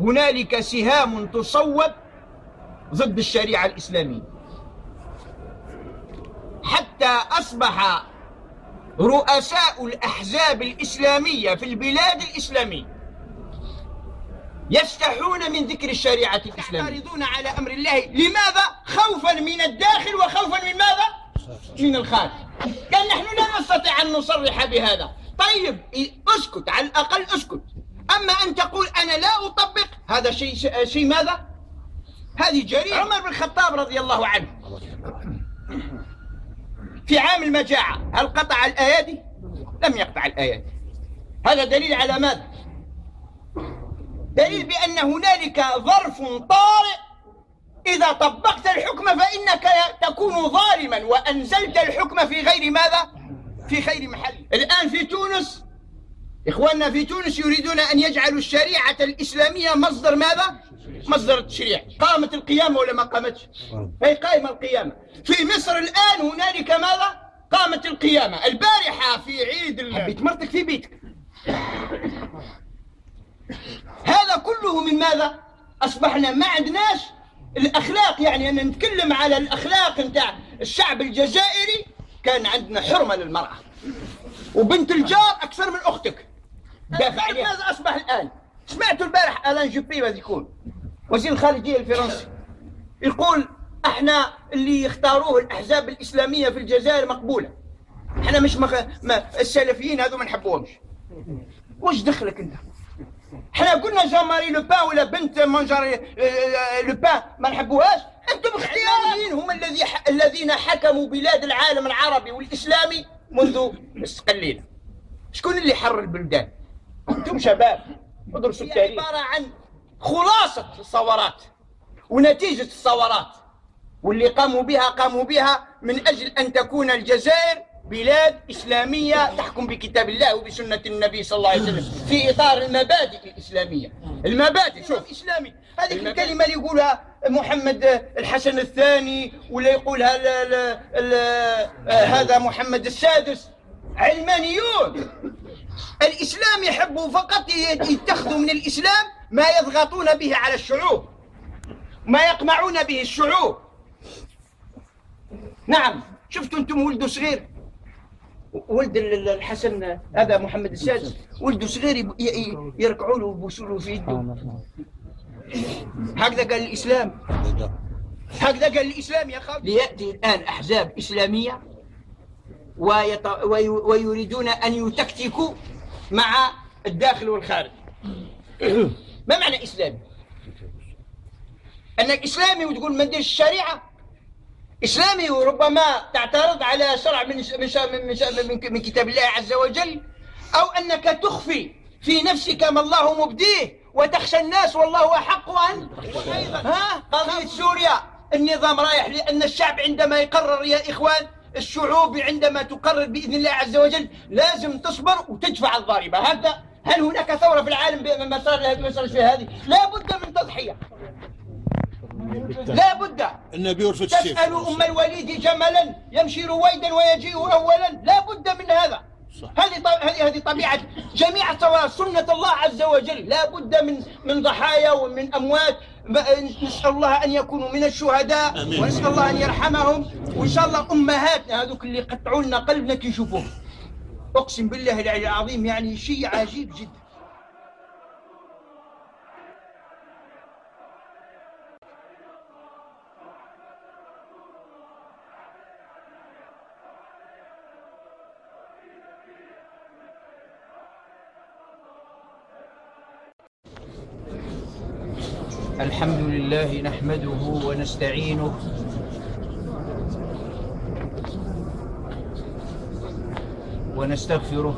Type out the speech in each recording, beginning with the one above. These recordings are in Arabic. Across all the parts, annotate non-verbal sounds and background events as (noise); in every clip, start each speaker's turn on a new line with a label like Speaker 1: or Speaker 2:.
Speaker 1: هنالك سهام تصوب ضد الشريعة الإسلامية. حتى أصبح رؤساء الأحزاب الإسلامية في البلاد الإسلامية يستحون من ذكر الشريعة الإسلامية. يعترضون على أمر الله. لماذا؟ خوفا من الداخل وخوفا من ماذا؟ من الخارج. لأن نحن لا نستطيع أن نصرح بهذا. طيب اسكت على الأقل اسكت. أما أن تقول أنا لا أطبق هذا شيء شيء ماذا؟ هذه جريمة عمر بن الخطاب رضي الله عنه في عام المجاعة هل قطع الأيادي؟ لم يقطع الأيادي هذا دليل على ماذا؟ دليل بأن هنالك ظرف طارئ إذا طبقت الحكم فإنك تكون ظالما وأنزلت الحكم في غير ماذا؟ في خير محل الآن في تونس إخواننا في تونس يريدون أن يجعلوا الشريعة الإسلامية مصدر ماذا؟ مصدر التشريع قامت القيامة ولا ما قامتش؟ هي قائمة القيامة في مصر الآن هنالك ماذا؟ قامت القيامة البارحة في عيد حبيت مرتك في بيتك هذا كله من ماذا؟ أصبحنا ما عندناش الأخلاق يعني أن نتكلم على الأخلاق نتاع الشعب الجزائري كان عندنا حرمة للمرأة وبنت الجار أكثر من أختك دافع ماذا أصبح الآن؟ سمعتوا البارح ألان جوبي ماذا يكون وزير الخارجية الفرنسي. يقول إحنا اللي يختاروه الأحزاب الإسلامية في الجزائر مقبولة. إحنا مش مخ... ما السلفيين هذو ما نحبوهمش وش دخلك أنت؟ إحنا قلنا جان ماري لو بان ولا بنت مانجاري لو بان ما نحبوهاش؟ أنتم اختياريين. هم الذي الذين حكموا بلاد العالم العربي والإسلامي منذ قليلا شكون اللي حر البلدان؟ أنتم شباب ادرسوا التاريخ. عبارة عن خلاصة الثورات ونتيجة الثورات واللي قاموا بها قاموا بها من أجل أن تكون الجزائر بلاد إسلامية تحكم بكتاب الله وبسنة النبي صلى الله عليه وسلم في إطار المبادئ الإسلامية. المبادئ شوف. إسلامي هذه الكلمة اللي يقولها محمد الحسن الثاني ولا يقولها ل ل ل هذا محمد السادس. علمانيون. الإسلام يحبوا فقط يتخذوا من الإسلام ما يضغطون به على الشعوب ما يقمعون به الشعوب. نعم شفتوا أنتم ولده صغير؟ ولد الحسن هذا محمد السادس ولده صغير يركعوا له ويبوسوا له في يده. هكذا قال الإسلام. هكذا قال الإسلام يا خالد. ليأتي الآن أحزاب إسلامية ويط... وي... ويريدون أن يتكتكوا مع الداخل والخارج. (coughs) ما معنى اسلامي؟ انك اسلامي وتقول ما نديرش الشريعة. إسلامي وربما تعترض على شرع من من من, من كتاب الله عز وجل أو أنك تخفي في نفسك ما الله مبديه وتخشى الناس والله أحق أن ها؟ قضية سوريا النظام رايح لأن الشعب عندما يقرر يا إخوان الشعوب عندما تقرر بإذن الله عز وجل لازم تصبر وتدفع الضريبة. هذا هل هناك ثورة في العالم بما صار هذه مسألة هذه؟ لا بد من تضحية. لا بد.
Speaker 2: النبي السيف
Speaker 1: تسأل أم الوليد جملا يمشي رويدا ويجيء أولا. لا بد من هذا. هذه هذه طبيعة جميع سنة الله عز وجل. لا بد من من ضحايا ومن أموات. ب- نسأل الله أن يكونوا من الشهداء.
Speaker 2: آمين.
Speaker 1: ونسأل الله أن يرحمهم. وإن شاء الله أمهاتنا هذوك اللي قطعوا لنا قلبنا كي يشوفوهم. أقسم بالله العلي العظيم يعني شيء عجيب جدا. نحمده ونستعينه. ونستغفره.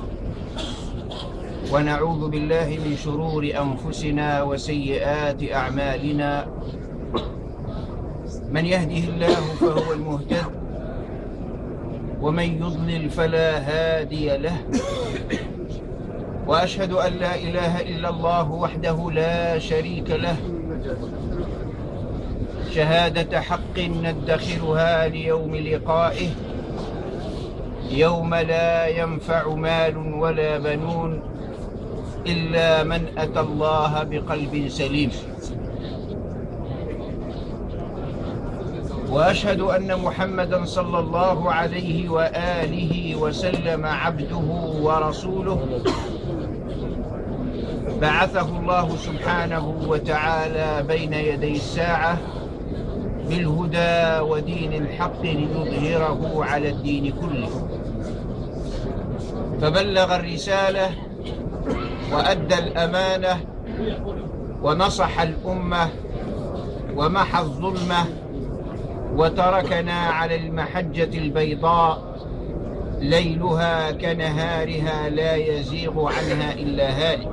Speaker 1: ونعوذ بالله من شرور أنفسنا وسيئات أعمالنا. من يهده الله فهو المهتد. ومن يضلل فلا هادي له. وأشهد أن لا إله إلا الله وحده لا شريك له. شهادة حق ندخرها ليوم لقائه. يوم لا ينفع مال ولا بنون إلا من أتى الله بقلب سليم. وأشهد أن محمدا صلى الله عليه وآله وسلم عبده ورسوله. بعثه الله سبحانه وتعالى بين يدي الساعة بالهدى ودين الحق ليظهره على الدين كله. فبلغ الرسالة وأدى الأمانة ونصح الأمة ومحى الظلمة وتركنا على المحجة البيضاء ليلها كنهارها لا يزيغ عنها إلا هالك.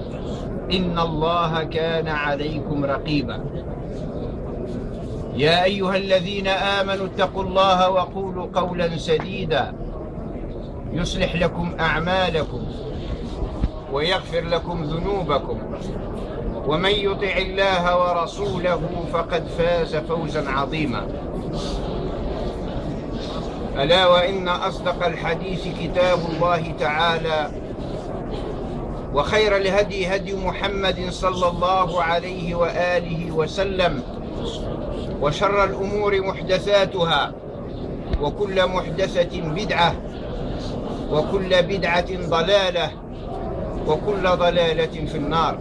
Speaker 1: إن الله كان عليكم رقيبا. يا أيها الذين آمنوا اتقوا الله وقولوا قولا سديدا. يصلح لكم أعمالكم ويغفر لكم ذنوبكم. ومن يطع الله ورسوله فقد فاز فوزا عظيما. ألا وإن أصدق الحديث كتاب الله تعالى. وخير الهدي هدي محمد صلى الله عليه وآله وسلم وشر الأمور محدثاتها وكل محدثة بدعة وكل بدعة ضلالة وكل ضلالة في النار.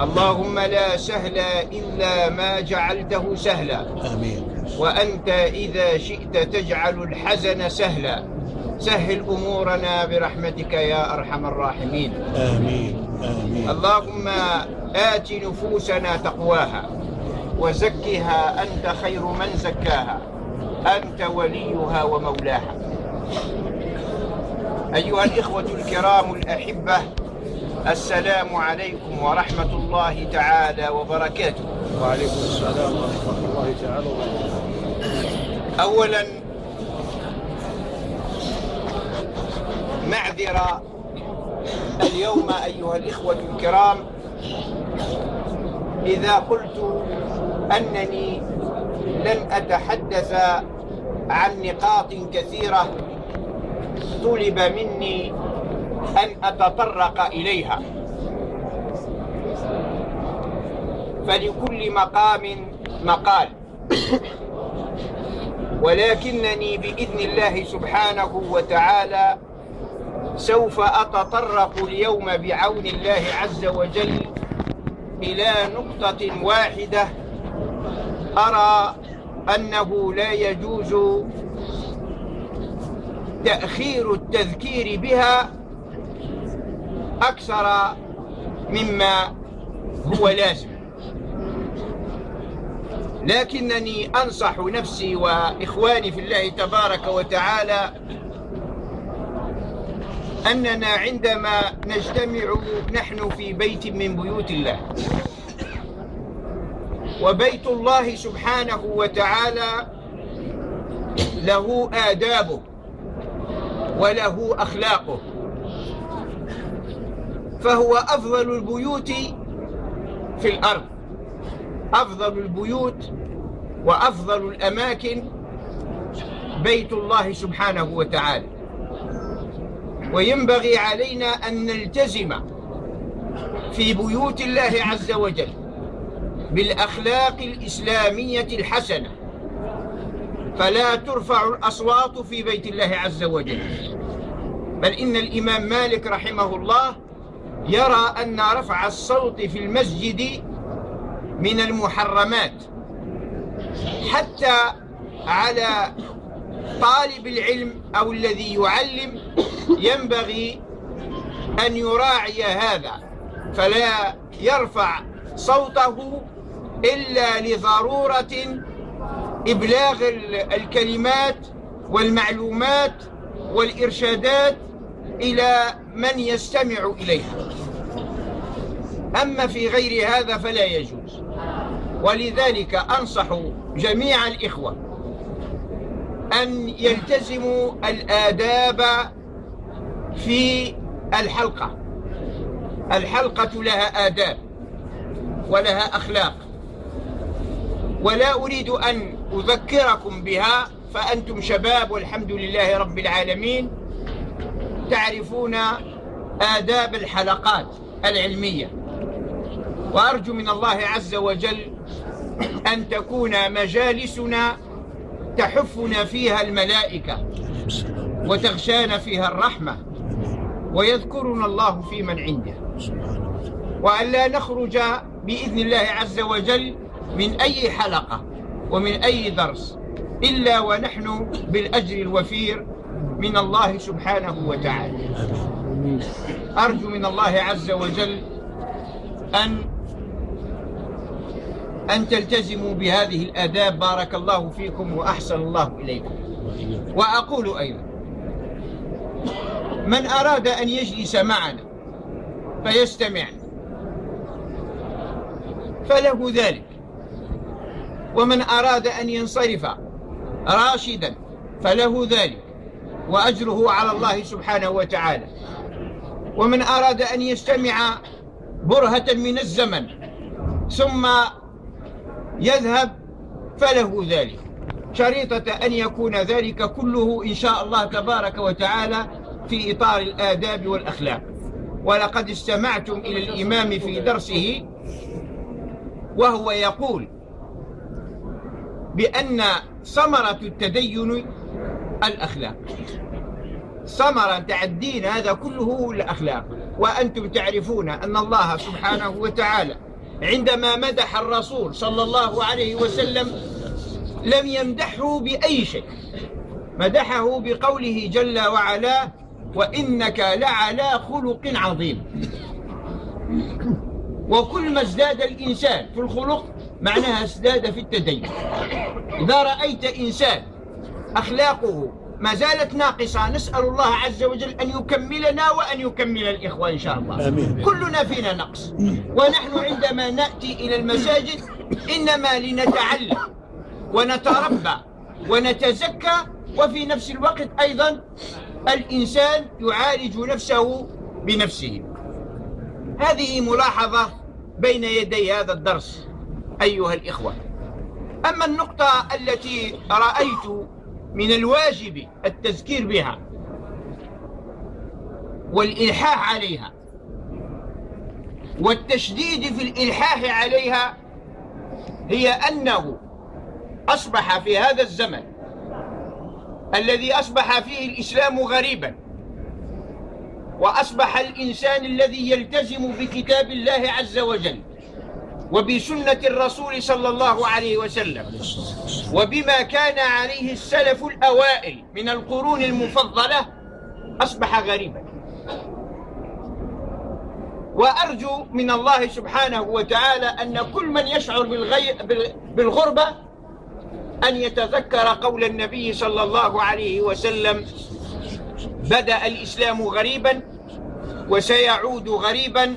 Speaker 1: اللهم لا سهل إلا ما جعلته سهلا.
Speaker 2: آمين.
Speaker 1: وأنت إذا شئت تجعل الحزن سهلا. سهل أمورنا برحمتك يا أرحم الراحمين.
Speaker 2: آمين آمين.
Speaker 1: اللهم آت نفوسنا تقواها وزكها أنت خير من زكاها أنت وليها ومولاها. أيها الإخوة الكرام الأحبة السلام عليكم ورحمة الله تعالى وبركاته.
Speaker 2: وعليكم السلام ورحمة الله تعالى وبركاته.
Speaker 1: أولا معذرة اليوم أيها الإخوة الكرام إذا قلت أنني لن أتحدث عن نقاط كثيرة طلب مني أن أتطرق إليها. فلكل مقام مقال. ولكنني بإذن الله سبحانه وتعالى سوف أتطرق اليوم بعون الله عز وجل إلى نقطة واحدة. أرى أنه لا يجوز تأخير التذكير بها أكثر مما هو لازم. لكنني أنصح نفسي وإخواني في الله تبارك وتعالى أننا عندما نجتمع نحن في بيت من بيوت الله. وبيت الله سبحانه وتعالى له آدابه وله أخلاقه. فهو أفضل البيوت في الأرض. أفضل البيوت وأفضل الأماكن بيت الله سبحانه وتعالى. وينبغي علينا أن نلتزم في بيوت الله عز وجل بالأخلاق الإسلامية الحسنة. فلا ترفع الأصوات في بيت الله عز وجل. بل إن الإمام مالك رحمه الله يرى أن رفع الصوت في المسجد من المحرمات حتى على طالب العلم أو الذي يعلم ينبغي أن يراعي هذا فلا يرفع صوته إلا لضرورة إبلاغ الكلمات والمعلومات والإرشادات إلى من يستمع إليها. أما في غير هذا فلا يجوز. ولذلك أنصح جميع الإخوة أن يلتزموا الآداب في الحلقة. الحلقة لها آداب ولها أخلاق. ولا أريد أن أذكركم بها فأنتم شباب والحمد لله رب العالمين تعرفون آداب الحلقات العلمية. وأرجو من الله عز وجل أن تكون مجالسنا تحفنا فيها الملائكة وتغشانا فيها الرحمة ويذكرنا الله في من عنده. وأن لا نخرج بإذن الله عز وجل من أي حلقة ومن أي درس إلا ونحن بالأجر الوفير من الله سبحانه وتعالى. أرجو من الله عز وجل أن أن تلتزموا بهذه الآداب. بارك الله فيكم وأحسن الله إليكم. وأقول أيضا من أراد أن يجلس معنا فيستمع فله ذلك. ومن أراد أن ينصرف راشدا فله ذلك. وأجره على الله سبحانه وتعالى. ومن أراد أن يستمع برهة من الزمن ثم يذهب فله ذلك. شريطة أن يكون ذلك كله إن شاء الله تبارك وتعالى في إطار الآداب والأخلاق. ولقد استمعتم إلى الإمام في درسه وهو يقول بأن ثمرة التدين الأخلاق. ثمرة تعدين هذا كله الأخلاق. وأنتم تعرفون أن الله سبحانه وتعالى عندما مدح الرسول صلى الله عليه وسلم لم يمدحه بأي شيء. مدحه بقوله جل وعلا وإنك لعلى خلق عظيم. وكل ما ازداد الإنسان في الخلق معناها ازداد في التدين. إذا رأيت إنسان أخلاقه ما زالت ناقصة. نسأل الله عز وجل أن يكملنا وأن يكمل الإخوة إن شاء الله.
Speaker 2: آمين.
Speaker 1: كلنا فينا نقص. ونحن عندما نأتي إلى المساجد إنما لنتعلم ونتربى ونتزكى وفي نفس الوقت أيضا الإنسان يعالج نفسه بنفسه. هذه ملاحظة بين يدي هذا الدرس أيها الإخوة. أما النقطة التي رأيت من الواجب التذكير بها والإلحاح عليها والتشديد في الإلحاح عليها هي أنه أصبح في هذا الزمن الذي أصبح فيه الإسلام غريبا وأصبح الإنسان الذي يلتزم بكتاب الله عز وجل وبسنة الرسول صلى الله عليه وسلم. وبما كان عليه السلف الأوائل من القرون المفضلة أصبح غريبا. وأرجو من الله سبحانه وتعالى أن كل من يشعر بالغي... بال- بالغربة أن يتذكر قول النبي صلى الله عليه وسلم بدأ الإسلام غريبا وسيعود غريبا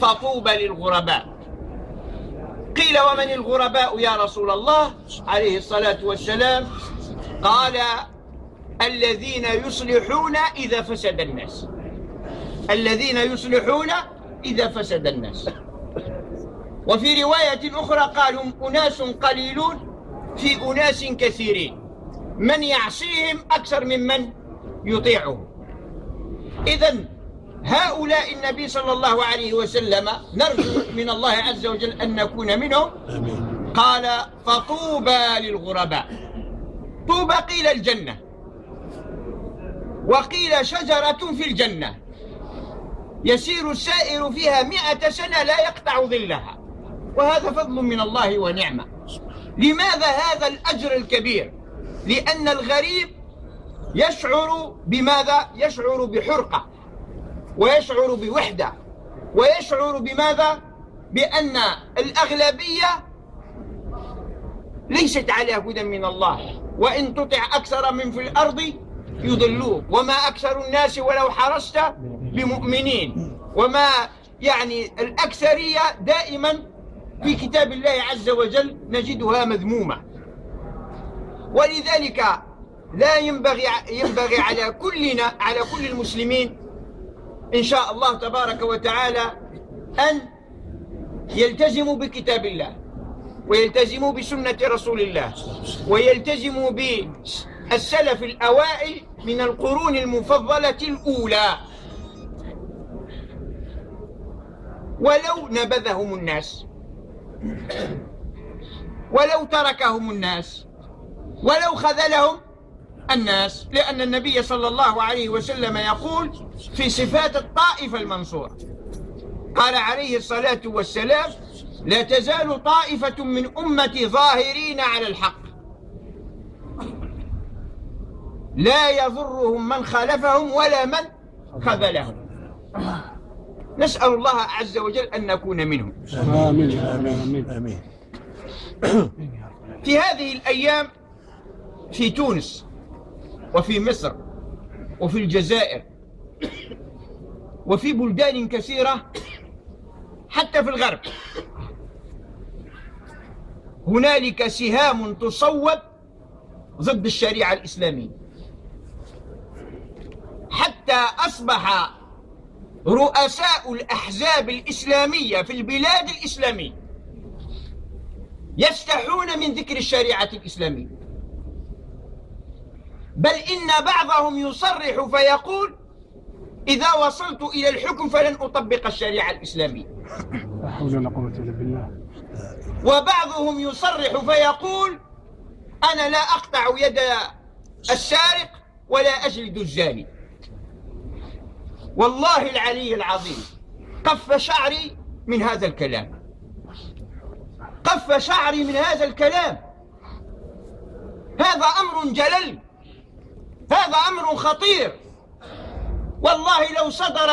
Speaker 1: فطوبى للغرباء. قيل ومن الغرباء يا رسول الله عليه الصلاة والسلام؟ قال الذين يصلحون إذا فسد الناس. الذين يصلحون إذا فسد الناس. وفي رواية أخرى قال هم أناس قليلون في أناس كثيرين. من يعصيهم أكثر ممن يطيعهم. إذا هؤلاء النبي صلى الله عليه وسلم نرجو من الله عز وجل أن نكون منهم. قال فطوبى للغرباء. طوبى قيل الجنة. وقيل شجرة في الجنة. يسير السائر فيها مئة سنة لا يقطع ظلها. وهذا فضل من الله ونعمة. لماذا هذا الأجر الكبير؟ لأن الغريب يشعر بماذا؟ يشعر بحرقة. ويشعر بوحدة. ويشعر بماذا؟ بأن الأغلبية ليست على هدى من الله. وإن تطع أكثر من في الأرض يضلوك وما أكثر الناس ولو حرصت بمؤمنين. وما يعني الأكثرية دائما في كتاب الله عز وجل نجدها مذمومة. ولذلك لا ينبغي ينبغي على كلنا على كل المسلمين إن شاء الله تبارك وتعالى أن يلتزموا بكتاب الله ويلتزموا بسنة رسول الله ويلتزموا بالسلف الأوائل من القرون المفضلة الأولى. ولو نبذهم الناس ولو تركهم الناس ولو خذلهم الناس لأن النبي صلى الله عليه وسلم يقول في صفات الطائفة المنصورة. قال عليه الصلاة والسلام لا تزال طائفة من أمتي ظاهرين على الحق. لا يضرهم من خالفهم ولا من خذلهم. نسأل الله عز وجل أن نكون منهم.
Speaker 2: آمين. آمين. آمين.
Speaker 1: في هذه الأيام في تونس وفي مصر وفي الجزائر وفي بلدان كثيرة حتى في الغرب. هنالك سهام تصوب ضد الشريعة الإسلامية. حتى أصبح رؤساء الأحزاب الإسلامية في البلاد الإسلامية يستحون من ذكر الشريعة الإسلامية. بل إن بعضهم يصرح فيقول إذا وصلت إلى الحكم فلن أطبق الشريعة الإسلامية.
Speaker 2: لا حول ولا قوة إلا بالله.
Speaker 1: وبعضهم يصرح فيقول أنا لا أقطع يد السارق ولا أجلد الزاني. والله العلي العظيم قف شعري من هذا الكلام. قف شعري من هذا الكلام. هذا أمر جلل. هذا أمر خطير. والله لو صدر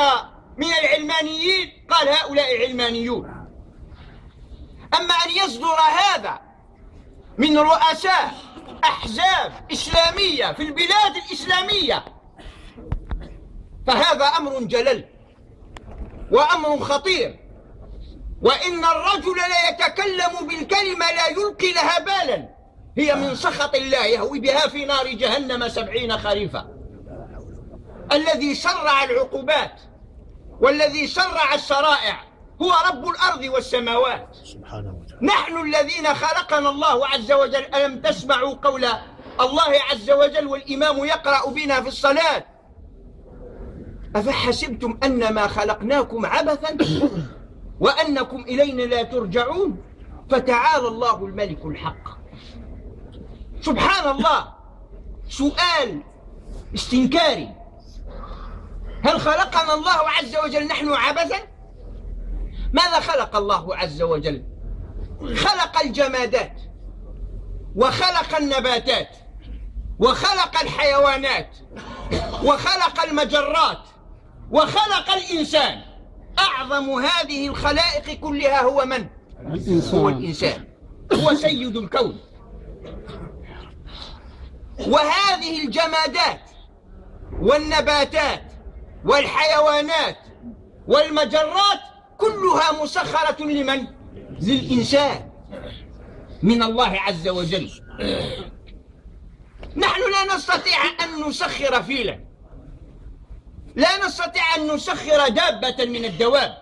Speaker 1: من العلمانيين قال هؤلاء علمانيون أما أن يصدر هذا من رؤساء أحزاب إسلامية في البلاد الإسلامية فهذا أمر جلل وأمر خطير. وإن الرجل لا يتكلم بالكلمة لا يلقي لها بالا. هي من سخط الله يهوي بها في نار جهنم سبعين خريفا الذي شرع العقوبات والذي شرع الشرائع هو رب الأرض والسماوات.
Speaker 2: سبحانه وتعالى.
Speaker 1: نحن الذين خلقنا الله عز وجل. ألم تسمعوا قول الله عز وجل والإمام يقرأ بنا في الصلاة؟ أفحسبتم أنما خلقناكم عبثا وأنكم إلينا لا ترجعون؟ فتعالى الله الملك الحق. سبحان الله. سؤال استنكاري. هل خلقنا الله عز وجل نحن عبثا؟ ماذا خلق الله عز وجل؟ خلق الجمادات وخلق النباتات وخلق الحيوانات وخلق المجرات وخلق الإنسان. أعظم هذه الخلائق كلها هو من؟ هو
Speaker 3: الإنسان
Speaker 1: الإنسان. هو سيد الكون. وهذه الجمادات والنباتات والحيوانات والمجرات كلها مسخرة لمن؟ للإنسان. من الله عز وجل. نحن لا نستطيع أن نسخر فيلا. لا نستطيع أن نسخر دابة من الدواب.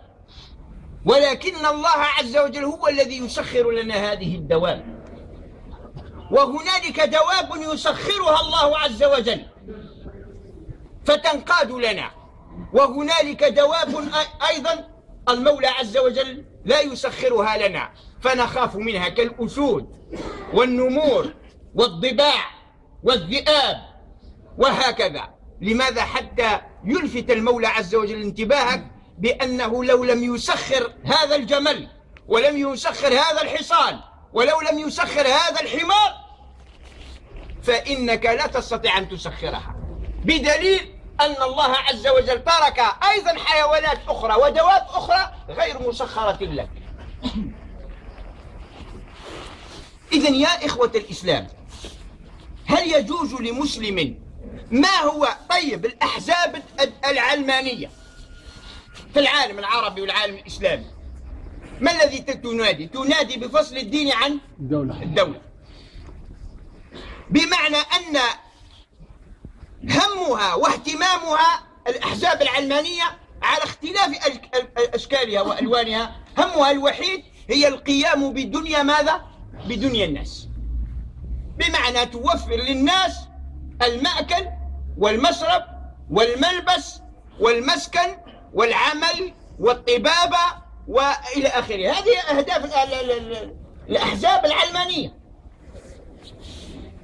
Speaker 1: ولكن الله عز وجل هو الذي يسخر لنا هذه الدواب. وهنالك دواب يسخرها الله عز وجل فتنقاد لنا. وهنالك دواب أيضا المولى عز وجل لا يسخرها لنا فنخاف منها كالأسود والنمور والضباع والذئاب وهكذا. لماذا حتى يلفت المولى عز وجل انتباهك بأنه لو لم يسخر هذا الجمل ولم يسخر هذا الحصان ولو لم يسخر هذا الحمار فإنك لا تستطيع أن تسخرها. بدليل أن الله عز وجل ترك أيضا حيوانات أخرى ودواب أخرى غير مسخرة لك. (clears throat) إذا يا إخوة الإسلام هل يجوز لمسلم ما هو طيب الأحزاب العلمانية في العالم العربي والعالم الإسلامي ما الذي تنادي؟ تنادي بفصل الدين عن
Speaker 3: الدولة
Speaker 1: الدولة بمعنى أن همها واهتمامها الأحزاب العلمانية على اختلاف أشكالها وألوانها همها الوحيد هي القيام بدنيا ماذا؟ بدنيا الناس بمعنى توفر للناس المأكل والمشرب والملبس والمسكن والعمل والطبابة وإلى آخره. هذه أهداف ال- ال- ال- الأحزاب العلمانية.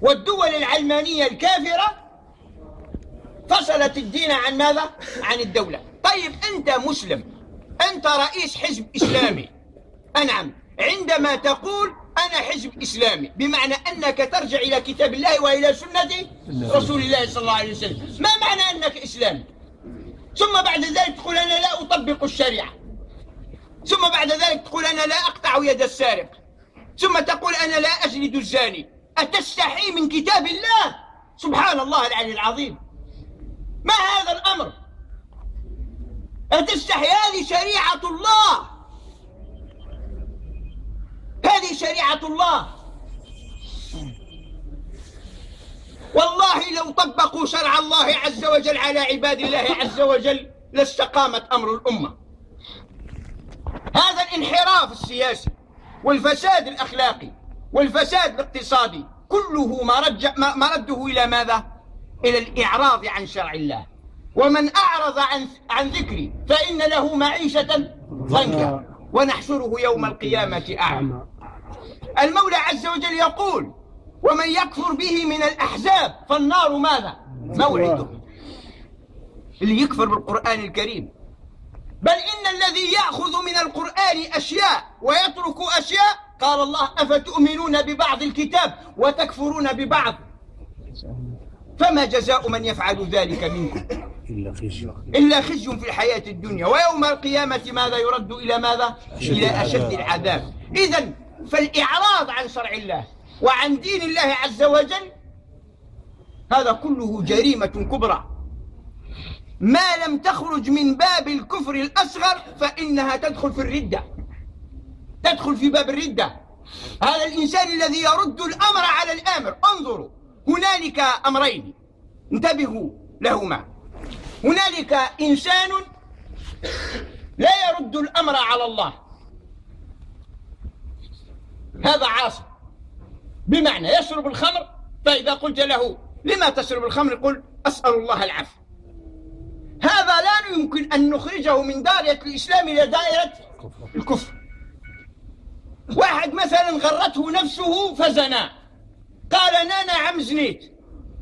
Speaker 1: والدول العلمانية الكافرة فصلت الدين عن ماذا؟ عن الدولة. طيب أنت مسلم. أنت رئيس حزب إسلامي. أنعم. عندما تقول أنا حزب إسلامي بمعنى أنك ترجع إلى كتاب الله وإلى سنة رسول الله صلى الله عليه وسلم. ما معنى أنك إسلامي؟ ثم بعد ذلك تقول أنا لا أطبق الشريعة. ثم بعد ذلك تقول أنا لا أقطع يد السارق. ثم تقول أنا لا أجلد الزاني. أتستحي من كتاب الله؟ سبحان الله العلي العظيم. ما هذا الأمر؟ أتستحي؟ هذه شريعة الله. هذه شريعة الله. والله لو طبقوا شرع الله عز وجل على عباد الله عز وجل لاستقامت أمر الأمة. هذا الانحراف السياسي والفساد الأخلاقي والفساد الاقتصادي كله مرجع مرده إلى ماذا؟ إلى الإعراض عن شرع الله. ومن أعرض عن عن ذكري فإن له معيشة ضنكا. ونحشره يوم القيامة أعمى. المولى عز وجل يقول ومن يكفر به من الأحزاب فالنار ماذا؟ موعده اللي يكفر بالقرآن الكريم. بل إن الذي يأخذ من القرآن أشياء ويترك أشياء قال الله أفتؤمنون ببعض الكتاب وتكفرون ببعض؟ فما جزاء من يفعل ذلك منكم؟
Speaker 3: إلا خزي.
Speaker 1: إلا خزي في الحياة الدنيا. ويوم القيامة ماذا يرد إلى ماذا؟ إلى أشد العذاب. إذا فالإعراض عن شرع الله وعن دين الله عز وجل هذا كله جريمة كبرى. ما لم تخرج من باب الكفر الأصغر فإنها تدخل في الردة. تدخل في باب الردة. هذا الإنسان الذي يرد الأمر على الآمر. انظروا هنالك أمرين. انتبهوا لهما. هنالك إنسان لا يرد الأمر على الله. هذا عاصي. بمعنى يشرب الخمر فإذا قلت له لما تشرب الخمر? قل أسأل الله العفو هذا لا يمكن أن نخرجه من دائرة الإسلام إلى دائرة الكفر. واحد مثلا غرته نفسه فزنا قال أنا نعم زنيت.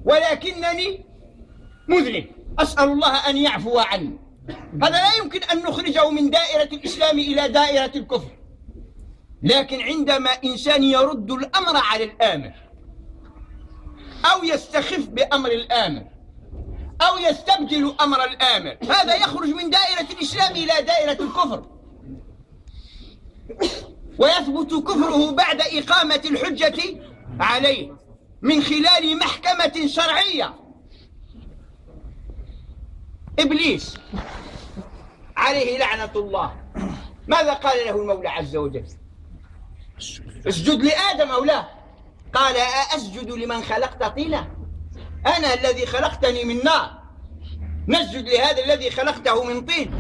Speaker 1: ولكنني مذنب. أسأل الله أن يعفو عني. هذا لا يمكن أن نخرجه من دائرة الإسلام إلى دائرة الكفر. لكن عندما إنسان يرد الأمر على الآمر أو يستخف بأمر الآمر أو يستبدل أمر الآمر. هذا يخرج من دائرة الإسلام إلى دائرة الكفر. ويثبت كفره بعد إقامة الحجة عليه من خلال محكمة شرعية. إبليس عليه لعنة الله. ماذا قال له المولى عز وجل؟ اسجد لآدم أو لا؟ قال أسجد لمن خلقت طينا. أنا الذي خلقتني من نار. نسجد لهذا الذي خلقته من طين.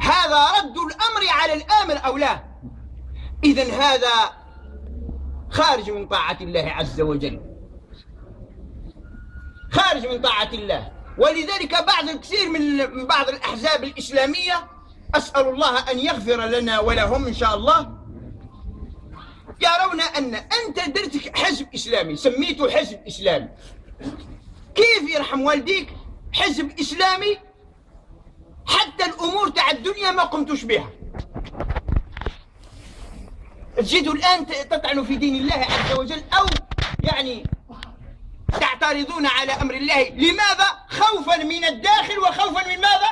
Speaker 1: هذا رد الأمر على الآمر أو لا؟ إذا هذا خارج من طاعة الله عز وجل. خارج من طاعة الله. ولذلك بعض الكثير من بعض الأحزاب الإسلامية أسأل الله أن يغفر لنا ولهم إن شاء الله. يرون أن أنت درت حزب إسلامي سميته حزب إسلامي. كيف يرحم والديك حزب إسلامي حتى الأمور تاع الدنيا ما قمتوش بها تجدوا الآن تطعنوا في دين الله عز وجل أو يعني تعترضون على أمر الله لماذا؟ خوفا من الداخل وخوفا من ماذا؟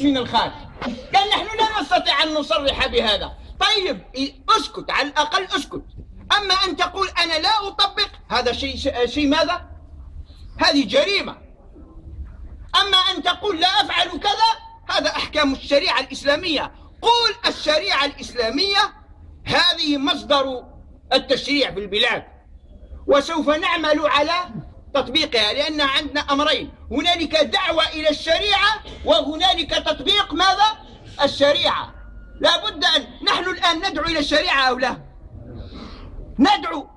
Speaker 1: من الخارج قال نحن لا نستطيع أن نصرح بهذا طيب اسكت على الأقل اسكت أما أن تقول أنا لا أطبق هذا شيء شيء ماذا؟ هذه جريمة. أما أن تقول لا أفعل كذا هذا أحكام الشريعة الإسلامية. قول الشريعة الإسلامية هذه مصدر التشريع في البلاد. وسوف نعمل على تطبيقها لأن عندنا أمرين. هنالك دعوة إلى الشريعة وهنالك تطبيق ماذا؟ الشريعة. لا بد أن نحن الآن ندعو إلى الشريعة أو لا؟ ندعو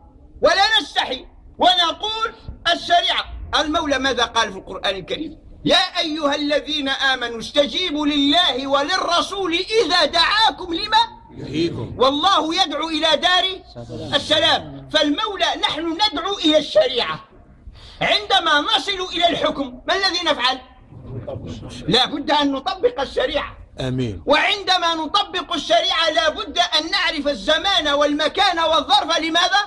Speaker 1: ولا نستحي ونقول الشريعة. المولى ماذا قال في القرآن الكريم؟ يا أيها الذين آمنوا استجيبوا لله وللرسول إذا دعاكم لما؟ يحييكم. والله يدعو إلى دار السلام. فالمولى نحن ندعو إلى الشريعة. عندما نصل إلى الحكم ما الذي نفعل؟ لا بد أن نطبق الشريعة.
Speaker 2: آمين.
Speaker 1: وعندما نطبق الشريعة لا بد أن نعرف الزمان والمكان والظرف. لماذا؟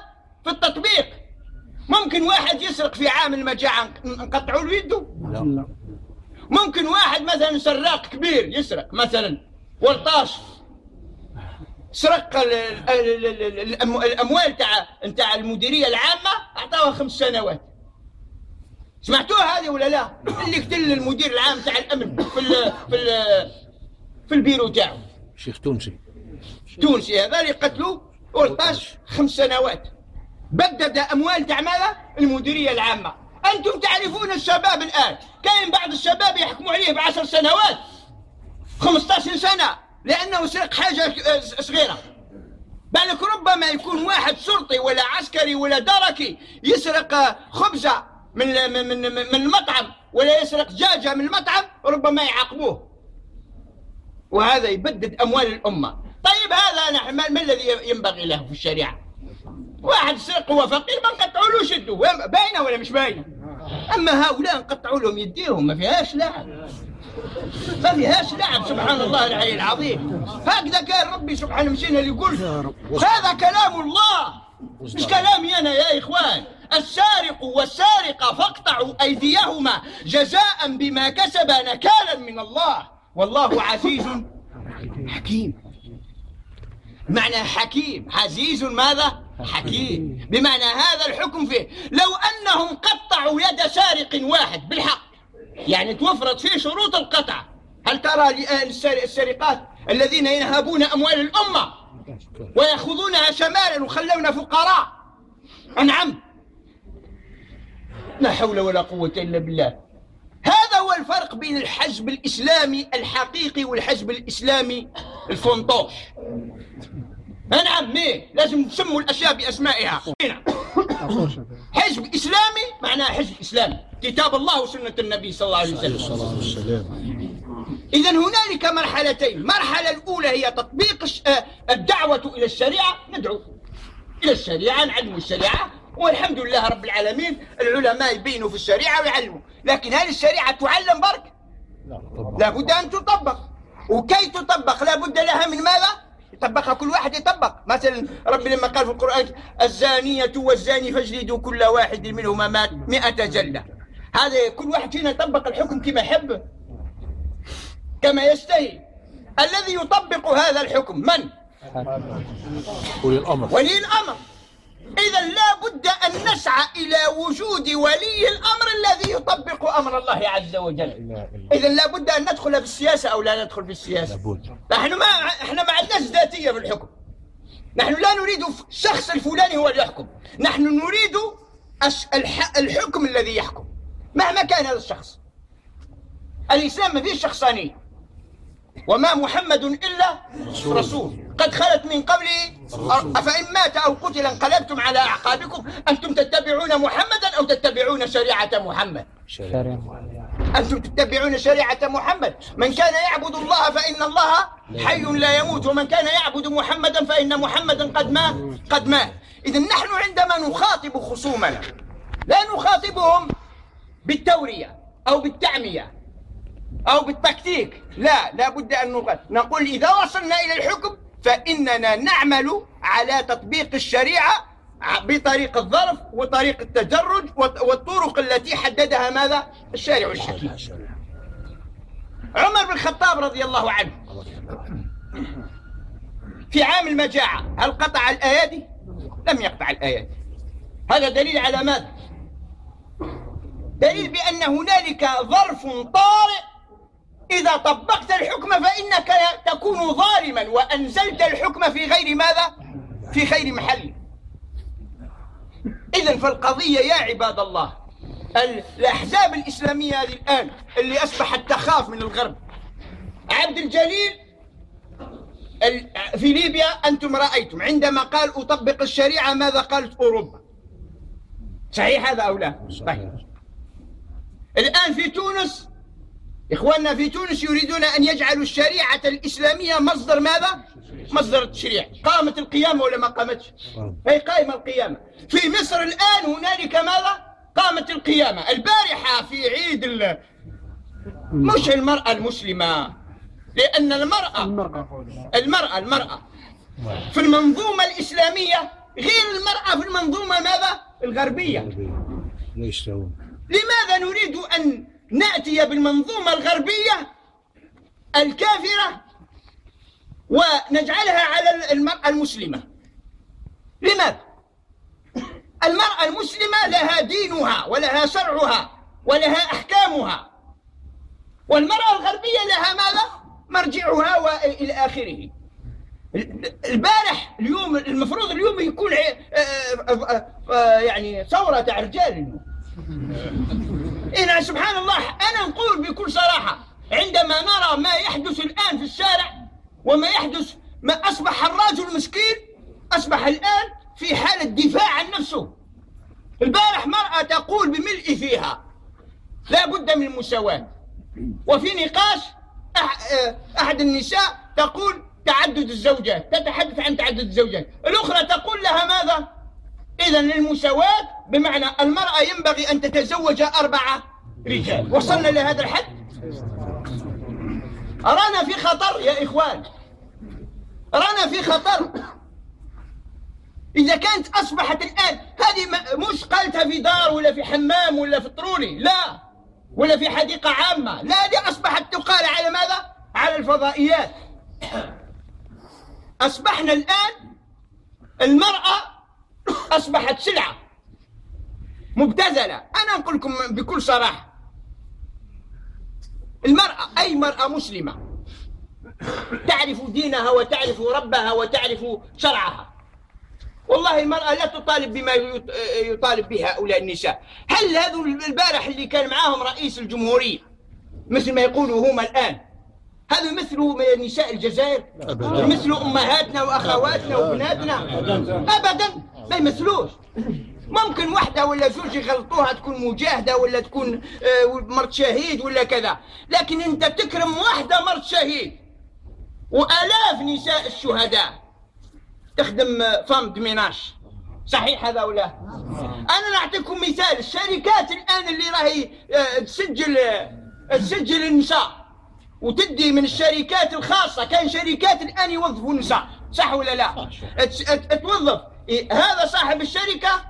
Speaker 1: في التطبيق. ممكن واحد يسرق في عام المجاعة نقطعوا له يده؟
Speaker 2: لا.
Speaker 1: ممكن واحد مثلا سراق كبير يسرق مثلا ورطاش سرق ال- ال- ال- ال- الأم- الأموال تاع نتاع المديرية العامة اعطاوها خمس سنوات. سمعتوها هذه ولا لا؟ اللي قتل المدير العام تاع الأمن في ال في ال في البيرو تاعو
Speaker 2: شيخ تونسي.
Speaker 1: تونسي هذا اللي قتلوه ورطاش خمس سنوات. بدد أموال تاع ماذا؟ المديرية العامة. أنتم تعرفون الشباب الآن. كاين بعض الشباب يحكموا عليه بعشر سنوات. 15 سنة. لأنه سرق حاجة آه، صغيرة. بالك ربما يكون واحد شرطي ولا عسكري ولا دركي يسرق خبزة من من من المطعم ولا يسرق دجاجه من المطعم ربما يعاقبوه. وهذا يبدد أموال الأمة. طيب هذا ما الذي ينبغي له في الشريعة؟ واحد سرق هو فقير ما نقطعوا له شده وين- باينة ولا مش باينة؟ أما هؤلاء نقطعوا لهم يديهم ما فيهاش لعب. ما فيهاش لعب سبحان الله العلي العظيم. هكذا قال ربي سبحانه مشينا اللي يقول هذا كلام الله. مش كلامي أنا يا إخوان. السارق والسارقة فاقطعوا أيديهما جزاء بما كسبا نكالا من الله. والله عزيز حكيم. معنى حكيم. عزيز ماذا؟ حكيم. بمعنى هذا الحكم فيه. لو أنهم قطعوا يد سارق واحد بالحق يعني توفرت فيه شروط القطع. هل ترى السر- السرقات الذين ينهبون أموال الأمة ويأخذونها شمالا وخلونا فقراء؟ نعم لا حول ولا قوة إلا بالله. هو الفرق بين الحزب الإسلامي الحقيقي والحزب الإسلامي الفنطوش نعم ميه لازم تسموا الأشياء بأسمائها. نعم. حزب إسلامي معناه حزب إسلامي. كتاب الله وسنة النبي صلى الله عليه وسلم. إذا هنالك مرحلتين، المرحلة الأولى هي تطبيق آه، الدعوة إلى الشريعة، ندعو إلى الشريعة، نعلم الشريعة، والحمد لله رب العالمين العلماء يبينوا في الشريعة ويعلموا، لكن هل الشريعة تعلم برك؟
Speaker 2: لا
Speaker 1: لابد أن تطبق، وكي تطبق لابد لها من ماذا؟ يطبقها كل واحد يطبق، مثلا ربي لما قال في القرآن الزانية والزاني فاجلدوا كل واحد منهما مات مئة جلدة. هذا كل واحد فينا يطبق الحكم كما يحب كما يشتهي. الذي يطبق هذا الحكم من؟
Speaker 2: ولي الأمر.
Speaker 1: ولي الأمر. إذا لا بد أن نسعى إلى وجود ولي الأمر الذي يطبق أمر الله عز وجل. إذا لا بد أن ندخل في السياسة أو لا ندخل في السياسة.
Speaker 2: لابد
Speaker 1: نحن ما إحنا ما عندناش ذاتية في الحكم. نحن لا نريد الشخص الفلاني هو اللي يحكم. نحن نريد الحكم الذي يحكم. مهما كان هذا الشخص. الإسلام ما فيش شخصانية. وما محمد إلا رسول. قد خلت من قبله أفإن مات أو قتل انقلبتم على أعقابكم. أنتم تتبعون محمدا أو تتبعون شريعة محمد؟ أنتم تتبعون شريعة محمد. من كان يعبد الله فإن الله حي لا يموت ومن كان يعبد محمدا فإن محمدا قد مات قد مات. إذا نحن عندما نخاطب خصومنا لا نخاطبهم بالتورية أو بالتعمية أو بالتكتيك. لا لا بد أن نقول نقول إذا وصلنا إلى الحكم فإننا نعمل على تطبيق الشريعة بطريق الظرف وطريق التدرج والط- والطرق التي حددها ماذا الشارع الحكيم عمر بن الخطاب رضي الله عنه في عام المجاعة هل قطع الأيادي؟ لم يقطع الأيادي هذا دليل على ماذا؟ دليل بأن هنالك ظرف طارئ إذا طبقت الحكم فإنك تكون ظالما وأنزلت الحكم في غير ماذا؟ في غير محله إذا فالقضية يا عباد الله ال- الأحزاب الإسلامية هذه الآن اللي أصبحت تخاف من الغرب. عبد الجليل ال- في ليبيا أنتم رأيتم عندما قال أطبق الشريعة ماذا قالت أوروبا؟ صحيح هذا أو لا؟ طيب. الآن في تونس إخواننا في تونس يريدون أن يجعلوا الشريعة الإسلامية مصدر ماذا؟ مصدر التشريع قامت القيامة ولا ما قامتش؟ هي قائمة القيامة في مصر الآن هنالك ماذا؟ قامت القيامة البارحة في عيد ال... مش المرأة المسلمة لأن المرأة المرأة المرأة في المنظومة الإسلامية غير المرأة في المنظومة ماذا؟ الغربية لماذا نريد أن نأتي بالمنظومة الغربية الكافرة ونجعلها على المرأة المسلمة لماذا؟ المرأة المسلمة لها دينها ولها شرعها ولها أحكامها والمرأة الغربية لها ماذا؟ مرجعها وإلى آخره البارح اليوم المفروض اليوم يكون آه، آه، آه، يعني ثورة رجال إيه سبحان الله أنا نقول بكل صراحة عندما نرى ما يحدث الآن في الشارع وما يحدث ما أصبح الرجل مسكين أصبح الآن في حالة دفاع عن نفسه. البارح مرأة تقول بملء فيها لا بد من المساواة. وفي نقاش آه، أحد النساء تقول تعدد الزوجات تتحدث عن تعدد الزوجات. الأخرى تقول لها ماذا؟ إذا المساواة بمعنى المرأة ينبغي أن تتزوج أربعة رجال. وصلنا لهذا الحد؟ أرانا في خطر يا إخوان. أرانا في خطر. إذا كانت أصبحت الآن هذه مش قالتها في دار ولا في حمام ولا في طرولي لا. ولا في حديقة عامة. لا دي أصبحت تقال على ماذا؟ على الفضائيات. أصبحنا الآن المرأة أصبحت سلعة. مبتذلة. أنا أقول لكم بكل صراحة. المرأة أي مرأة مسلمة تعرف دينها وتعرف ربها وتعرف شرعها. والله المرأة لا تطالب بما يط- يطالب به هؤلاء النساء. هل هذا البارح اللي كان معاهم رئيس الجمهورية مثل ما يقولوا هما الآن هذا مثل نساء الجزائر. مثل أمهاتنا وأخواتنا وبناتنا؟ أبدا. ما يمثلوش. ممكن واحدة ولا زوج يغلطوها تكون مجاهدة ولا تكون آه، مرت شهيد ولا كذا. لكن أنت تكرم واحدة مرت شهيد. وآلاف نساء الشهداء. تخدم آه، فام دميناش. صحيح هذا ولا؟ أنا نعطيكم مثال. الشركات الآن اللي راهي آه، تسجل تسجل النساء. وتدي من الشركات الخاصة. كان شركات الآن يوظفوا النساء. صح ولا لا؟ توظف هذا صاحب الشركة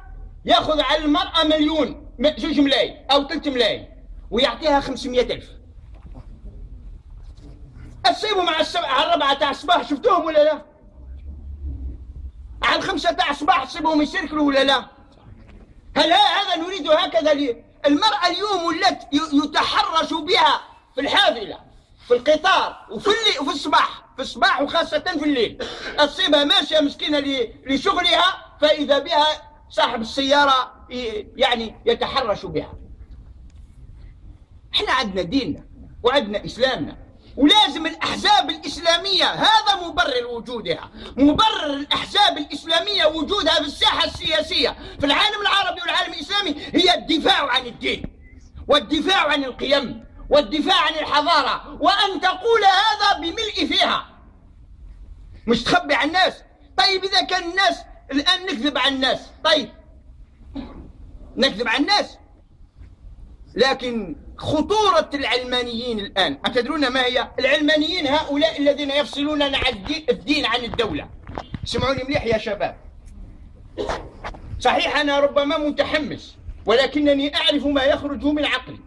Speaker 1: يأخذ على المرأة مليون م- زوج ملايين أو ثلاث ملايين ويعطيها 500 ألف تصيبوا مع السبعة على الربعة تاع الصباح شفتوهم ولا لا؟ على الخمسة تاع الصباح تصيبهم يسركلوا ولا لا؟ هل هذا نريد هكذا لي المرأة اليوم ولت ي- يتحرش بها في الحافلة في القطار وفي الليل وفي الصباح في الصباح وخاصة في الليل. تصيبها ماشية مسكينة لشغلها فإذا بها صاحب السيارة يعني يتحرش بها. إحنا عندنا ديننا وعندنا إسلامنا ولازم الأحزاب الإسلامية هذا مبرر وجودها. مبرر الأحزاب الإسلامية وجودها في الساحة السياسية في العالم العربي والعالم الإسلامي هي الدفاع عن الدين والدفاع عن القيم والدفاع عن الحضارة. وأن تقول هذا بملء فيها. مش تخبي على الناس. طيب إذا كان الناس الآن نكذب على الناس. طيب. نكذب على الناس. لكن خطورة العلمانيين الآن أتدرون ما هي؟ العلمانيين هؤلاء الذين يفصلون الدين عن الدولة. سمعوني مليح يا شباب؟ صحيح أنا ربما متحمس ولكنني أعرف ما يخرج من عقلي.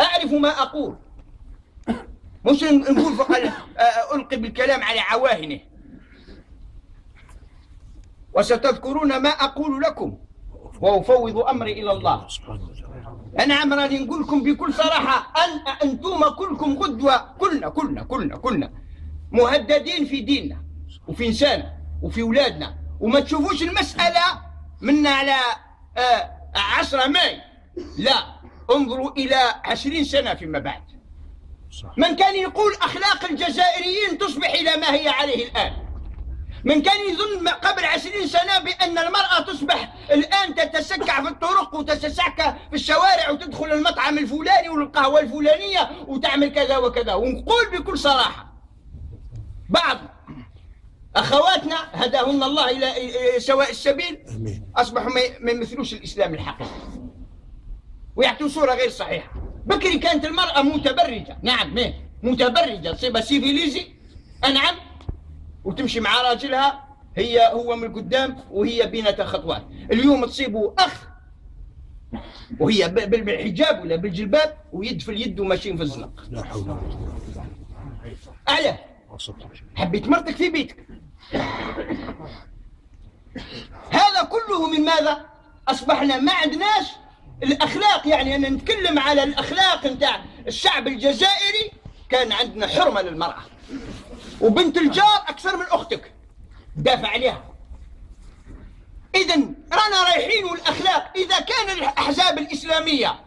Speaker 1: أعرف ما أقول. مش نقول فقط آه، ألقي بالكلام على عواهنه. وستذكرون ما أقول لكم. وأفوض أمري إلى الله. أنا عم راني نقول لكم بكل صراحة أن أنتم كلكم غدوة. كلنا كلنا كلنا كلنا. مهددين في ديننا وفي إنساننا وفي أولادنا. وما تشوفوش المسألة من على آه، عشرة ماي. لا انظروا إلى عشرين سنة فيما بعد. من كان يقول أخلاق الجزائريين تصبح إلى ما هي عليه الآن. من كان يظن قبل عشرين سنة بأن المرأة تصبح الآن تتسكع في الطرق وتتسكع في الشوارع وتدخل المطعم الفلاني والقهوة الفلانية وتعمل كذا وكذا. ونقول بكل صراحة بعض أخواتنا هداهن الله إلى سواء السبيل أصبحوا ما يمثلوش الإسلام الحقيقي. ويعطوا صورة غير صحيحة. بكري كانت المرأة متبرجة. نعم ميه متبرجة تصيبها سيفيليزي. أنعم. وتمشي مع راجلها. هي هو من قدام وهي بينة خطوات اليوم تصيبوا أخ وهي بالحجاب ولا بالجلباب ويد في اليد وماشيين في الزنق.
Speaker 2: لا حول ولا قوة
Speaker 1: أعلى حبيت مرتك في بيتك. هذا كله من ماذا؟ أصبحنا ما عندناش الأخلاق يعني أنا نتكلم على الأخلاق نتاع الشعب الجزائري كان عندنا حرمة للمرأة. وبنت الجار أكثر من أختك. دافع عليها. إذا رانا رايحين والأخلاق إذا كان الأحزاب الإسلامية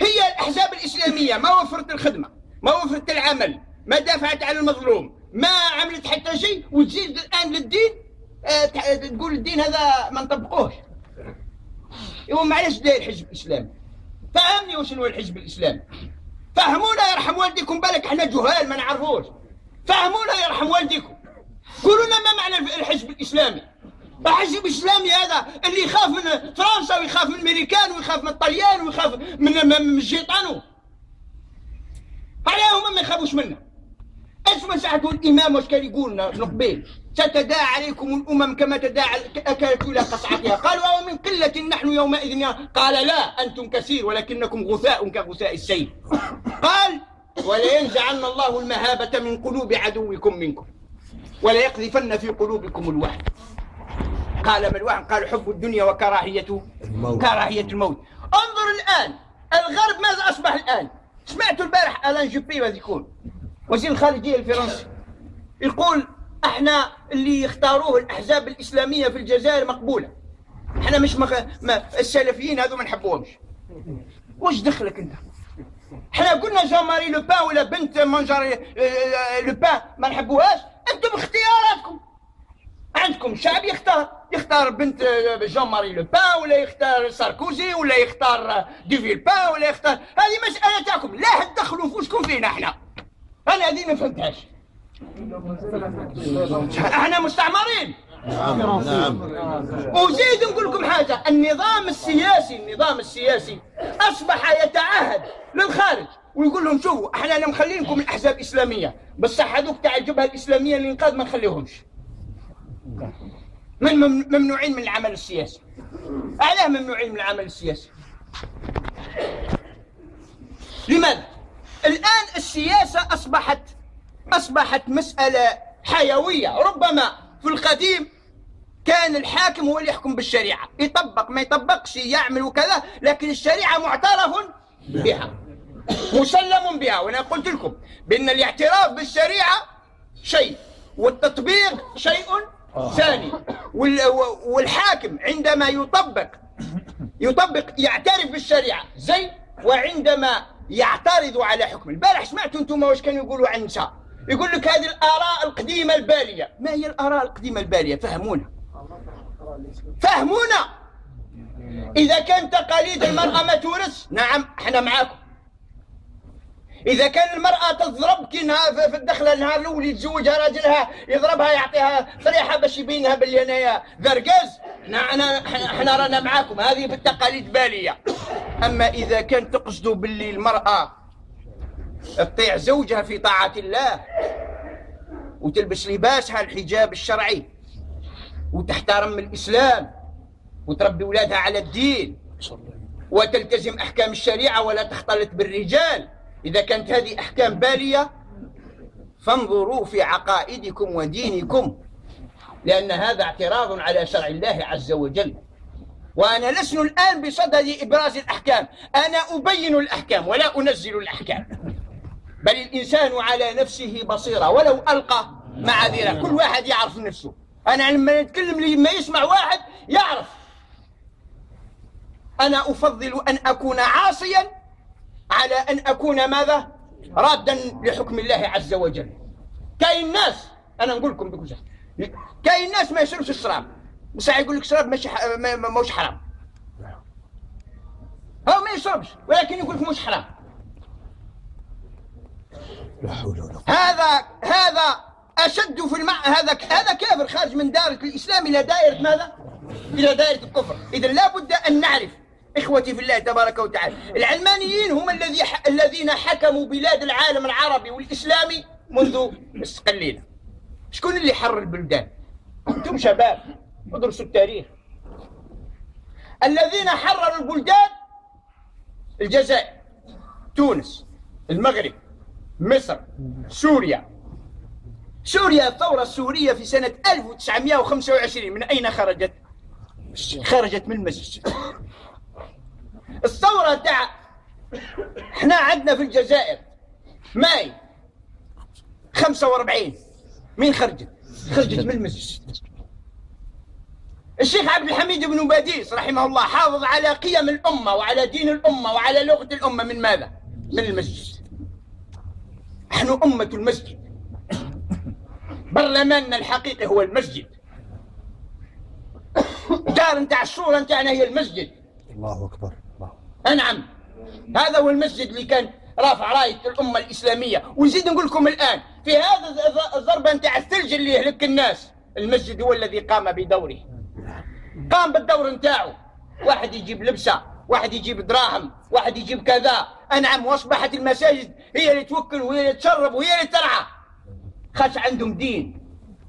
Speaker 1: هي الأحزاب الإسلامية ما وفرت الخدمة ما وفرت العمل ما دافعت على المظلوم ما عملت حتى شيء وتزيد الآن للدين آه، تقول الدين هذا ما نطبقوش هو معلش داير الحزب الإسلامي فهمني وش هو الحزب الإسلامي فهمونا يرحم والديكم بالك إحنا جهال ما نعرفوش. فهمونا يرحم والديكم. قولوا لنا ما معنى الحزب الإسلامي. الحزب الإسلامي هذا اللي يخاف من فرنسا ويخاف من الأمريكان ويخاف من الطليان ويخاف من الشيطان. عليهم ما يخافوش منا. اسمع ساعة الإمام واش كان يقول لنا ستداعى عليكم الأمم كما تداعى أكلت إلى قصعتها قالوا ومن قلة نحن يومئذ قال لا أنتم كثير ولكنكم غثاء كغثاء السيل. قال ولينزعن الله المهابة من قلوب عدوكم منكم وليقذفن في قلوبكم الوهن قال ما الوهن قال حب الدنيا وكراهية
Speaker 2: الموت.
Speaker 1: كراهية الموت. انظر الآن الغرب ماذا أصبح الآن؟ سمعت البارح ألان جوبي ماذا يكون وزير الخارجية الفرنسي يقول إحنا اللي يختاروه الأحزاب الإسلامية في الجزائر مقبولة. إحنا مش مخ... ما السلفيين هذو ما نحبوهمش وش دخلك انت؟ إحنا قلنا جان ماري لو بان ولا بنت مانجاري آه، لو بان ما نحبوهاش؟ أنتم اختياراتكم. عندكم شعب يختار. يختار بنت آه، جان ماري لو بان ولا يختار ساركوزي ولا يختار آه، دي فيلبان ولا يختار. هذه مسألة تاعكم. لا تدخلوا فوسكم فينا إحنا. أنا هذه ما فهمتهاش. إحنا مستعمرين.
Speaker 2: نعم. نعم
Speaker 1: وزيد نقول لكم حاجة النظام السياسي النظام السياسي أصبح يتعهد للخارج ويقول لهم شوفوا إحنا اللي مخلينكم الأحزاب الإسلامية بصح هذوك تاع الجبهة الإسلامية الإنقاذ ما نخليهمش. من مم- ممنوعين من العمل السياسي. علاه ممنوعين من العمل السياسي. لماذا؟ الآن السياسة أصبحت أصبحت مسألة حيوية. ربما في القديم كان الحاكم هو اللي يحكم بالشريعة. يطبق ما يطبقش يعمل وكذا لكن الشريعة معترف بها. مسلم بها. وأنا قلت لكم بأن الاعتراف بالشريعة شيء والتطبيق شيء ثاني. وال- والحاكم عندما يطبق يطبق يعترف بالشريعة زي وعندما يعترض على حكم البارح سمعتوا أنتم واش كانوا يقولوا عن النساء؟ يقول لك هذه الآراء القديمة البالية. ما هي الآراء القديمة البالية؟ فهمونا. فهمونا. إذا كان تقاليد المرأة ما تورث نعم إحنا معاكم. إذا كان المرأة تضرب كي في الدخلة النهار الأول يتزوجها راجلها يضربها يعطيها طريحة باش يبينها باللي أنايا ذرقاز إحنا إحنا رانا معاكم. هذه في التقاليد بالية أما إذا كان تقصدوا باللي المرأة تطيع زوجها في طاعة الله. وتلبس لباسها الحجاب الشرعي. وتحترم الإسلام. وتربي أولادها على الدين. وتلتزم أحكام الشريعة ولا تختلط بالرجال. إذا كانت هذه أحكام بالية فانظروا في عقائدكم ودينكم. لأن هذا اعتراض على شرع الله عز وجل. وأنا لسنا الآن بصدد إبراز الأحكام. أنا أبين الأحكام ولا أنزل الأحكام. بل الإنسان على نفسه بصيرة ولو ألقى معاذيره. كل واحد يعرف نفسه. أنا لما نتكلم لما يسمع واحد يعرف. أنا أفضل أن أكون عاصيا على أن أكون ماذا؟ رادا لحكم الله عز وجل. كاين ناس أنا نقول لكم بكل كاين ناس ما يشربش الشراب. وساعة يقول لك الشراب ماشي ماهوش حرام. هو ما يشربش ولكن يقول لك مش حرام.
Speaker 2: لا حول ولا قوة
Speaker 1: هذا هذا أشد في المع... هذا هذا كافر خارج من دائرة الإسلام إلى دائرة ماذا؟ إلى دائرة الكفر إذا لا بد أن نعرف إخوتي في الله تبارك وتعالى العلمانيين هم الذي ح... الذين حكموا بلاد العالم العربي والإسلامي منذ قليلا شكون اللي حرر البلدان؟ أنتم شباب ادرسوا التاريخ الذين حرروا البلدان الجزائر تونس المغرب مصر سوريا سوريا الثورة السورية في سنة 1925 من أين خرجت؟ خرجت من المسجد الثورة تاع إحنا عندنا في الجزائر ماي 45 مين خرجت؟ خرجت من المسجد الشيخ عبد الحميد بن باديس رحمه الله حافظ على قيم الأمة وعلى دين الأمة وعلى لغة الأمة من ماذا؟ من المسجد نحن أمة المسجد. برلماننا الحقيقي هو المسجد. دار نتاع الصورة نتاعنا هي المسجد.
Speaker 2: الله أكبر الله.
Speaker 1: نعم. هذا هو المسجد اللي كان رافع راية الأمة الإسلامية. ونزيد نقول لكم الآن في هذا الضربة نتاع الثلج اللي يهلك الناس المسجد هو الذي قام بدوره. قام بالدور نتاعو. واحد يجيب لبسة واحد يجيب دراهم واحد يجيب كذا. أنعم وأصبحت المساجد هي اللي توكل وهي اللي تشرب وهي اللي ترعى خاص عندهم دين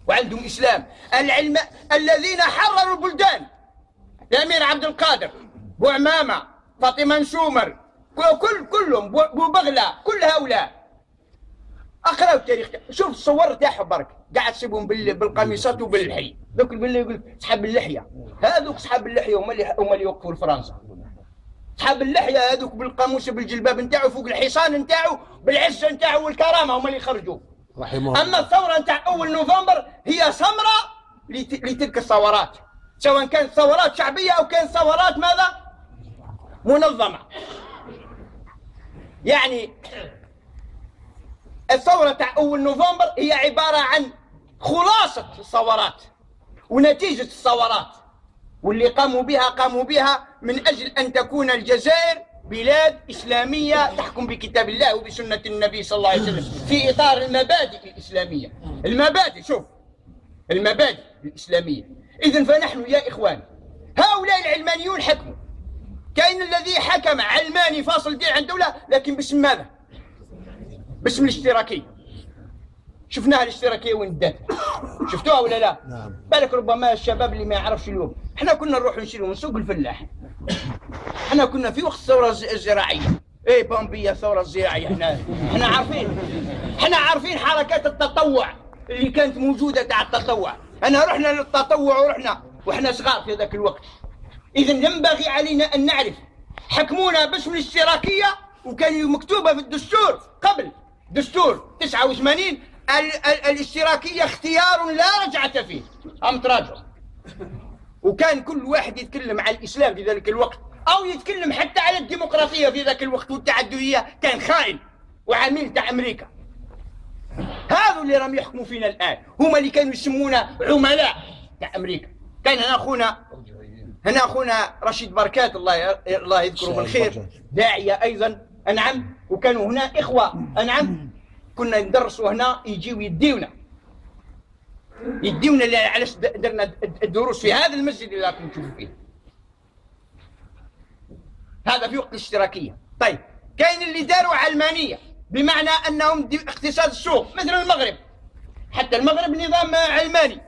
Speaker 1: وعندهم إسلام. العلم الذين حرروا البلدان. الأمير عبد القادر بوعمامة فاطمة نسومر كل كلهم بو بو بغلة كل هؤلاء. اقراوا التاريخ شوف الصور تاعهم برك. قاعد تسيبهم بال- بالقميصات وباللحي ذوك باللي يقول سحاب اللحية. هذوك سحاب اللحية هما اللي هما اللي يوقفوا لفرنسا سحاب اللحية هذوك بالقاموس بالجلباب نتاعو فوق الحصان نتاعو بالعزه نتاعو والكرامة هما اللي يخرجوا
Speaker 2: رحمه
Speaker 1: أما الثورة نتاع أول نوفمبر هي ثمره لت- لتلك الثورات. سواء كانت ثورات شعبية أو كانت ثورات ماذا؟ منظمة. يعني الثورة تاع أول نوفمبر هي عبارة عن خلاصة الثورات ونتيجة الثورات. واللي قاموا بها قاموا بها من أجل أن تكون الجزائر بلاد إسلامية تحكم بكتاب الله وبسنة النبي صلى الله عليه وسلم في إطار المبادئ الإسلامية. المبادئ شوف المبادئ الإسلامية. اذا فنحن يا إخوان هؤلاء العلمانيون حكموا. كاين الذي حكم علماني فاصل دين عن دولة لكن باسم ماذا؟ باسم الاشتراكية. شفناها الاشتراكية وين دات. شفتوها ولا لا؟
Speaker 2: نعم.
Speaker 1: بالك ربما الشباب اللي ما يعرفش اليوم. إحنا كنا نروح نشيلوا من سوق الفلاح. إحنا كنا في وقت الثورة الز- الزراعية. إيه بامبية الثورة الزراعية إحنا؟ إحنا عارفين. إحنا عارفين حركات التطوع اللي كانت موجودة تاع التطوع. انا رحنا للتطوع ورحنا وإحنا صغار في ذاك الوقت. اذا ينبغي علينا أن نعرف. حكمونا باسم الاشتراكية وكان مكتوبة في الدستور قبل. دستور 89 ال- ال- الاشتراكية اختيار لا رجعة فيه. هم تراجعوا؟ وكان كل واحد يتكلم على الإسلام في ذلك الوقت أو يتكلم حتى على الديمقراطية في ذاك الوقت والتعددية كان خائن وعميل تاع أمريكا. هذو اللي راهم يحكموا فينا الآن هما اللي كانوا يسمونا عملاء تاع أمريكا. كان هنا أخونا هنا أخونا رشيد بركات الله الله يذكره بالخير داعية أيضا أنعم وكانوا هنا إخوة أنعم. كنا ندرسوا هنا يجيو يديونا. يديونا علاش درنا الدروس في هذا المسجد اللي راكم تشوفوا فيه. هذا في وقت الاشتراكية. طيب كاين اللي داروا علمانيه بمعنى أنهم اقتصاد السوق مثل المغرب. حتى المغرب نظام علماني.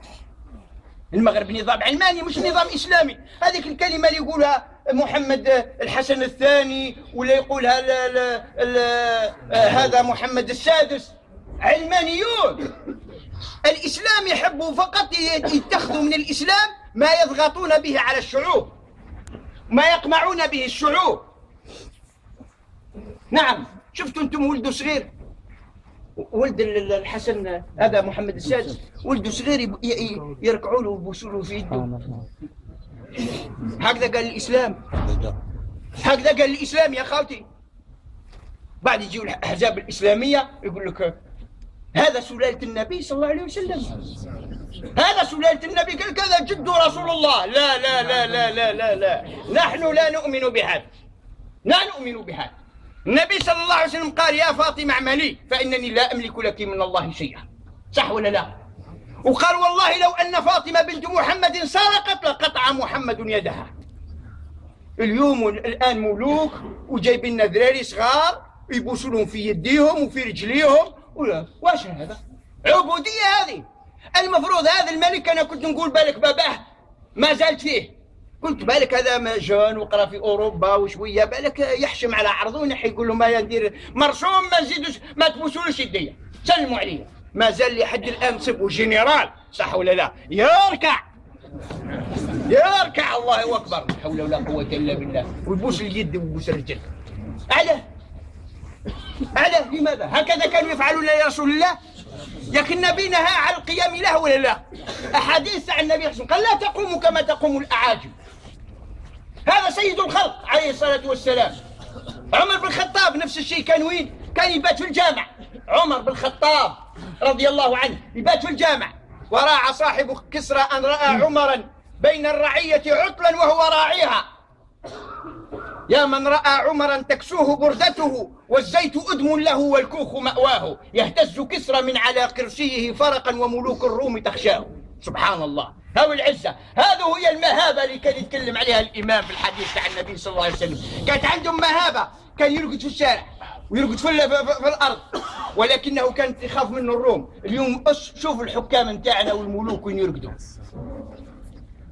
Speaker 1: المغرب نظام علماني مش نظام إسلامي. هذيك الكلمة اللي يقولها محمد الحسن الثاني ولا يقولها ل ل ل هذا محمد السادس. علمانيون. الإسلام يحبوا فقط يتخذوا من الإسلام ما يضغطون به على الشعوب ما يقمعون به الشعوب. نعم شفتوا أنتم ولده صغير؟ ولد ال- ال- الحسن هذا محمد السادس ولده صغير يركعوا له ويبوسوا له في يده. هكذا قال الإسلام. هكذا قال الإسلام يا خالتي. بعد يجيو الأحزاب الإسلامية يقول لك هذا سلالة النبي صلى الله عليه وسلم. هذا سلالة النبي قال كذا جد رسول الله. لا لا لا لا لا لا لا. نحن لا نؤمن بهذا. لا نؤمن بهذا. النبي صلى الله عليه وسلم قال يا فاطمة اعملي فإنني لا أملك لك من الله شيئا. صح ولا لا؟ وقال والله لو أن فاطمة بنت محمد سرقت لقطع محمد يدها. اليوم الآن ملوك وجايبين ذراري صغار يبوسوا لهم في يديهم وفي رجليهم. ولا واش هذا؟ عبودية هذه. المفروض هذا الملك أنا كنت نقول بالك باباه ما زالت فيه. قلت بالك هذا مجان وقرأ في أوروبا وشوية بالك يحشم على عرضه ونحي يقول له ما ندير مرسوم ما نزيدوش ما تبوسولوش يديا. سلموا عليه ما زال لحد الآن سبوا جنرال صح ولا لا؟ يركع. يركع الله أكبر. لا حول ولا قوة إلا بالله. ويبوس اليد ويبوس الرجل. على على لماذا؟ هكذا كانوا يفعلون يا رسول الله؟ لكن النبي نهى على القيام له ولا لا؟ أحاديث عن النبي صلى قال لا تقوموا كما تقوم الأعاجم. هذا سيد الخلق عليه الصلاة والسلام. عمر بن الخطاب نفس الشيء. كان وين؟ كان يبات في الجامع. عمر بن الخطاب رضي الله عنه يبات في الجامع. وراعى صاحب كسرى أن رأى عمرا بين الرعية عطلا وهو راعيها. يا من رأى عمرا تكسوه بردته والزيت أدم له والكوخ مأواه. يهتز كسرى من على قرشيه فرقا وملوك الروم تخشاه. سبحان الله. هاو العزة. هذه هي المهابة اللي كان يتكلم عليها الإمام في الحديث تاع النبي صلى الله عليه وسلم. كانت عندهم مهابة. كان يرقد في الشارع ويرقد في, في, الأرض. ولكنه كانت يخاف منه الروم. اليوم شوف الحكام نتاعنا والملوك وين يرقدوا.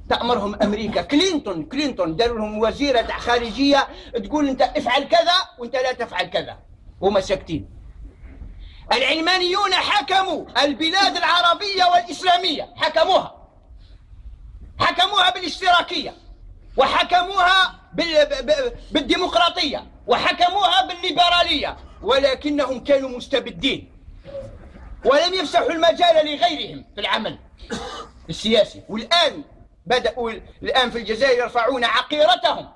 Speaker 1: تأمرهم أمريكا. كلينتون كلينتون داروا لهم وزيرة تاع خارجية تقول أنت افعل كذا وأنت لا تفعل كذا. هما ساكتين. العلمانيون حكموا البلاد العربية والإسلامية حكموها. حكموها بالاشتراكية وحكموها بالديمقراطية وحكموها بالليبرالية ولكنهم كانوا مستبدين. ولم يفسحوا المجال لغيرهم في العمل السياسي. والآن بدأوا الآن في الجزائر يرفعون عقيرتهم.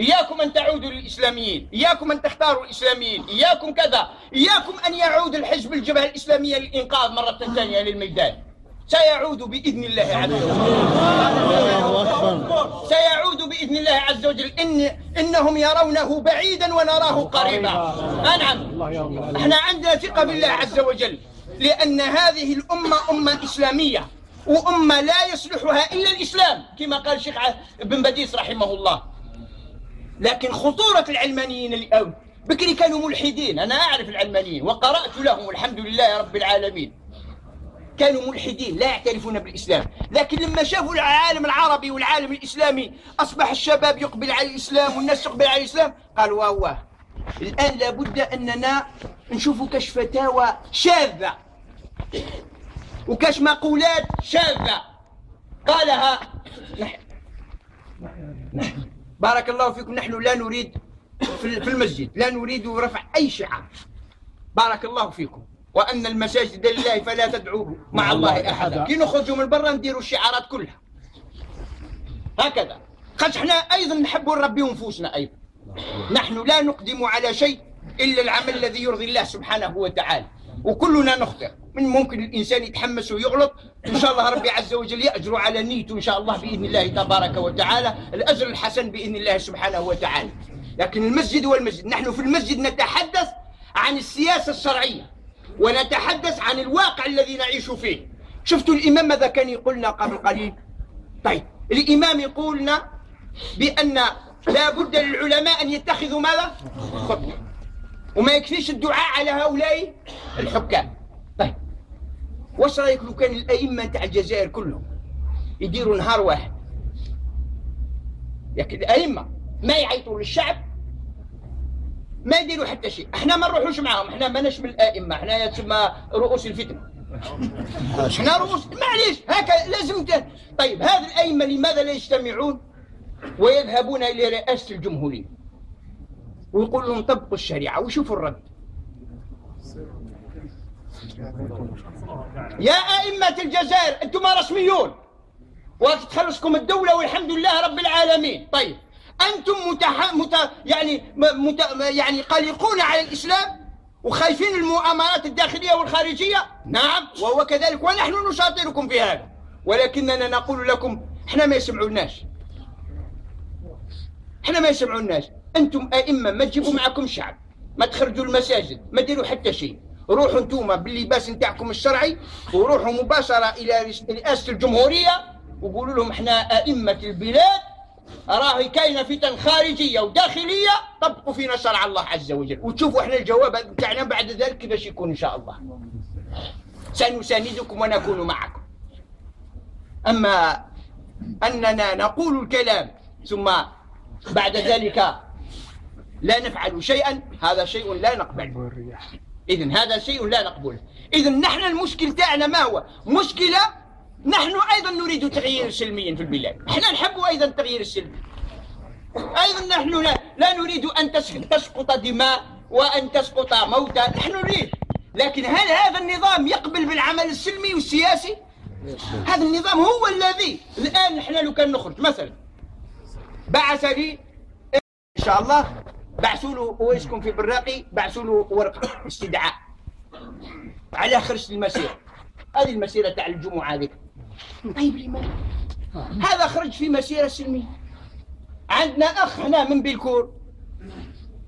Speaker 1: إياكم أن تعودوا للإسلاميين إياكم أن تختاروا الإسلاميين إياكم كذا إياكم أن يعود الحزب الجبهة الإسلامية للإنقاذ مرة ثانية للميدان. سيعود بإذن الله عز وجل. سيعود بإذن الله عز وجل. إن إنهم يرونه بعيدا ونراه قريبا. نعم. إحنا عندنا ثقة بالله عز وجل لأن هذه الأمة أمة إسلامية. وأمة لا يصلحها إلا الإسلام كما قال الشيخ بن بديس رحمه الله. لكن خطورة العلمانيين اليوم بكري كانوا ملحدين أنا أعرف العلمانيين وقرأت لهم الحمد لله رب العالمين. كانوا ملحدين لا يعترفون بالإسلام. لكن لما شافوا العالم العربي والعالم الإسلامي أصبح الشباب يقبل على الإسلام والناس تقبل على الإسلام قالوا واه الآن لابد أننا نشوف كاش فتاوى شاذة. وكاش مقولات شاذة. قالها. نحن نحن بارك الله فيكم نحن لا نريد في المسجد لا نريد رفع أي شعار. بارك الله فيكم. وأن المساجد لله فلا تدعوا مع الله أحدا. كي نخرجوا من برا نديروا الشعارات كلها. هكذا. خاطر إحنا أيضا نحبوا نربيوا نفوسنا أيضا. نحن لا نقدم على شيء إلا العمل الذي يرضي الله سبحانه وتعالى. وكلنا نخطئ. من ممكن الإنسان يتحمس ويغلط إن شاء الله ربي عز وجل يأجر على نيته إن شاء الله بإذن الله تبارك وتعالى الأجر الحسن بإذن الله سبحانه وتعالى. لكن المسجد هو المسجد نحن في المسجد نتحدث عن السياسة الشرعية ونتحدث عن الواقع الذي نعيش فيه. شفتوا الإمام ماذا كان يقولنا قبل قليل؟ طيب الإمام يقولنا بأن لا بد للعلماء أن يتخذوا ماذا؟ خطوة وما يكفيش الدعاء على هؤلاء؟ الحكام طيب. واش رأيك لو كان الأئمة تاع الجزائر كلهم يديروا نهار واحد؟ لكن الأئمة ما يعيطوا للشعب ما يديروا حتى شيء. إحنا ما نروحوش معاهم. إحنا ما نشمل الأئمة. إحنا يتسمى رؤوس الفتنة. إحنا رؤوس. معليش. هكا لازم ت... طيب هذه الأئمة لماذا لا يجتمعون ويذهبون إلى رئاسة الجمهورية؟ ويقول لهم طبقوا الشريعة وشوفوا الرد. يا أئمة الجزائر أنتم رسميون. وتخلصكم الدولة والحمد لله رب العالمين. طيب أنتم متح... مت... يعني مت... يعني قلقون على الإسلام وخايفين المؤامرات الداخلية والخارجية؟ نعم وهو كذلك ونحن نشاطركم في هذا. ولكننا نقول لكم إحنا ما يسمعوناش. إحنا ما يسمعوناش. أنتم أئمة ما تجيبوا معكم شعب ما تخرجوا المساجد ما ديروا حتى شيء. روحوا أنتم باللباس نتاعكم الشرعي وروحوا مباشرة إلى رئاسة الجمهورية وقولوا لهم إحنا أئمة البلاد راهي كاينة فتن خارجية وداخلية طبقوا فينا شرع الله عز وجل. وتشوفوا إحنا الجواب بتاعنا بعد ذلك كيفاش يكون إن شاء الله. سنساندكم ونكون معكم. أما أننا نقول الكلام ثم بعد ذلك لا نفعل شيئا هذا شيء لا نقبله اذا هذا شيء لا نقبله اذا نحن المشكل تاعنا ما هو؟ مشكلة نحن أيضا نريد تغيير سلميا في البلاد. إحنا نحب أيضا التغيير السلمي أيضا نحن لا, لا نريد أن تسقط دماء وأن تسقط موتى. نحن نريد. لكن هل هذا النظام يقبل بالعمل السلمي والسياسي؟ هذا النظام هو الذي الآن نحن لو كان نخرج مثلا بعث لي إن شاء الله بعثوا له ويسكن في براقي بعثوا له ورقة استدعاء. على خرجت المسيرة. هذه المسيرة تاع الجمعة هذيك. طيب لماذا؟ هذا خرج في مسيرة سلمية. عندنا أخ هنا من بيلكور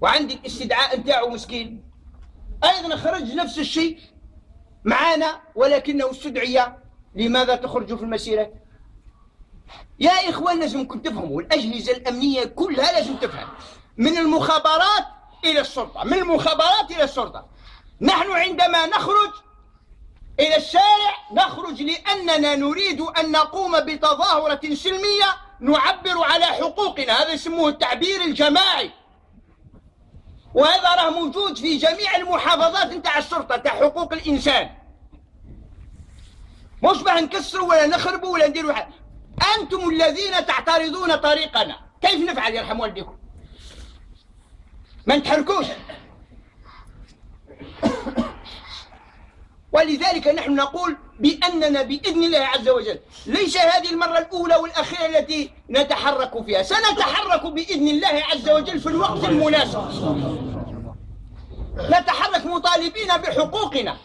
Speaker 1: وعندي الاستدعاء نتاعو مسكين. أيضا خرج نفس الشيء معانا ولكنه استدعي لماذا تخرجوا في المسيرة؟ يا إخوان لازمكم تفهموا. الأجهزة الأمنية كلها لازم تفهم. من المخابرات إلى الشرطة من المخابرات إلى الشرطة نحن عندما نخرج إلى الشارع نخرج لأننا نريد أن نقوم بتظاهرة سلمية نعبر على حقوقنا. هذا يسموه التعبير الجماعي. وهذا راه موجود في جميع المحافظات نتاع الشرطة تاع حقوق الإنسان. مش باه نكسروا ولا نخربوا ولا نديروا حاجة. أنتم الذين تعترضون طريقنا. كيف نفعل يرحم والديكم؟ ما نتحركوش. ولذلك نحن نقول بأننا بإذن الله عز وجل ليس هذه المرة الأولى والأخيرة التي نتحرك فيها سنتحرك بإذن الله عز وجل في الوقت المناسب. نتحرك مطالبين بحقوقنا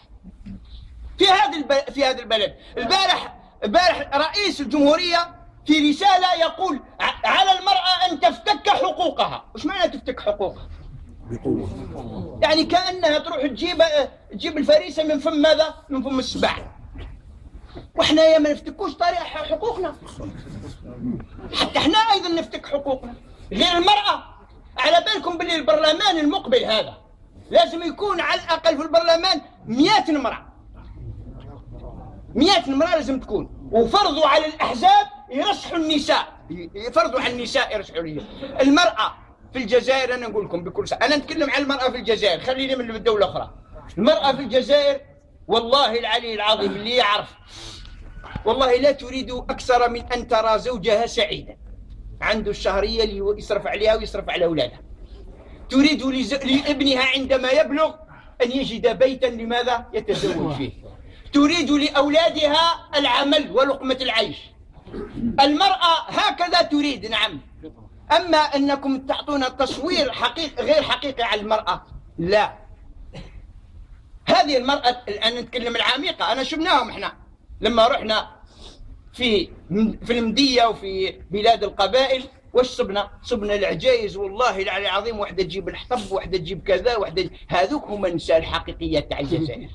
Speaker 1: في هذا في هذا البلد. البارح البارح رئيس الجمهورية في رسالة يقول على المرأة أن تفتك حقوقها. وش معنى تفتك حقوقها؟ بقوة. يعني كأنها تروح تجيب تجيب الفريسة من فم ماذا؟ من فم السباع. وإحنا يا ما نفتكوش طريقة حقوقنا. حتى إحنا أيضا نفتك حقوقنا. غير المرأة. على بالكم باللي البرلمان المقبل هذا. لازم يكون على الأقل في البرلمان 100 امرأة مئة امرأة لازم تكون. وفرضوا على الأحزاب يرشحوا النساء. يفرضوا على النساء يرشحوا المرأة في الجزائر أنا نقول لكم بكل سنة أنا نتكلم عن المرأة في الجزائر. خليني من الدولة الأخرى المرأة في الجزائر والله العلي العظيم اللي يعرف والله لا تريد أكثر من أن ترى زوجها سعيدا. عنده الشهرية اللي يصرف عليها ويصرف على أولادها. تريد لابنها عندما يبلغ أن يجد بيتا لماذا يتزوج فيه. تريد لأولادها العمل ولقمة العيش. المرأة هكذا تريد نعم. أما أنكم تعطونا تصوير حقيقي غير حقيقي على المرأة. لا. هذه المرأة الآن نتكلم العميقة. أنا شفناهم إحنا. لما رحنا في في المدية وفي بلاد القبائل واش صبنا؟ صبنا العجايز والله العلي العظيم وحدة تجيب الحطب وحدة تجيب كذا وحدة هذوك هما النساء الحقيقيات تاع الجزائر.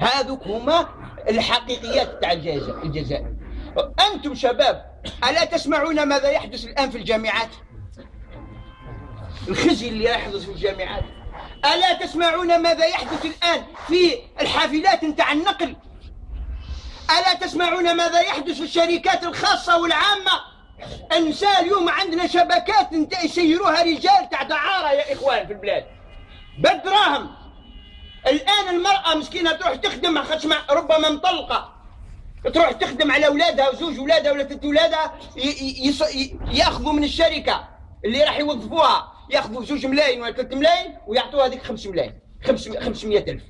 Speaker 1: هذوك هما الحقيقيات تاع الجزائر. أنتم شباب ألا تسمعون ماذا يحدث الآن في الجامعات؟ الخزي اللي يحدث في الجامعات. ألا تسمعون ماذا يحدث الآن في الحافلات نتاع النقل؟ ألا تسمعون ماذا يحدث في الشركات الخاصة والعامة؟ النساء اليوم عندنا شبكات يسيروها رجال تاع دعارة يا إخوان في البلاد. بالدراهم الآن المرأة مسكينة تروح تخدم ربما مطلقة. تروح تخدم على أولادها وزوج أولادها ولا ثلاث أولادها يأخذوا من الشركة اللي راح يوظفوها. ياخذوا زوج ملايين ولا ثلاث ملايين ويعطوها هذيك خمس ملايين. خمس 500 ألف.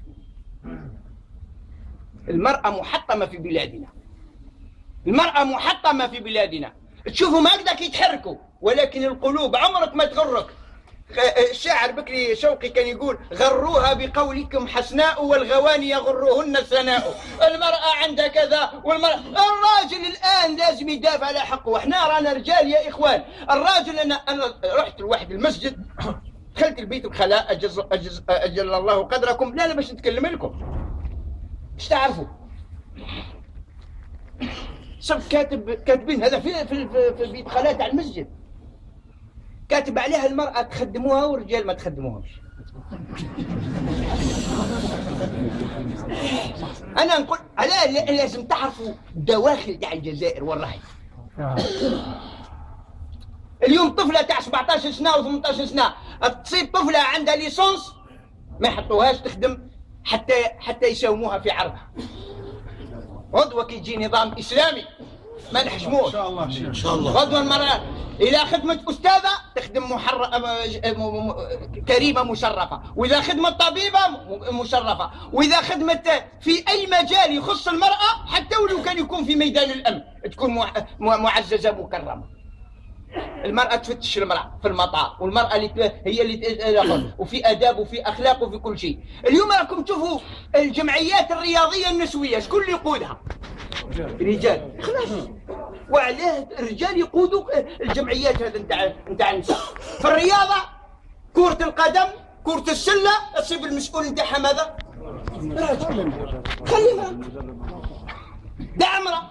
Speaker 1: المرأة محطمة في بلادنا. المرأة محطمة في بلادنا. تشوفهم هكذا يتحركوا. ولكن القلوب عمرك ما تغرك. الشاعر بكري شوقي كان يقول غروها بقولكم حسناء والغواني يغرهن الثناء المرأة عندها كذا والمرأة الراجل الآن لازم يدافع على حقه. وإحنا رانا رجال يا إخوان. الراجل أنا, أنا رحت لواحد المسجد دخلت البيت الخلاء أجز, أجز, أجل الله قدركم. لا لا باش نتكلم لكم. إيش تعرفوا؟ شوف كاتب كاتبين هذا في في في, بيت خلاء تاع المسجد. كاتب عليها المرأة تخدموها والرجال ما تخدموهمش. أنا نقول على لازم تعرفوا دواخل تاع الجزائر راهي اليوم طفلة تاع 17 سنة و 18 سنة تصيب طفلة عندها ليسونس ما يحطوهاش تخدم حتى حتى يساوموها في عرضها. غدوه كي يجي نظام إسلامي. ما نحجموش إن شاء الله إن شاء الله. غدوة المرأة إلى خدمة أستاذة تخدم محر... كريمة مشرفة. وإذا خدمة طبيبة مشرفة. وإذا خدمت في أي مجال يخص المرأة حتى ولو كان يكون في ميدان الأمن تكون معززة مكرمة. المرأة تفتش المرأة في المطار والمرأة اللي هي اللي وفي آداب وفي أخلاق وفي كل شيء. اليوم راكم تشوفوا الجمعيات الرياضية النسوية شكون اللي يقودها؟ رجال. خلاص. وعلاه الرجال يقودوا الجمعيات هذا نتاع نتاع النساء. في الرياضة كرة القدم كرة السلة تصيب المسؤول نتاعها ماذا؟ راجل خلي دع امرأة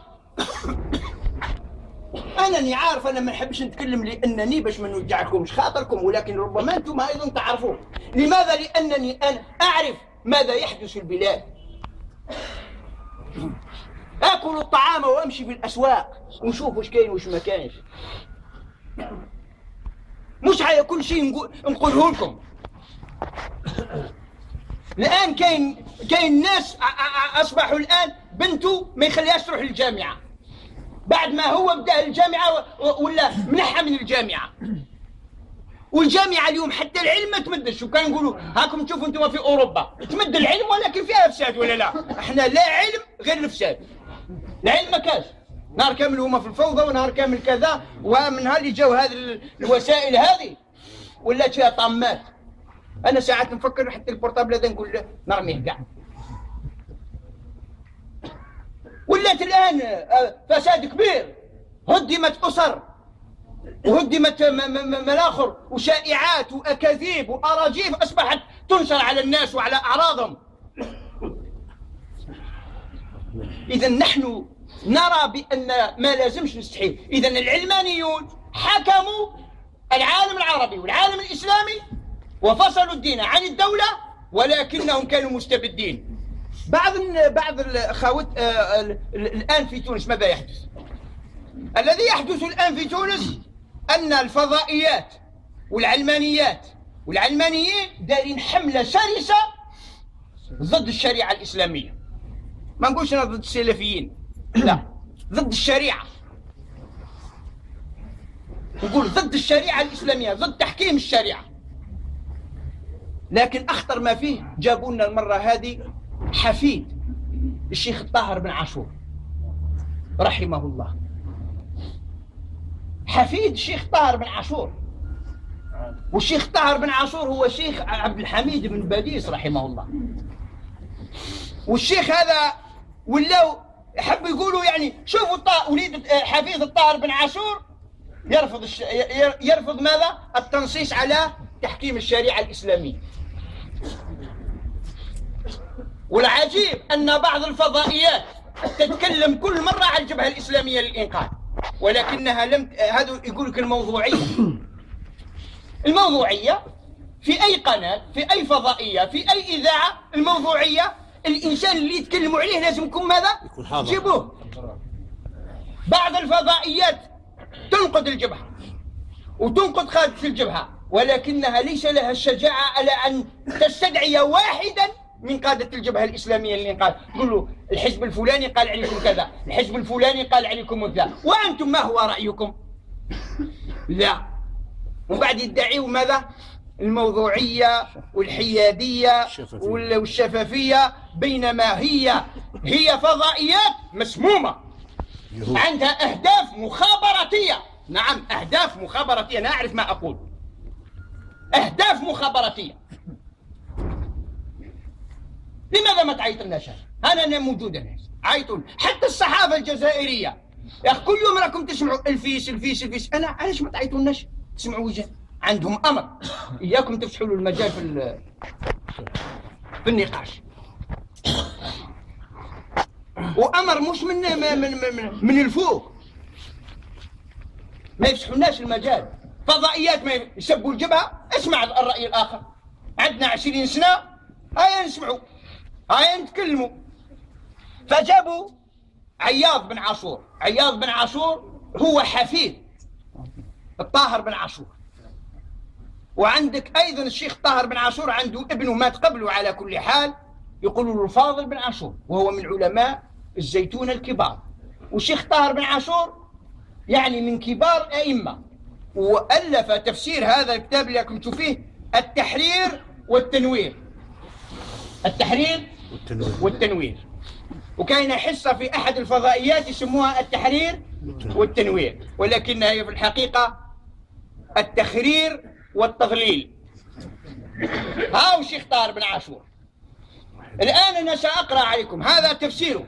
Speaker 1: أنني عارف أنا ما نحبش نتكلم لأنني باش ما نوجعكمش خاطركم ولكن ربما أنتم أيضا تعرفون لماذا؟ لأنني أنا أعرف ماذا يحدث في البلاد. أكل الطعام وأمشي في الأسواق ونشوف واش كاين واش ما كاينش. مش على كل شيء نقوله لكم. الآن كاين كاين ناس أصبحوا الآن بنته ما يخليهاش تروح للجامعة. بعد ما هو بدأ الجامعة ولا منحها من الجامعة. والجامعة اليوم حتى العلم ما تمدش وكان يقولوا؟ هاكم تشوفوا أنتم في أوروبا. تمد العلم ولكن فيها فساد ولا لا؟ إحنا لا علم غير الفساد العلم ما كاش. نهار كامل هما في الفوضى ونهار كامل كذا ومن نهار اللي جاو هذه الوسائل هذه. ولات فيها طامات أنا ساعات نفكر حتى البورتابل هذا نقول نرميه كاع ولات الآن آه، فساد كبير. هدمت أسر وهدمت ملاخر وشائعات وأكاذيب وأراجيف أصبحت تنشر على الناس وعلى أعراضهم. إذا نحن نرى بأن ما لازمش نستحيل. إذا العلمانيون حكموا العالم العربي والعالم الإسلامي وفصلوا الدين عن الدولة ولكنهم كانوا مستبدين. بعض بعض الاخوات آه، ال- ال- الآن في تونس ماذا يحدث؟ الذي يحدث الآن في تونس أن الفضائيات والعلمانيات والعلمانيين دايرين حملة شرسه ضد الشريعة الإسلامية. ما نقولش أنا ضد السلفيين. لا ضد الشريعة. نقول ضد الشريعة الإسلامية ضد تحكيم الشريعة. لكن أخطر ما فيه جابوا لنا المرة هذه حفيد الشيخ الطاهر بن عاشور رحمه الله حفيد الشيخ طاهر بن عاشور والشيخ طاهر بن عاشور هو شيخ عبد الحميد بن باديس رحمه الله والشيخ هذا ولاو يحبوا يقولوا يعني شوفوا. وليد حفيد الطاهر بن عاشور يرفض الش... يرفض ماذا؟ التنصيص على تحكيم الشريعة الإسلامية. والعجيب أن بعض الفضائيات تتكلم كل مرة عن الجبهة الإسلامية للإنقاذ ولكنها لم هذا يقول لك الموضوعية الموضوعية في أي قناة في أي فضائية في أي إذاعة الموضوعية الإنسان اللي يتكلموا عليه لازم يكون ماذا؟
Speaker 2: يكون حاضر.
Speaker 1: جيبوه بعض الفضائيات تنقد الجبهة وتنقد قادة الجبهة ولكنها ليس لها الشجاعة على أن تستدعي واحدا من قادة الجبهة الإسلامية للإنقاذ تقول له الحزب الفلاني قال عليكم كذا الحزب الفلاني قال عليكم كذا وأنتم ما هو رأيكم؟ (laughs) لا. وبعد يدعيوا ماذا؟ الموضوعية والحيادية
Speaker 2: الشفافية.
Speaker 1: وال- والشفافية بينما هي هي فضائيات مسمومة. عندها أهداف مخابراتية. نعم أهداف مخابراتية أنا أعرف ما أقول. أهداف مخابراتية. لماذا ما تعيطلناش هذا أنا موجودة. ناس عيطون حتى الصحافة الجزائرية. يا أخي كل يوم راكم تسمعوا الفيس الفيس الفيس. أنا علاش ما تعيطولناش تسمعوا وجه. عندهم أمر إياكم تفتحوا له المجال في في النقاش. وأمر مش من من من, من, من الفوق. ما يفتحولناش المجال. فضائيات ما يسبوا الجبهة. اسمع الرأي الآخر. عندنا عشرين سنة. هيا نسمعوا. هيا نتكلموا فجابوا عياض بن عاشور. عياض بن عاشور هو حفيد. الطاهر بن عاشور. وعندك أيضا الشيخ طاهر بن عاشور عنده ابنه مات قبله على كل حال. يقولوا له الفاضل بن عاشور وهو من علماء الزيتون الكبار. والشيخ طاهر بن عاشور يعني من كبار أئمة. وألف تفسير هذا الكتاب اللي راكم فيه التحرير والتنوير. التحرير
Speaker 2: والتنوير
Speaker 1: والتنوير وكاين حصة في أحد الفضائيات يسموها التحرير والتنوير ولكنها هي في الحقيقة التخرير والتضليل. هاو شيخ طاهر بن عاشور. الآن أنا سأقرأ عليكم. هذا تفسيره.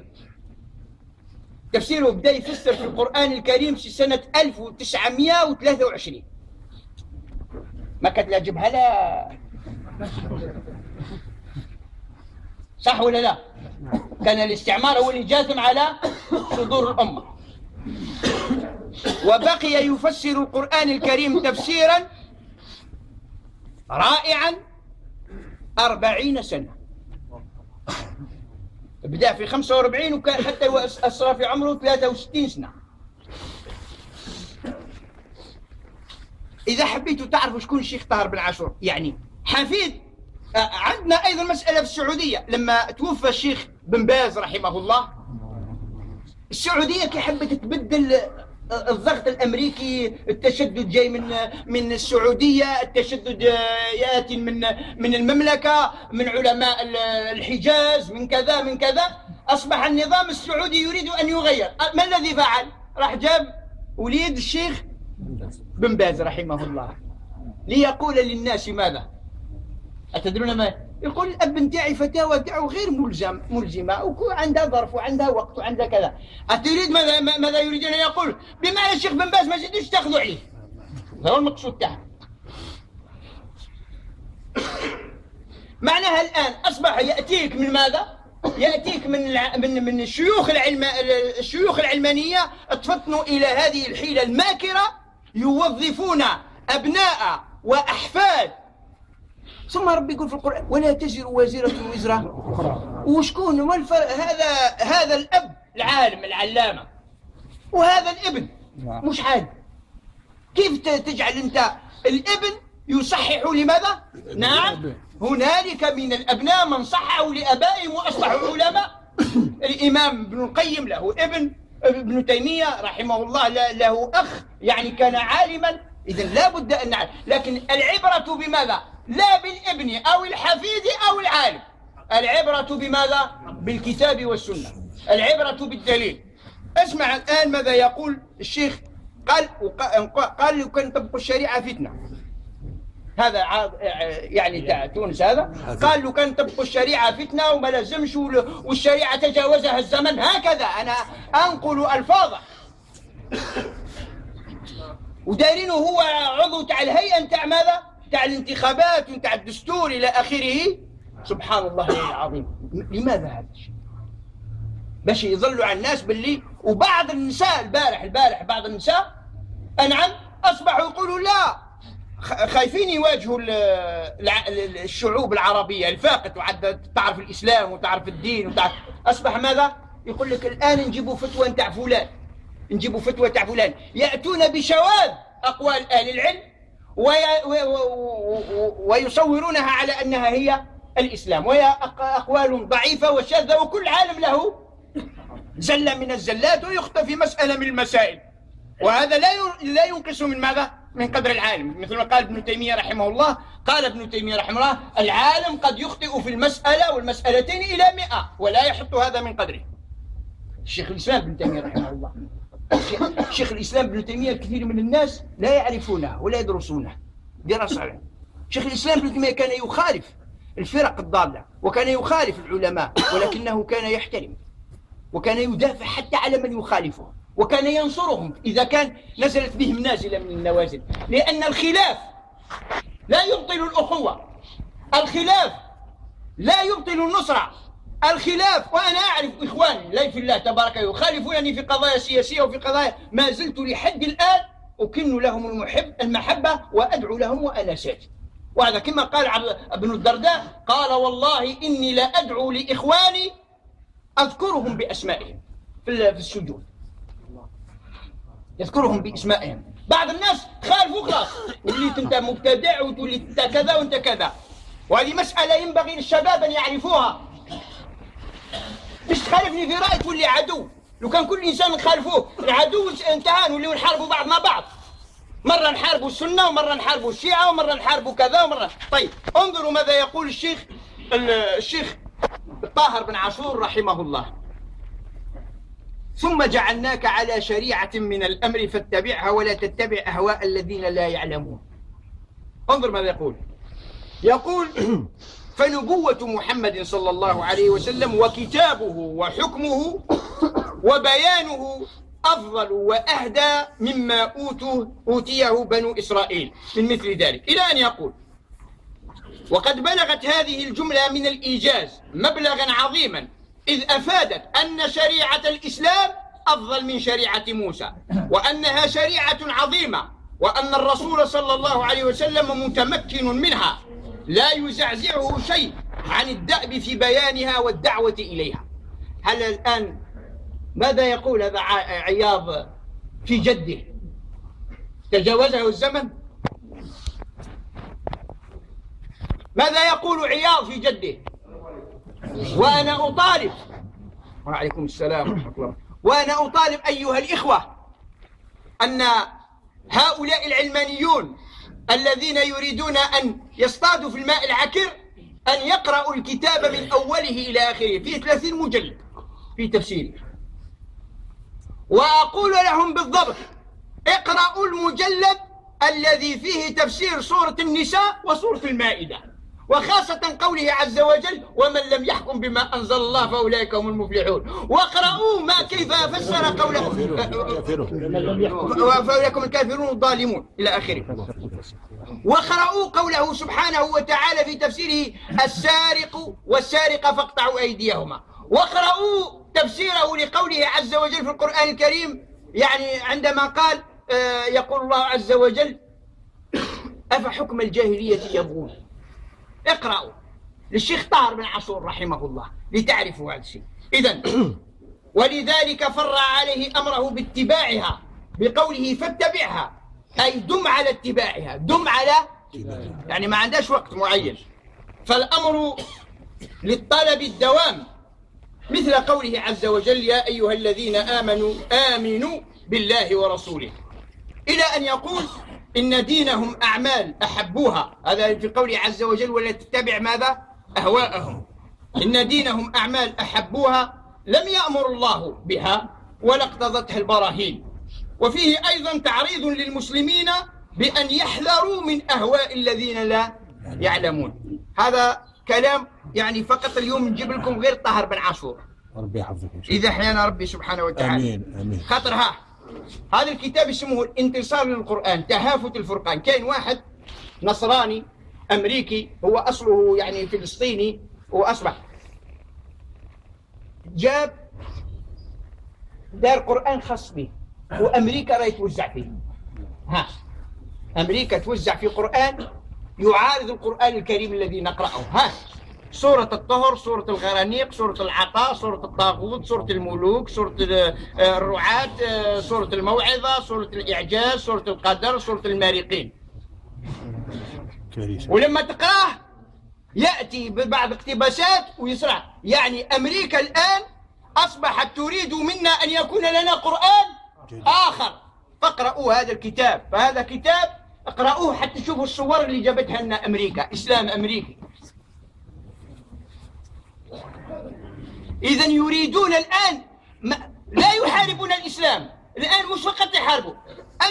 Speaker 1: تفسيره بدأ يفسر في القرآن الكريم في سنة 1923 ما كانت لا جبهة لا. صح ولا لا؟ كان الاستعمار هو اللي جاثم على صدور الأمة. وبقي يفسر القرآن الكريم تفسيرا رائعا أربعين سنة. بدأ في 45 وكان حتى أسرى في عمره 63 سنة. إذا حبيتوا تعرفوا شكون الشيخ طاهر بن عاشور؟ يعني حفيد. عندنا أيضا مسألة في السعودية. لما توفى الشيخ بن باز رحمه الله السعودية كي حبت تبدل آه، الضغط الأمريكي التشدد جاي من من السعودية التشدد آه، يأتي من من المملكة من علماء ال- الحجاز من كذا من كذا. أصبح النظام السعودي يريد أن يغير. آه، ما الذي فعل؟ راح جاب وليد الشيخ بن باز رحمه الله. ليقول للناس ماذا؟ أتدرون ما؟ يقول الأب نتاعي فتاوى تاعو غير ملزم ملزمة وكو عندها ظرف وعندها وقت وعندها كذا. أتريد ماذا ماذا يريد؟ أن يقول بمعنى الشيخ بن باز ما زيدوش تاخذوا عليه. هذا هو المقصود تاعه. (coughs) معناها الآن أصبح يأتيك من ماذا؟ يأتيك من الع... من من الشيوخ العلم الشيوخ العلمانية تفطنوا إلى هذه الحيلة الماكرة يوظفون أبناء وأحفاد ثم ربي يقول في القرآن ولا تزر وازرة وزر وشكون؟ ما الفرق؟ هذا هذا الأب العالم العلامة. وهذا الابن. مش عالم كيف تجعل أنت الابن يصحح لماذا؟ نعم. هنالك من الأبناء من صححوا لآبائهم وأصبحوا علماء. الإمام ابن القيم له ابن ابن تيمية رحمه الله له أخ يعني كان عالما. إذا لا بد أن نعلم لكن العبرة بماذا؟ لا بالابن أو الحفيد أو العالم. العبرة بماذا؟ بالكتاب والسنة. العبرة بالدليل. اسمع الآن ماذا يقول الشيخ. قال قال لو كان تبقى الشريعة فتنة. هذا يعني تاع تونس هذا. قال لو كان تبقى الشريعة فتنة وما لازمش وال- والشريعة تجاوزها الزمن. هكذا أنا أنقل ألفاظه ودايرينه هو عضو تاع الهيئة تاع ماذا؟ تاع الانتخابات وتاع الدستور إلى آخره؟ سبحان الله العظيم. لماذا هذا الشيء؟ باش يظلوا على الناس باللي وبعض النساء البارح البارح بعض النساء أنعم أصبحوا يقولوا لا. خايفين يواجهوا الشعوب العربية الفاقت وعد تعرف الإسلام وتعرف الدين وتعرف. أصبح ماذا؟ يقول لك الآن نجيبوا فتوى نتاع فلان. نجيبوا فتوى تاع فلان. يأتون بشواذ أقوال أهل العلم. ويصورونها على أنها هي الإسلام. وهي أق- أقوال ضعيفة وشاذة وكل عالم له زلة من الزلات ويخطئ في مسألة من المسائل. وهذا لا لا ينقص من ماذا؟ من قدر العالم. مثل ما قال ابن تيمية رحمه الله قال ابن تيمية رحمه الله العالم قد يخطئ في المسألة والمسألتين إلى مئة ولا يحط هذا من قدره. الشيخ الإسلام ابن تيمية رحمه الله. شيخ الإسلام ابن تيمية كثير من الناس لا يعرفونه ولا يدرسونه. دراسة شيخ الإسلام ابن تيمية كان يخالف الفرق الضالة وكان يخالف العلماء ولكنه كان يحترم وكان يدافع حتى على من يخالفه وكان ينصرهم إذا كان نزلت بهم نازلة من النوازل. لأن الخلاف لا يبطل الأخوة. الخلاف لا يبطل النصرة. الخلاف وأنا أعرف إخواني لا في الله تبارك يخالفونني في قضايا سياسية وفي قضايا ما زلت لحد الآن أكن لهم المحب المحبة وأدعو لهم وأنا ساجد. وهذا كما قال ابن الدرداء قال والله إني لا أدعو لإخواني أذكرهم بأسمائهم في ال- في السجود. يذكرهم بأسمائهم. بعض الناس خالفوا خلاص وليت أنت مبتدع وتولي أنت كذا وأنت كذا. وهذه مسألة ينبغي للشباب أن يعرفوها. مش تخالفني في رأي تولي عدو. لو كان كل إنسان نخالفوه العدو انتهى نوليو نحاربوا بعض مع بعض. مرة نحاربوا السنة ومرة نحاربوا الشيعة ومرة نحاربوا كذا ومرة طيب انظروا ماذا يقول الشيخ ال- الشيخ طاهر بن عاشور رحمه الله. ثم جعلناك على شريعة من الأمر فاتبعها ولا تتبع أهواء الذين لا يعلمون. انظر ماذا يقول. يقول (clears throat) فنبوة محمد صلى الله عليه وسلم وكتابه وحكمه وبيانه أفضل وأهدى مما أوتوه أوتيه بنو إسرائيل. من مثل ذلك. إلى أن يقول وقد بلغت هذه الجملة من الإيجاز مبلغا عظيما إذ أفادت أن شريعة الإسلام أفضل من شريعة موسى وأنها شريعة عظيمة وأن الرسول صلى الله عليه وسلم متمكن منها. لا يزعزعه شيء عن الدأب في بيانها والدعوة إليها. هل الآن ماذا يقول هذا عياض في جده؟ تجاوزه الزمن؟ ماذا يقول عياض في جده؟ وأنا أطالب. وعليكم السلام ورحمة الله وأنا أطالب أيها الإخوة أن هؤلاء العلمانيون الذين يريدون أن يصطادوا في الماء العكر أن يقرأوا الكتاب من أوله إلى آخره. فيه 30 مجلد في تفسيره وأقول لهم بالضبط اقرأوا المجلد الذي فيه تفسير سورة النساء وسورة المائدة. وخاصة قوله عز وجل ومن لم يحكم بما أنزل الله فأولئك هم المفلحون. واقرأوا ما كيف فسر قوله فأولئك هم الكافرون الظالمون إلى آخره. وقرأوا قوله سبحانه وتعالى في تفسيره السارق والسارقة فاقطعوا أيديهما. وقرأوا تفسيره لقوله عز وجل في القرآن الكريم يعني عندما قال آه، يقول الله عز وجل أفحكم الجاهلية يبغون؟ اقرأوا للشيخ طاهر بن عاشور رحمه الله لتعرفوا هذا الشيء. إذا (clears throat) ولذلك فر عليه أمره باتباعها بقوله فاتبعها أي دم على اتباعها دم على يعني ما عندهاش وقت معين. فالأمر للطلب الدوام مثل قوله عز وجل يا أيها الذين آمنوا آمنوا بالله ورسوله. إلى أن يقول إن دينهم أعمال أحبوها. هذا في قوله عز وجل ولا تتبع ماذا؟ أهواءهم. إن دينهم أعمال أحبوها لم يأمر الله بها ولا اقتضتها البراهين. وفيه أيضا تعريض للمسلمين بأن يحذروا من أهواء الذين لا يعلمون. هذا كلام يعني فقط اليوم نجيب لكم غير طاهر بن عاشور.
Speaker 2: ربي يحفظك
Speaker 1: إذا أحيانا ربي سبحانه وتعالى.
Speaker 2: آمين آمين.
Speaker 1: خاطر ها هذا الكتاب اسمه الانتصار للقرآن تهافت الفرقان. كاين واحد نصراني أمريكي هو أصله يعني فلسطيني وأصبح جاب دار قرآن خاص به وأمريكا راهي توزع فيه. ها أمريكا توزع في قرآن يعارض القرآن الكريم الذي نقرأه. ها. سورة الطهر سورة الغرانيق سورة العطاء سورة الطاغوت سورة الملوك سورة آه، الرعاة آه، سورة الموعظة سورة الإعجاز سورة القدر سورة المارقين. ولما تقرأه يأتي ببعض اقتباسات ويسرع. يعني أمريكا الآن أصبحت تريد منا أن يكون لنا قرآن آخر. فاقرأوا هذا الكتاب. فهذا كتاب اقرأوه حتى تشوفوا الصور اللي جابتها لنا أمريكا إسلام أمريكي. إذا يريدون الآن ما لا يحاربون الإسلام. الآن مش فقط يحاربوا؟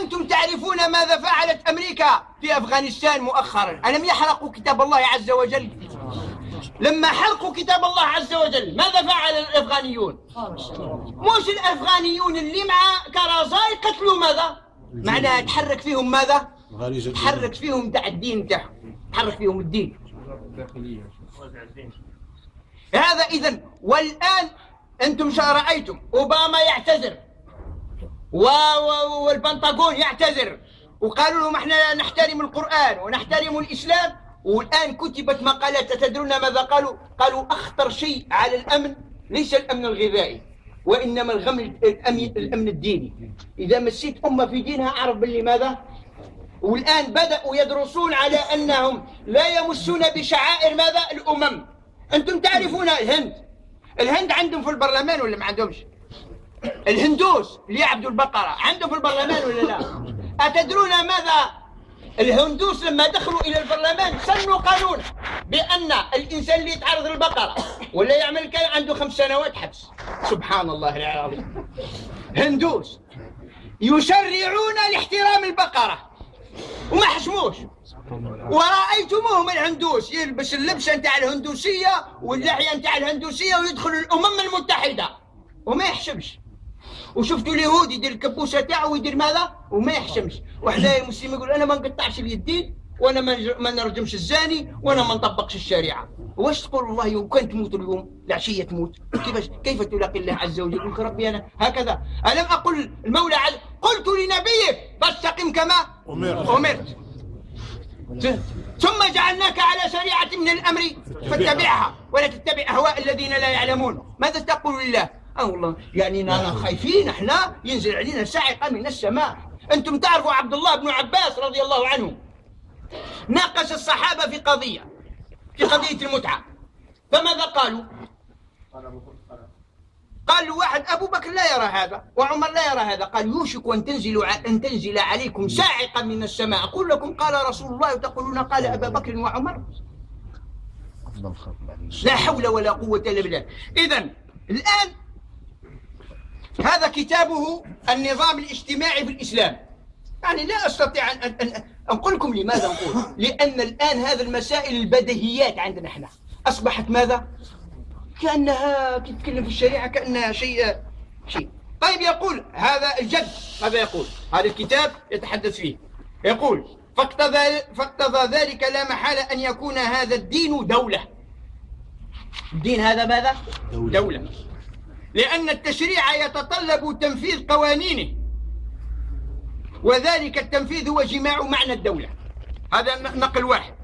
Speaker 1: أنتم تعرفون ماذا فعلت أمريكا في أفغانستان مؤخرا؟ ألم يحرقوا كتاب الله عز وجل؟ لما حرقوا كتاب الله عز وجل ماذا فعل الأفغانيون؟ مش الأفغانيون اللي مع كرازاي قتلوا ماذا؟ معناها تحرك فيهم ماذا؟ تحرك فيهم تاع الدين تاعهم. تحرك فيهم الدين. هذا إذا والآن أنتم رأيتم أوباما يعتذر. والبنطاغون يعتذر. وقالوا لهم إحنا نحترم القرآن ونحترم الإسلام. والآن كتبت مقالات تدرون ماذا قالوا؟ قالوا أخطر شيء على الأمن ليس الأمن الغذائي وإنما الغم الأمن, الأمن الديني. إذا مسيت أمة في دينها أعرف باللي ماذا؟ والآن بدأوا يدرسون على أنهم لا يمسون بشعائر ماذا؟ الأمم. أنتم تعرفون الهند. الهند عندهم في البرلمان ولا ما عندهمش؟ الهندوس اللي يعبدوا البقرة. عندهم في البرلمان ولا لا؟ أتدرون ماذا الهندوس لما دخلوا إلى البرلمان سنوا قانون بأن الإنسان اللي يتعرض للبقرة ولا يعمل كان عنده خمس سنوات حبس. سبحان الله العظيم. هندوس يشرعون لاحترام البقرة. وما حشموش. ورأيتموهم الهندوس يلبس اللبسة نتاع الهندوسية واللحية نتاع الهندوسية ويدخل الأمم المتحدة. وما يحشمش. وشفتوا اليهود يدير الكبوسة تاعه ويدير ماذا؟ وما يحشمش. وحنا المسلم يقول أنا ما نقطعش اليدين وأنا ما نرجمش الزاني وأنا ما نطبقش الشريعة. واش تقول والله لو كان تموت اليوم؟ العشية تموت. (coughs) كيفاش؟ كيف تلاقي الله عز وجل؟ يقول ربي أنا هكذا. ألم أقل المولى عز قلت لنبيك فاستقم كما
Speaker 2: أمرت.
Speaker 1: ثم جعلناك على شريعة من الأمر فاتبعها ولا تتبع أهواء الذين لا يعلمون. ماذا تقول لله؟ آه والله يعني أنا خايفين إحنا ينزل علينا صاعقة من السماء. أنتم تعرفوا عبد الله بن عباس رضي الله عنه؟ ناقش الصحابة في قضية في قضية المتعة. فماذا قالوا؟ قال له واحد أبو بكر لا يرى هذا وعمر لا يرى هذا. قال يوشك أن تنزل أن تنزل عليكم صاعقة من السماء. أقول لكم قال رسول الله وتقولون قال أبا بكر وعمر. لا حول ولا قوة إلا بالله. إذا الآن هذا كتابه النظام الاجتماعي في الإسلام. يعني لا أستطيع أن, أن, أقول لكم لماذا أقول. لأن الآن هذه المسائل البديهيات عندنا إحنا. أصبحت ماذا؟ كأنها تتكلم في الشريعة كأنها شيء شيء. طيب يقول هذا الجد. ماذا يقول؟ هذا الكتاب يتحدث فيه. يقول فاقتضى, فاقتضى ذلك لا محالة أن يكون هذا الدين دولة. الدين هذا ماذا؟
Speaker 2: دولة.
Speaker 1: دولة. لأن التشريع يتطلب تنفيذ قوانينه. وذلك التنفيذ هو جماع معنى الدولة. هذا نقل واحد.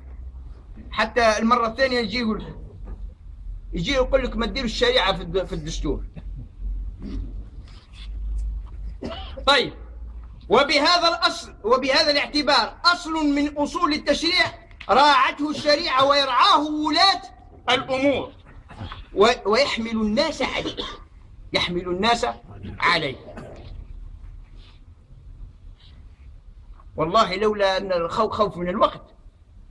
Speaker 1: حتى المرة الثانية يجي يقول يجي يقول لك ما تديروا الشريعة في الد- في الدستور. طيب. وبهذا الأصل وبهذا الاعتبار أصل من أصول التشريع راعته الشريعة ويرعاه ولاة الأمور. و- ويحمل الناس عليه. يحمل الناس عليه. والله لولا أن الخوف خوف من الوقت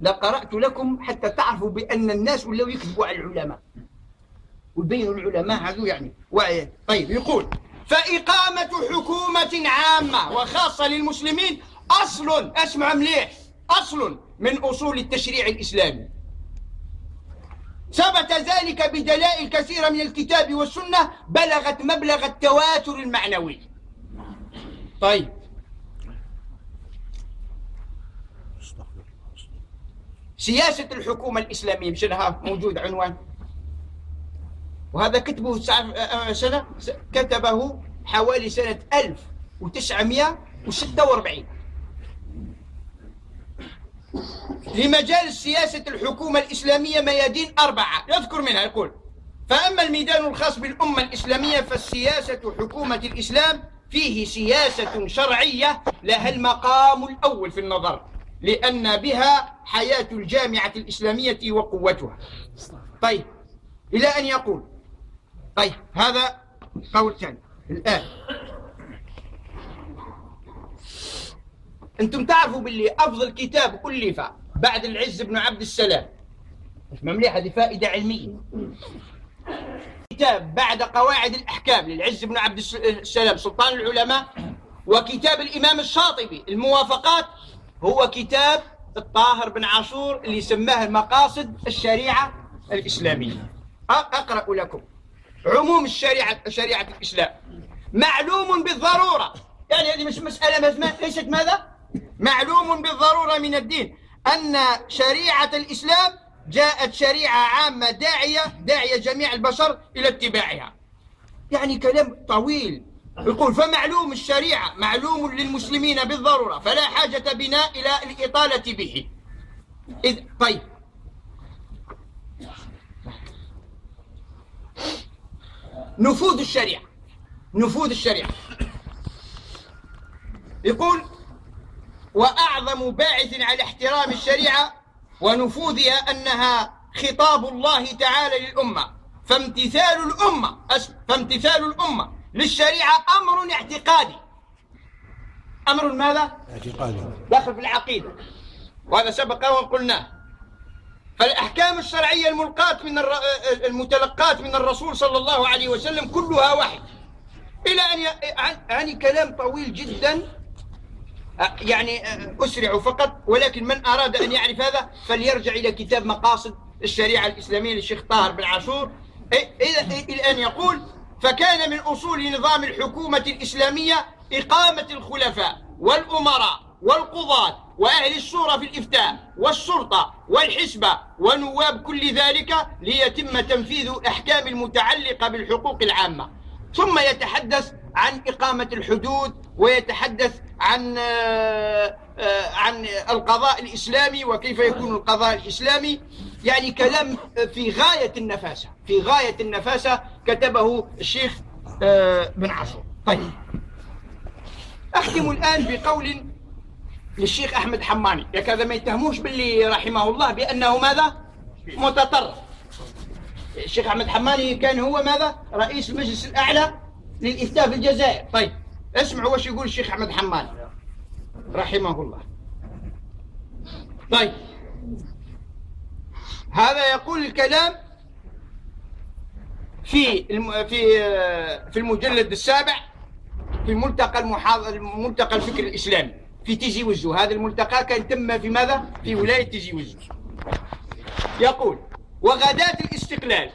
Speaker 1: لقرأت لكم حتى تعرفوا بأن الناس ولو يكذبوا على العلماء. ويبينوا العلماء هذو يعني وعي. طيب يقول فإقامة حكومة عامة وخاصة للمسلمين أصل أسمع مليح أصل من أصول التشريع الإسلامي. ثبت ذلك بدلائل كثيرة من الكتاب والسنة بلغت مبلغ التواتر المعنوي. طيب. سياسة الحكومة الإسلامية مش أنها موجود عنوان؟ وهذا كتبه سع- آه، سنة كتبه حوالي سنة 1946 لمجال سياسة الحكومة الإسلامية ميادين أربعة. يذكر منها يقول فأما الميدان الخاص بالأمة الإسلامية فالسياسة حكومة الإسلام فيه سياسة شرعية لها المقام الأول في النظر لأن بها حياة الجامعة الإسلامية وقوتها. طيب إلى أن يقول طيب هذا قول ثاني. الآن. أنتم تعرفوا باللي أفضل كتاب ألف بعد العز بن عبد السلام. اسمع مليح هذه فائدة علمية. كتاب بعد قواعد الأحكام للعز بن عبد الس- السلام سلطان العلماء وكتاب الإمام الشاطبي. الموافقات هو كتاب الطاهر بن عاشور اللي سماه المقاصد الشريعة الإسلامية. أقرأ لكم. عموم الشريعة شريعة الإسلام. معلوم بالضرورة. يعني هذه مش مسألة ليست ماذا؟ معلوم بالضرورة من الدين أن شريعة الإسلام جاءت شريعة عامة داعية داعية جميع البشر إلى اتباعها. يعني كلام طويل. يقول فمعلوم الشريعة معلوم للمسلمين بالضرورة فلا حاجة بنا إلى الإطالة به. إذ طيب. نفوذ الشريعة. نفوذ الشريعة. يقول وأعظم باعث على احترام الشريعة ونفوذها أنها خطاب الله تعالى للأمة. فامتثال الأمة فامتثال الأمة للشريعة أمر اعتقادي. أمر ماذا؟
Speaker 2: اعتقادي.
Speaker 1: داخل في العقيدة. وهذا سبق وقلناه. فالأحكام الشرعية الملقاة من الر... المتلقاة من الرسول صلى الله عليه وسلم كلها وحي. إلى أن ي... عن- يعني كلام طويل جدا يعني أسرع فقط ولكن من أراد أن يعرف هذا فليرجع إلى كتاب مقاصد الشريعة الإسلامية للشيخ طاهر بن عاشور. إلى أن يقول فكان من أصول نظام الحكومة الإسلامية إقامة الخلفاء والأمراء والقضاة وأهل الشورى في الإفتاء والشرطة والحسبة ونواب كل ذلك ليتم تنفيذ الأحكام المتعلقة بالحقوق العامة. ثم يتحدث عن إقامة الحدود ويتحدث عن آه، عن القضاء الإسلامي وكيف يكون القضاء الإسلامي. يعني كلام في غاية النفاسة في غاية النفاسة كتبه الشيخ آه، بن عاشور. طيب. أختم الآن بقول للشيخ أحمد حماني. ياك هذا ما يتهموش باللي رحمه الله بأنه ماذا؟ متطرف. الشيخ أحمد حماني كان هو ماذا؟ رئيس المجلس الأعلى للإفتاء في الجزائر. طيب اسمعوا وش يقول الشيخ أحمد حماني. رحمه الله. طيب. هذا يقول الكلام في. في في المجلد السابع في ملتقى المحاضر ملتقى الفكر الإسلامي. في تيزي وزو هذا الملتقى كان تم في ماذا؟ في ولاية تيزي وزو يقول وغداة الاستقلال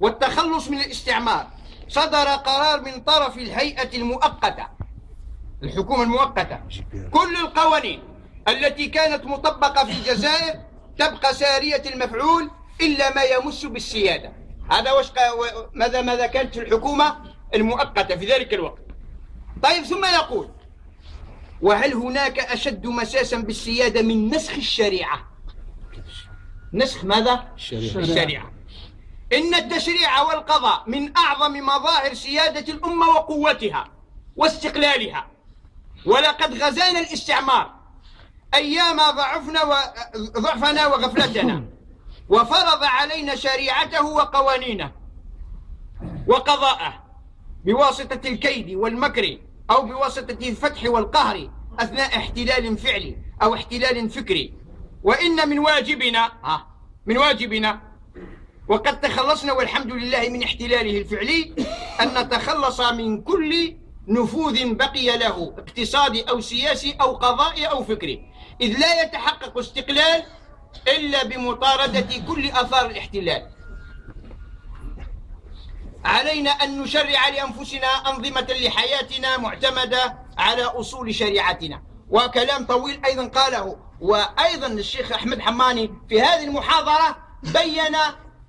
Speaker 1: والتخلص من الاستعمار صدر قرار من طرف الهيئة المؤقتة. الحكومة المؤقتة. كل القوانين التي كانت مطبقة في الجزائر تبقى سارية المفعول إلا ما يمس بالسيادة. هذا وش ماذا ماذا كانت الحكومة المؤقتة في ذلك الوقت. طيب ثم يقول وهل هناك أشد مساسا بالسيادة من نسخ الشريعة؟ نسخ ماذا؟
Speaker 2: الشريعة.
Speaker 1: الشريعة. إن التشريع والقضاء من أعظم مظاهر سيادة الأمة وقوتها واستقلالها. ولقد غزانا الاستعمار. أيام ضعفنا و... ضعفنا وغفلتنا. وفرض علينا شريعته وقوانينه وقضاءه بواسطة الكيد والمكر أو بواسطة الفتح والقهر أثناء احتلال فعلي أو احتلال فكري. وإن من واجبنا من واجبنا وقد تخلصنا والحمد لله من احتلاله الفعلي أن نتخلص من كل نفوذ بقي له اقتصادي أو سياسي أو قضائي أو فكري. إذ لا يتحقق استقلال إلا بمطاردة كل آثار الاحتلال. علينا أن نشرع لأنفسنا أنظمة لحياتنا معتمدة على أصول شريعتنا. وكلام طويل أيضا قاله. وأيضا الشيخ أحمد حماني في هذه المحاضرة بين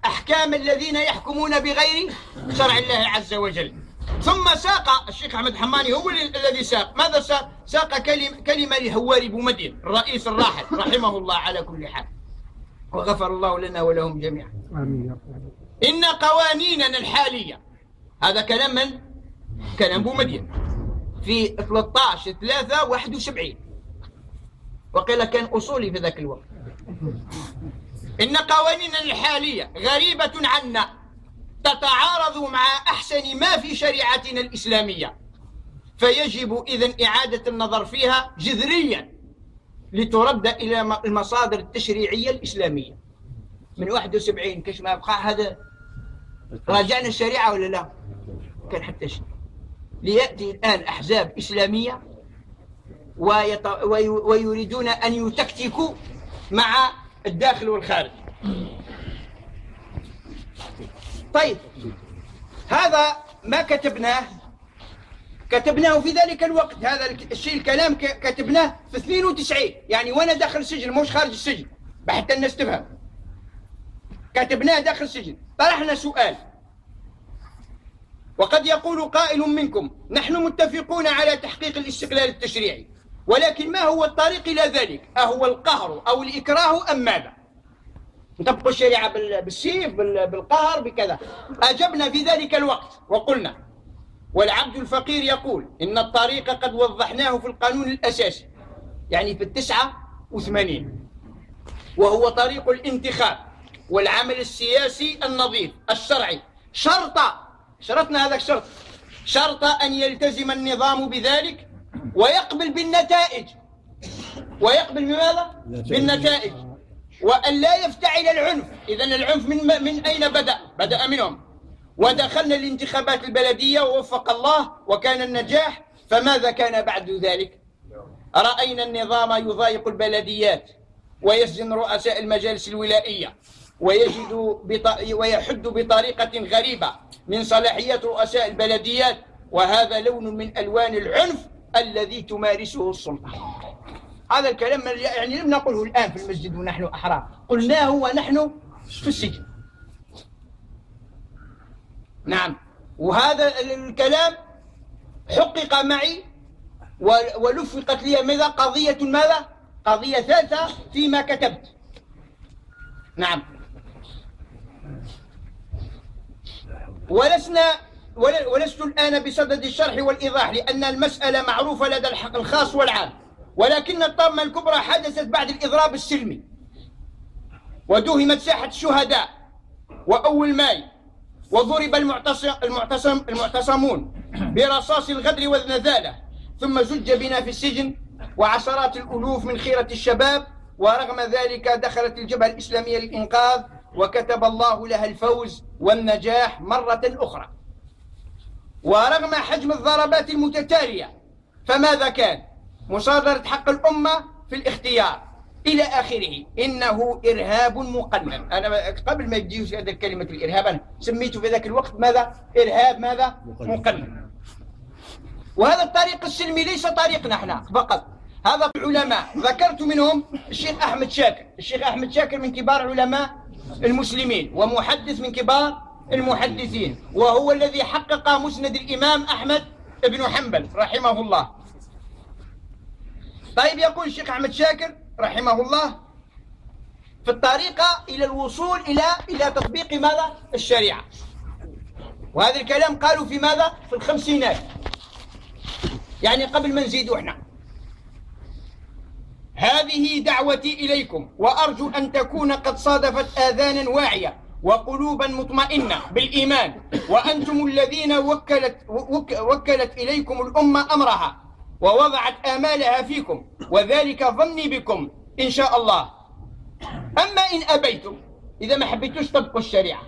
Speaker 1: أحكام الذين يحكمون بغير شرع الله عز وجل. ثم ساق الشيخ أحمد حماني هو الذي ساق. ماذا ساق؟ ساق كلمة, كلمة لهواري بومدين الرئيس الراحل رحمه الله على كل حال. وغفر الله لنا ولهم جميعا.
Speaker 3: آمين يا رب
Speaker 1: إن قوانيننا الحالية. هذا كلام من؟ كلام بومدين في 13 3 71 وقيل كان أصولي في ذاك الوقت. إن قوانيننا الحالية غريبة عنا. تتعارض مع أحسن ما في شريعتنا الإسلامية. فيجب إذن إعادة النظر فيها جذريا لترد إلى المصادر التشريعية الإسلامية. من 71 كش ما يبقى هذا راجعنا الشريعة ولا لا؟ كان حتى شيء. ليأتي الآن أحزاب إسلامية ويط... وي... ويريدون أن يتكتكوا مع الداخل والخارج. طيب هذا ما كتبناه. كتبناه في ذلك الوقت. هذا الشيء الكلام كتبناه في 92 يعني وأنا داخل السجن مش خارج السجن حتى الناس تفهم. كتبناه داخل السجن. طرحنا سؤال. وقد يقول قائل منكم نحن متفقون على تحقيق الاستقلال التشريعي ولكن ما هو الطريق إلى ذلك؟ أهو القهر أو الإكراه أم ماذا؟ نطبق الشريعة بال- بالسيف بال- بالقهر بكذا. أجبنا في ذلك الوقت وقلنا والعبد الفقير يقول إن الطريق قد وضحناه في القانون الأساسي يعني في التسعة وثمانين وهو طريق الانتخاب. والعمل السياسي النظيف الشرعي. شرط شرطنا هذا الشرط شرط أن يلتزم النظام بذلك ويقبل بالنتائج. ويقبل بماذا؟ بالنتائج. وأن لا يفتعل العنف. إذا العنف من, من أين بدأ؟ بدأ منهم. ودخلنا الانتخابات البلدية ووفق الله وكان النجاح. فماذا كان بعد ذلك؟ رأينا النظام يضايق البلديات ويسجن رؤساء المجالس الولائية. ويجد. ويحد بطريقة غريبة من صلاحيات رؤساء البلديات وهذا لون من ألوان العنف الذي تمارسه السلطة. هذا الكلام يعني لم نقله الآن في المسجد ونحن أحرار. قلناه ونحن في السجن. نعم. وهذا الكلام حقق معي ولفقت لي ماذا؟ قضية ماذا؟ قضية ثالثة فيما كتبت. نعم. ولسنا ول- ولست الآن بصدد الشرح والإيضاح لأن المسألة معروفة لدى الحق الخاص والعام. ولكن الطامة الكبرى حدثت بعد الإضراب السلمي. ودهمت ساحة الشهداء وأول ماي وضرب المعتصم المعتصم المعتصمون برصاص الغدر والنذالة. ثم زج بنا في السجن وعشرات الألوف من خيرة الشباب ورغم ذلك دخلت الجبهة الإسلامية للإنقاذ. وكتب الله لها الفوز والنجاح مرة أخرى. ورغم حجم الضربات المتتالية فماذا كان؟ مصادرة حق الأمة في الاختيار إلى آخره. إنه إرهاب مقنن. أنا قبل ما يجيوش هذا كلمة الإرهاب أنا سميته في ذاك الوقت ماذا؟ إرهاب ماذا؟ مقنن. وهذا الطريق السلمي ليس طريقنا إحنا فقط. هذا العلماء ذكرت منهم الشيخ أحمد شاكر. الشيخ أحمد شاكر من كبار علماء المسلمين ومحدث من كبار المحدثين وهو الذي حقق مسند الإمام أحمد بن حنبل رحمه الله طيب يقول الشيخ أحمد شاكر رحمه الله في الطريقة إلى الوصول إلى إلى تطبيق ماذا؟ الشريعة وهذا الكلام قالوا في ماذا؟ في الخمسينات يعني قبل ما نزيدوا إحنا هذه دعوتي إليكم وأرجو أن تكون قد صادفت آذانا واعية وقلوبا مطمئنة بالإيمان وأنتم الذين وكلت, وك وكلت إليكم الأمة أمرها ووضعت آمالها فيكم وذلك ظني بكم إن شاء الله. أما إن أبيتم إذا ما حبيتوش تطبقوا الشريعة.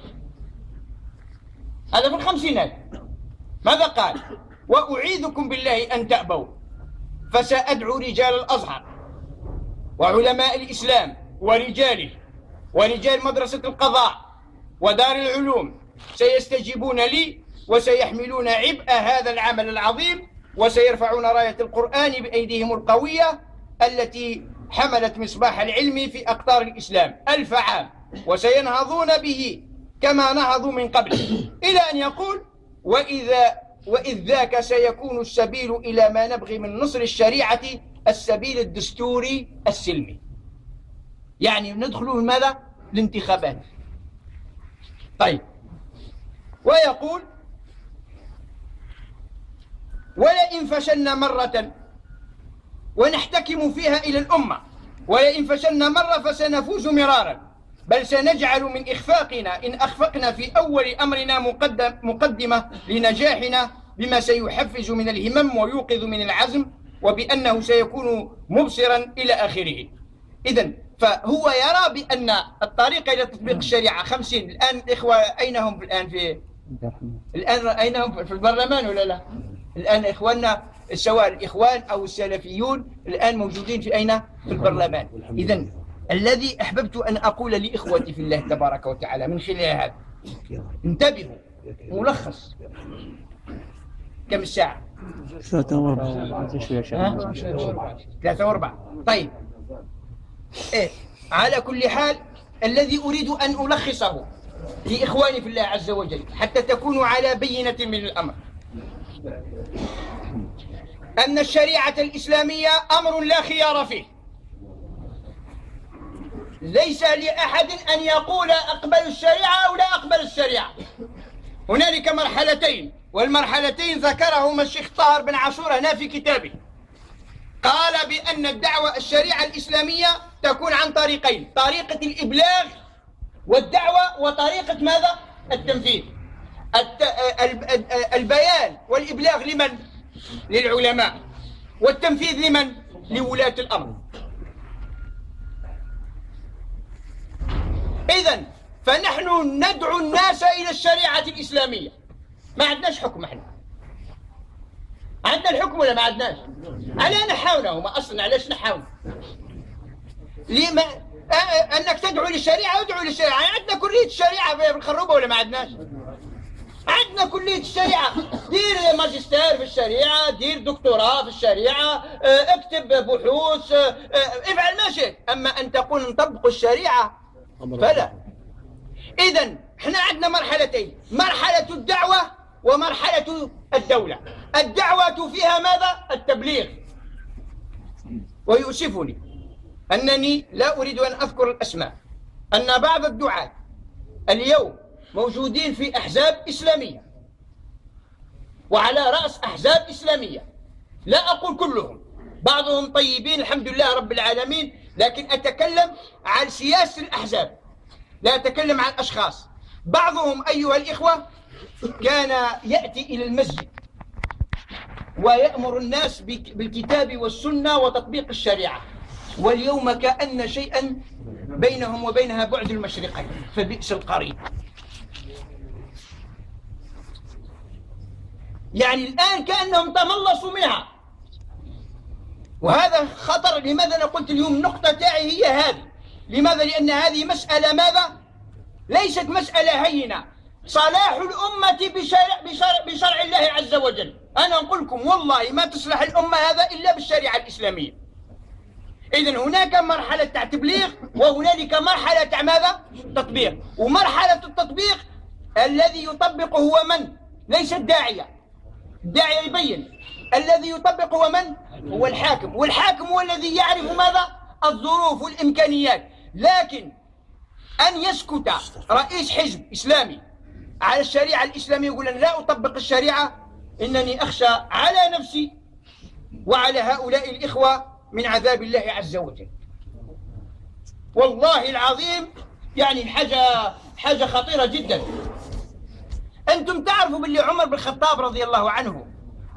Speaker 1: هذا في الخمسينات. ماذا قال؟ وأعيذكم بالله أن تأبوا فسأدعو رجال الأزهر. وعلماء الإسلام ورجاله ورجال مدرسة القضاء ودار العلوم سيستجيبون لي وسيحملون عبء هذا العمل العظيم وسيرفعون راية القرآن بأيديهم القوية التي حملت مصباح العلم في أقطار الإسلام ألف عام وسينهضون به كما نهضوا من قبل. إلى أن يقول وإذا وإذ ذاك سيكون السبيل إلى ما نبغي من نصر الشريعة السبيل الدستوري السلمي. يعني ندخل ماذا؟ الانتخابات طيب. ويقول ولئن فشلنا مرة ونحتكم فيها إلى الأمة ولئن فشلنا مرة فسنفوز مرارا بل سنجعل من إخفاقنا إن أخفقنا في أول أمرنا مقدم مقدمة لنجاحنا بما سيحفز من الهمم ويوقظ من العزم وبأنه سيكون مبصرا إلى آخره. إذا فهو يرى بأن الطريقة إلى تطبيق الشريعة خمسين. الآن الإخوة أين هم الآن في الآن أين هم في البرلمان ولا لا؟ الآن إخواننا سواء الإخوان أو السلفيون الآن موجودين في أين؟ في البرلمان. إذا الذي أحببت أن أقول لإخوتي في الله تبارك وتعالى من خلال هذا. انتبهوا ملخص. كم الساعة؟
Speaker 3: ثلاثة وأربعة
Speaker 1: ثلاثة وأربعة. طيب. إيه. على كل حال الذي أريد أن ألخصه لإخواني في الله عز وجل حتى تكونوا على بينة من الأمر. أن الشريعة الإسلامية أمر لا خيار فيه. ليس لأحد أن يقول أقبل الشريعة أو لا أقبل الشريعة. هنالك مرحلتين. والمرحلتين ذكرهما الشيخ طاهر بن عاشور هنا في كتابه قال بأن الدعوة الشريعة الإسلامية تكون عن طريقين طريقة الإبلاغ والدعوة وطريقة ماذا؟ التنفيذ البيان والإبلاغ لمن؟ للعلماء والتنفيذ لمن؟ لولاة الأمر إذا فنحن ندعو الناس إلى الشريعة الإسلامية ما عندناش حكم إحنا. عندنا الحكم ولا ما عندناش؟ على نحاونه ما أصلا علاش نحاول؟ لما أنك تدعو للشريعة ادعو للشريعة. يعني عندنا كلية الشريعة في الخروبة ولا ما عندناش؟ عندنا كلية الشريعة. دير ماجستير في الشريعة دير دكتوراه في الشريعة اكتب بحوث افعل ما شئت. أما أن تقول نطبق الشريعة فلا. إذا إحنا عندنا مرحلتين. مرحلة الدعوة ومرحلة الدولة. الدعوة فيها ماذا؟ التبليغ. ويؤسفني أنني لا أريد أن أذكر الأسماء. أن بعض الدعاة اليوم موجودين في أحزاب إسلامية. وعلى رأس أحزاب إسلامية. لا أقول كلهم. بعضهم طيبين الحمد لله رب العالمين. لكن أتكلم عن سياسة الأحزاب. لا أتكلم عن أشخاص. بعضهم أيها الإخوة كان يأتي إلى المسجد ويأمر الناس بالكتاب والسنة وتطبيق الشريعة. واليوم كأن شيئا بينهم وبينها بعد المشرقين فبئس القريب. يعني الآن كأنهم تملصوا منها. وهذا خطر. لماذا أنا قلت اليوم النقطة تاعي هي هذه؟ لماذا؟ لأن هذه مسألة ماذا؟ ليست مسألة هينة. صلاح الأمة بشرع, بشرع, بشرع الله عز وجل أنا أقول لكم والله ما تصلح الأمة هذا إلا بالشريعة الإسلامية إذا هناك مرحلة تاع تبليغ وهنالك مرحلة تاع ماذا؟ تطبيق ومرحلة التطبيق الذي يطبق هو من؟ ليس الداعية الداعية يبين الذي يطبق هو من؟ هو الحاكم والحاكم هو الذي يعرف ماذا؟ الظروف والإمكانيات لكن أن يسكت رئيس حزب إسلامي على الشريعة الإسلامية يقول أنا لا أطبق الشريعة إنني أخشى على نفسي وعلى هؤلاء الإخوة من عذاب الله عز وجل والله العظيم يعني حاجة حاجة خطيرة جدا أنتم تعرفوا باللي عمر بن الخطاب رضي الله عنه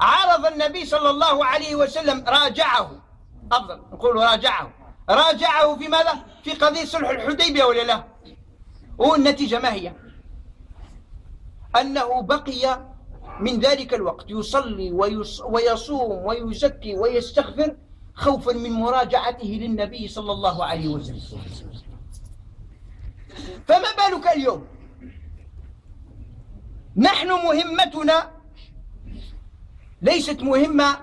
Speaker 1: عرض النبي صلى الله عليه وسلم راجعه أفضل نقول راجعه راجعه في ماذا؟ في قضية صلح الحديبية ولا لا؟ والنتيجة ما هي؟ أنه بقي من ذلك الوقت. يصلي ويص ويصوم ويزكي ويستغفر خوفا من مراجعته للنبي صلى الله عليه وسلم. فما بالك اليوم؟ نحن مهمتنا ليست مهمة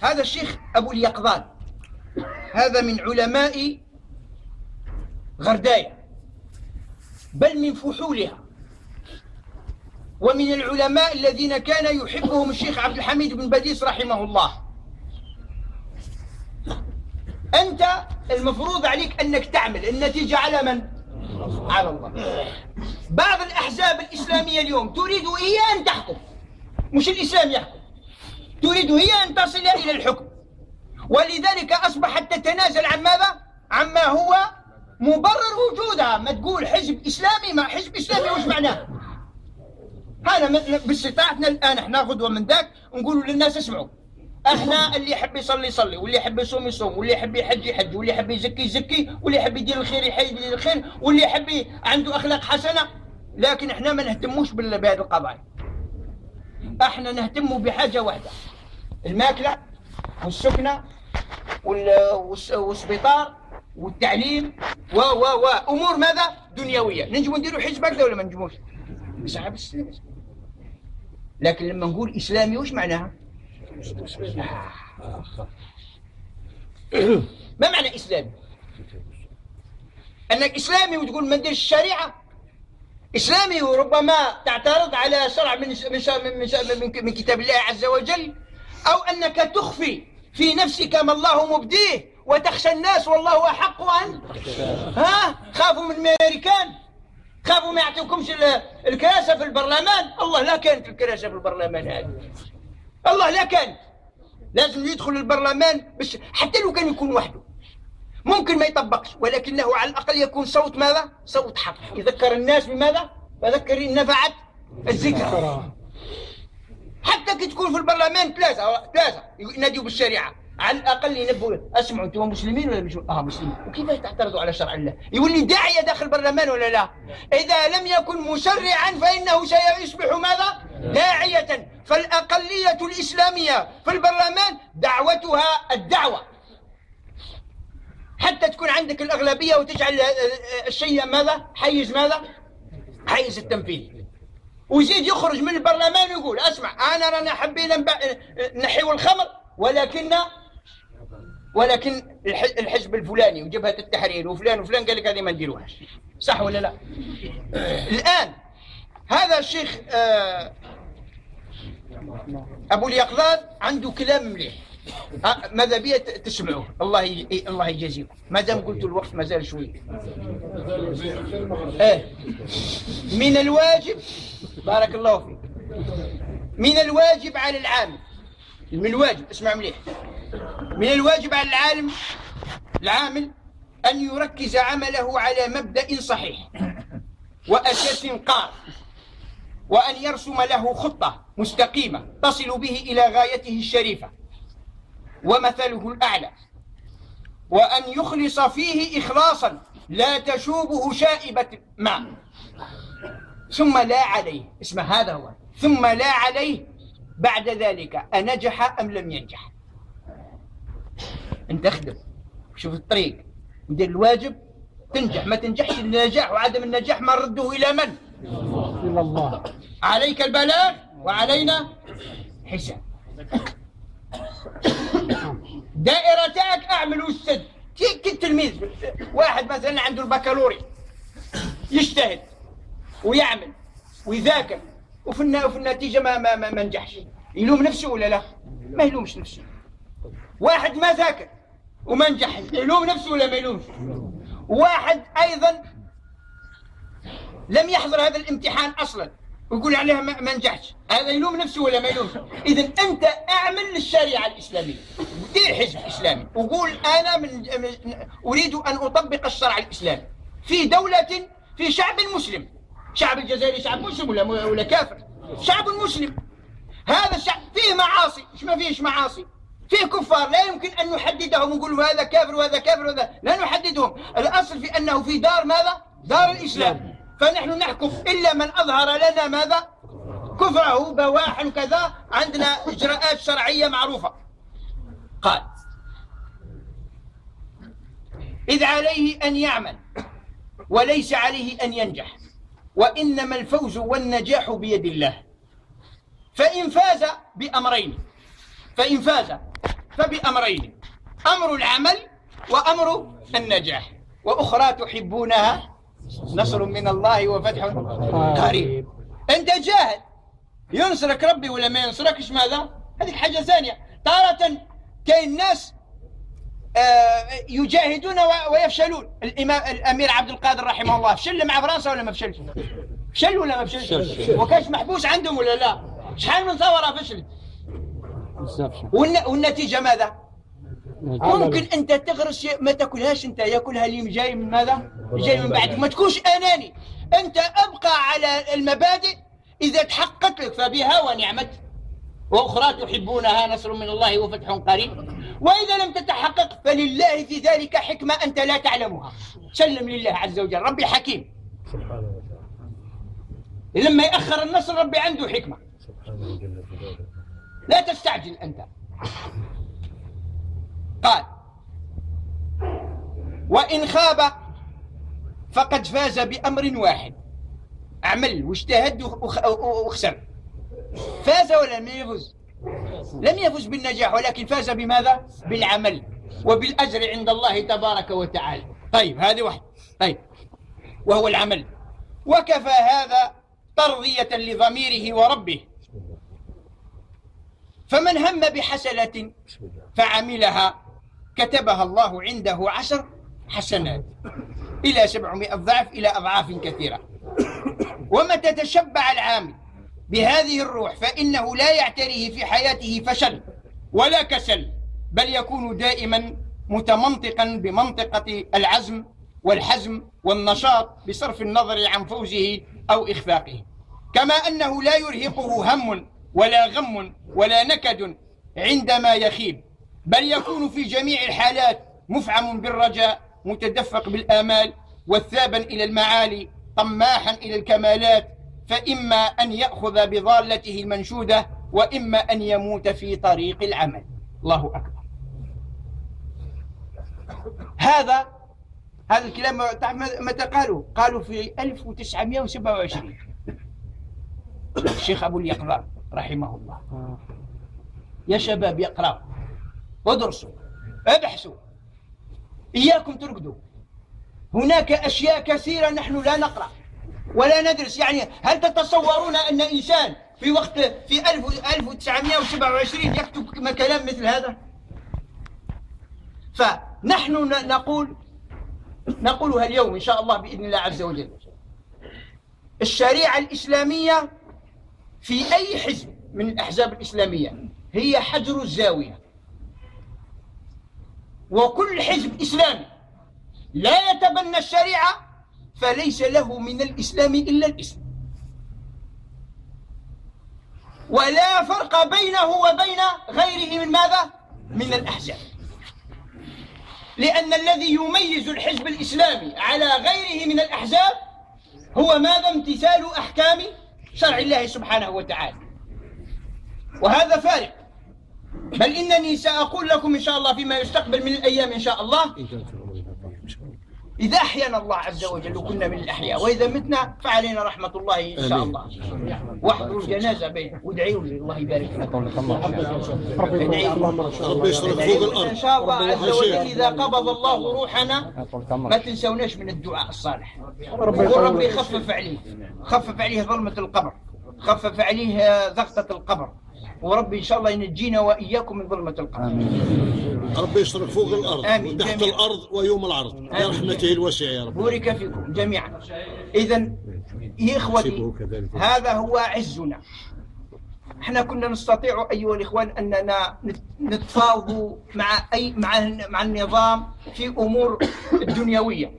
Speaker 1: هذا الشيخ أبو اليقظان. هذا من علماء غرداية. بل من فحولها. ومن العلماء الذين كان يحبهم الشيخ عبد الحميد بن بديس رحمه الله. أنت المفروض عليك أنك تعمل. النتيجة على من؟ على الله. بعض الأحزاب الإسلامية اليوم تريد هي أن تحكم. مش الإسلام يحكم. تريد هي أن تصل إلى الحكم. ولذلك أصبحت تتنازل عن ماذا؟ عما هو مبرر وجودها ما تقول حزب إسلامي ما حزب إسلامي وش معناه؟ هذا باستطاعتنا الآن إحنا غدوة من ذاك نقولوا للناس اسمعوا. إحنا اللي يحب يصلي يصلي واللي يحب يصوم يصوم واللي يحب يحج يحج واللي يحب يزكي يزكي واللي يحب يدير الخير يدير الخير واللي يحب عنده أخلاق حسنة. لكن إحنا ما نهتموش بهذه القضايا. إحنا نهتم بحاجة واحدة. الماكلة والسكنة والسبيطار والتعليم و و و أمور ماذا؟ دنيوية. نجموا نديروا حزب هكذا ولا ما نجموش. صعب لكن لما نقول إسلامي وش معناها؟ (coughs) ما معنى إسلامي؟ أنك إسلامي وتقول ما نديرش الشريعة؟ إسلامي وربما تعترض على شرع من من من, من, من كتاب الله عز وجل أو أنك تخفي في نفسك ما الله مبديه وتخشى الناس والله أحق أن ها؟ خافوا من الأمريكان؟ خافوا ما يعطيكمش الكراسة في البرلمان؟ الله لا كانت الكراسة في البرلمان هذه. الله لا كان لازم يدخل البرلمان بس حتى لو كان يكون وحده. ممكن ما يطبقش ولكنه على الأقل يكون صوت ماذا؟ صوت حق. يذكر الناس بماذا؟ فذكر إن نفعت الذكرى. حتى كي تكون في البرلمان ثلاثة ثلاثة يناديوا بالشريعة. على الأقل ينبهوا أسمعوا أنتم مسلمين ولا مش آه مسلمين. وكيف تعترضوا على شرع الله؟ يقول لي داعيه داخل البرلمان ولا لا؟ إذا لم يكن مشرعا فإنه سيصبح ماذا؟ داعية. فالأقلية الإسلامية في البرلمان دعوتها الدعوة. حتى تكون عندك الأغلبية وتجعل الشيء ماذا؟ حيز ماذا؟ حيز التنفيذ. ويزيد يخرج من البرلمان ويقول أسمع أنا رانا حبينا نحيو الخمر ولكن ولكن الحزب الفلاني وجبهة التحرير وفلان وفلان قال لك هذه ما نديروهاش. صح ولا لا؟ الآن هذا الشيخ آه، أبو اليقظان عنده كلام مليح. آه، ماذا بي؟ تسمعوه. الله الله يجازيكم. ما دام قلت الوقت ما زال شوي. إيه. من الواجب بارك الله فيك. من الواجب على العامل. من الواجب اسمع مليح. من الواجب على العالم العامل أن يركز عمله على مبدأ صحيح وأساس قار وأن يرسم له خطة مستقيمة تصل به إلى غايته الشريفة ومثله الأعلى وأن يخلص فيه إخلاصا لا تشوبه شائبة ماء ثم لا عليه اسم هذا هو ثم لا عليه بعد ذلك أنجح أم لم ينجح؟ انت اخدم. شوف الطريق. ندير الواجب تنجح. ما تنجحش النجاح وعدم النجاح ما نرده إلى من؟ إلى الله. عليك البلاغ وعلينا حساب. دائرة تاعك أعمل وسد كي التلميذ واحد مثلا عنده البكالوري يجتهد ويعمل ويذاكر وفي وفي النتيجة ما ما ما, ما نجحش. يلوم نفسه ولا لا؟ ما يلومش نفسه. واحد ما ذاكر وما نجح يلوم نفسه ولا ما يلومش؟ واحد أيضا لم يحضر هذا الامتحان أصلا ويقول عليها ما نجحش هذا يلوم نفسه ولا ما يلومش؟ إذا أنت أعمل للشريعة الإسلامية دير حزب إسلامي وقول أنا من أريد أن أطبق الشرع الإسلامي في دولة في شعب مسلم شعب الجزائري شعب مسلم ولا ولا كافر؟ شعب مسلم. هذا الشعب فيه معاصي إيش ما فيش معاصي؟ فيه كفار لا يمكن أن نحددهم ونقول هذا كافر وهذا كافر وهذا. لا نحددهم. الأصل في أنه في دار ماذا؟ دار الإسلام. فنحن نحكم إلا من أظهر لنا ماذا؟ كفره بواحا وكذا عندنا إجراءات شرعية معروفة. قال إذ عليه أن يعمل وليس عليه أن ينجح وإنما الفوز والنجاح بيد الله. فإن فاز بأمرين فإن فاز فبأمرين أمر العمل وأمر النجاح وأخرى تحبونها نصر من الله وفتح قريب أنت جاهد ينصرك ربي ولا ما ينصركش ماذا؟ هذه حاجة ثانية تارة كاين ناس آه، يجاهدون ويفشلون الإمام الأمير عبد القادر رحمه الله فشل مع فرنسا ولا ما فشلش؟ فشل ولا ما فشلش؟ وكاش محبوس عندهم ولا لا؟ شحال من ثورة فشلت؟
Speaker 3: بزاف شي.
Speaker 1: والن- والنتيجة ماذا؟ ممكن أنت تغرس شيء ما تأكلهاش أنت يأكلها اللي جاي من ماذا؟ جاي من بعدك. ما تكونش أناني. أنت أبقى على المبادئ إذا تحققت لك فبها ونعمت. وأخرى تحبونها نصر من الله وفتح قريب. وإذا لم تتحقق فلله في ذلك حكمة أنت لا تعلمها. سلم لله عز وجل. ربي حكيم.
Speaker 2: سبحانه وتعالى.
Speaker 1: لما يأخر النصر ربي عنده حكمة.
Speaker 2: سبحانه جلاله
Speaker 1: لا تستعجل أنت. قال وإن خاب فقد فاز بأمر واحد. عمل واجتهد وخ- وخسر. فاز ولا لم يفز؟ لم يفز بالنجاح ولكن فاز بماذا؟ بالعمل وبالأجر عند الله تبارك وتعالى. طيب هذه واحد طيب وهو العمل. وكفى هذا ترضية لضميره وربه. فمن هم بحسنة؟ فعملها كتبها الله عنده عشر حسنات إلى سبعمائة ضعف إلى أضعاف كثيرة. ومتى تشبع العامل بهذه الروح فإنه لا يعتريه في حياته فشل ولا كسل بل يكون دائما متمنطقا بمنطقة العزم والحزم والنشاط بصرف النظر عن فوزه أو إخفاقه. كما أنه لا يرهقه هم ولا غم ولا نكد عندما يخيب بل يكون في جميع الحالات مفعم بالرجاء متدفق بالآمال والثابا إلى المعالي طماحا إلى الكمالات فإما أن يأخذ بضالته المنشودة وإما أن يموت في طريق العمل. الله أكبر. هذا هذا الكلام متى قالوا؟ قالوا في 1927 الشيخ أبو اليقظان رحمه الله
Speaker 3: آه.
Speaker 1: يا شباب يقرأوا. وادرسوا ابحثوا. إياكم ترقدوا هناك أشياء كثيرة نحن لا نقرأ ولا ندرس. يعني هل تتصورون أن إنسان في وقت في 1000 1927 يكتب كلام مثل هذا؟ فنحن نقول نقولها اليوم إن شاء الله بإذن الله عز وجل. الشريعة الإسلامية في أي حزب من الأحزاب الإسلامية هي حجر الزاوية. وكل حزب إسلامي لا يتبنى الشريعة فليس له من الإسلام إلا الاسم ولا فرق بينه وبين غيره من ماذا؟ من الأحزاب. لأن الذي يميز الحزب الإسلامي على غيره من الأحزاب هو ماذا؟ امتثال أحكام شرع الله سبحانه وتعالى. وهذا فارق. بل إنني سأقول لكم إن شاء الله فيما يستقبل من الأيام إن شاء الله
Speaker 2: إن كان في العمر النبي إن شاء الله
Speaker 1: إذا أحيانا الله عز وجل وكنا من الأحياء وإذا متنا فعلينا رحمة الله إن شاء. الله. واحضروا الجنازة بين وادعيوا لي الله يبارك فيكم.
Speaker 2: ربي فوق الأرض.
Speaker 1: إن شاء الله
Speaker 2: ربي
Speaker 1: عز وجل. إذا قبض الله روحنا ما تنسوناش من الدعاء الصالح.
Speaker 3: ربي
Speaker 1: يقول
Speaker 3: يطول
Speaker 1: ربي يخفف عليه. خفف عليه ظلمة القبر. خفف عليه ضغطة القبر. وربي إن شاء الله ينجينا وإياكم من ظلمة القبر
Speaker 4: ربي يسترك فوق الأرض
Speaker 1: آمين.
Speaker 4: وتحت. الأرض ويوم العرض. برحمته الواسعة يا رب.
Speaker 1: بورك فيكم جميعا. اذا يا
Speaker 4: كذلك.
Speaker 1: هذا هو عزنا. إحنا كنا نستطيع أيها الإخوان أننا نت- نتفاوض مع أي مع مع النظام في أمور الدنيوية.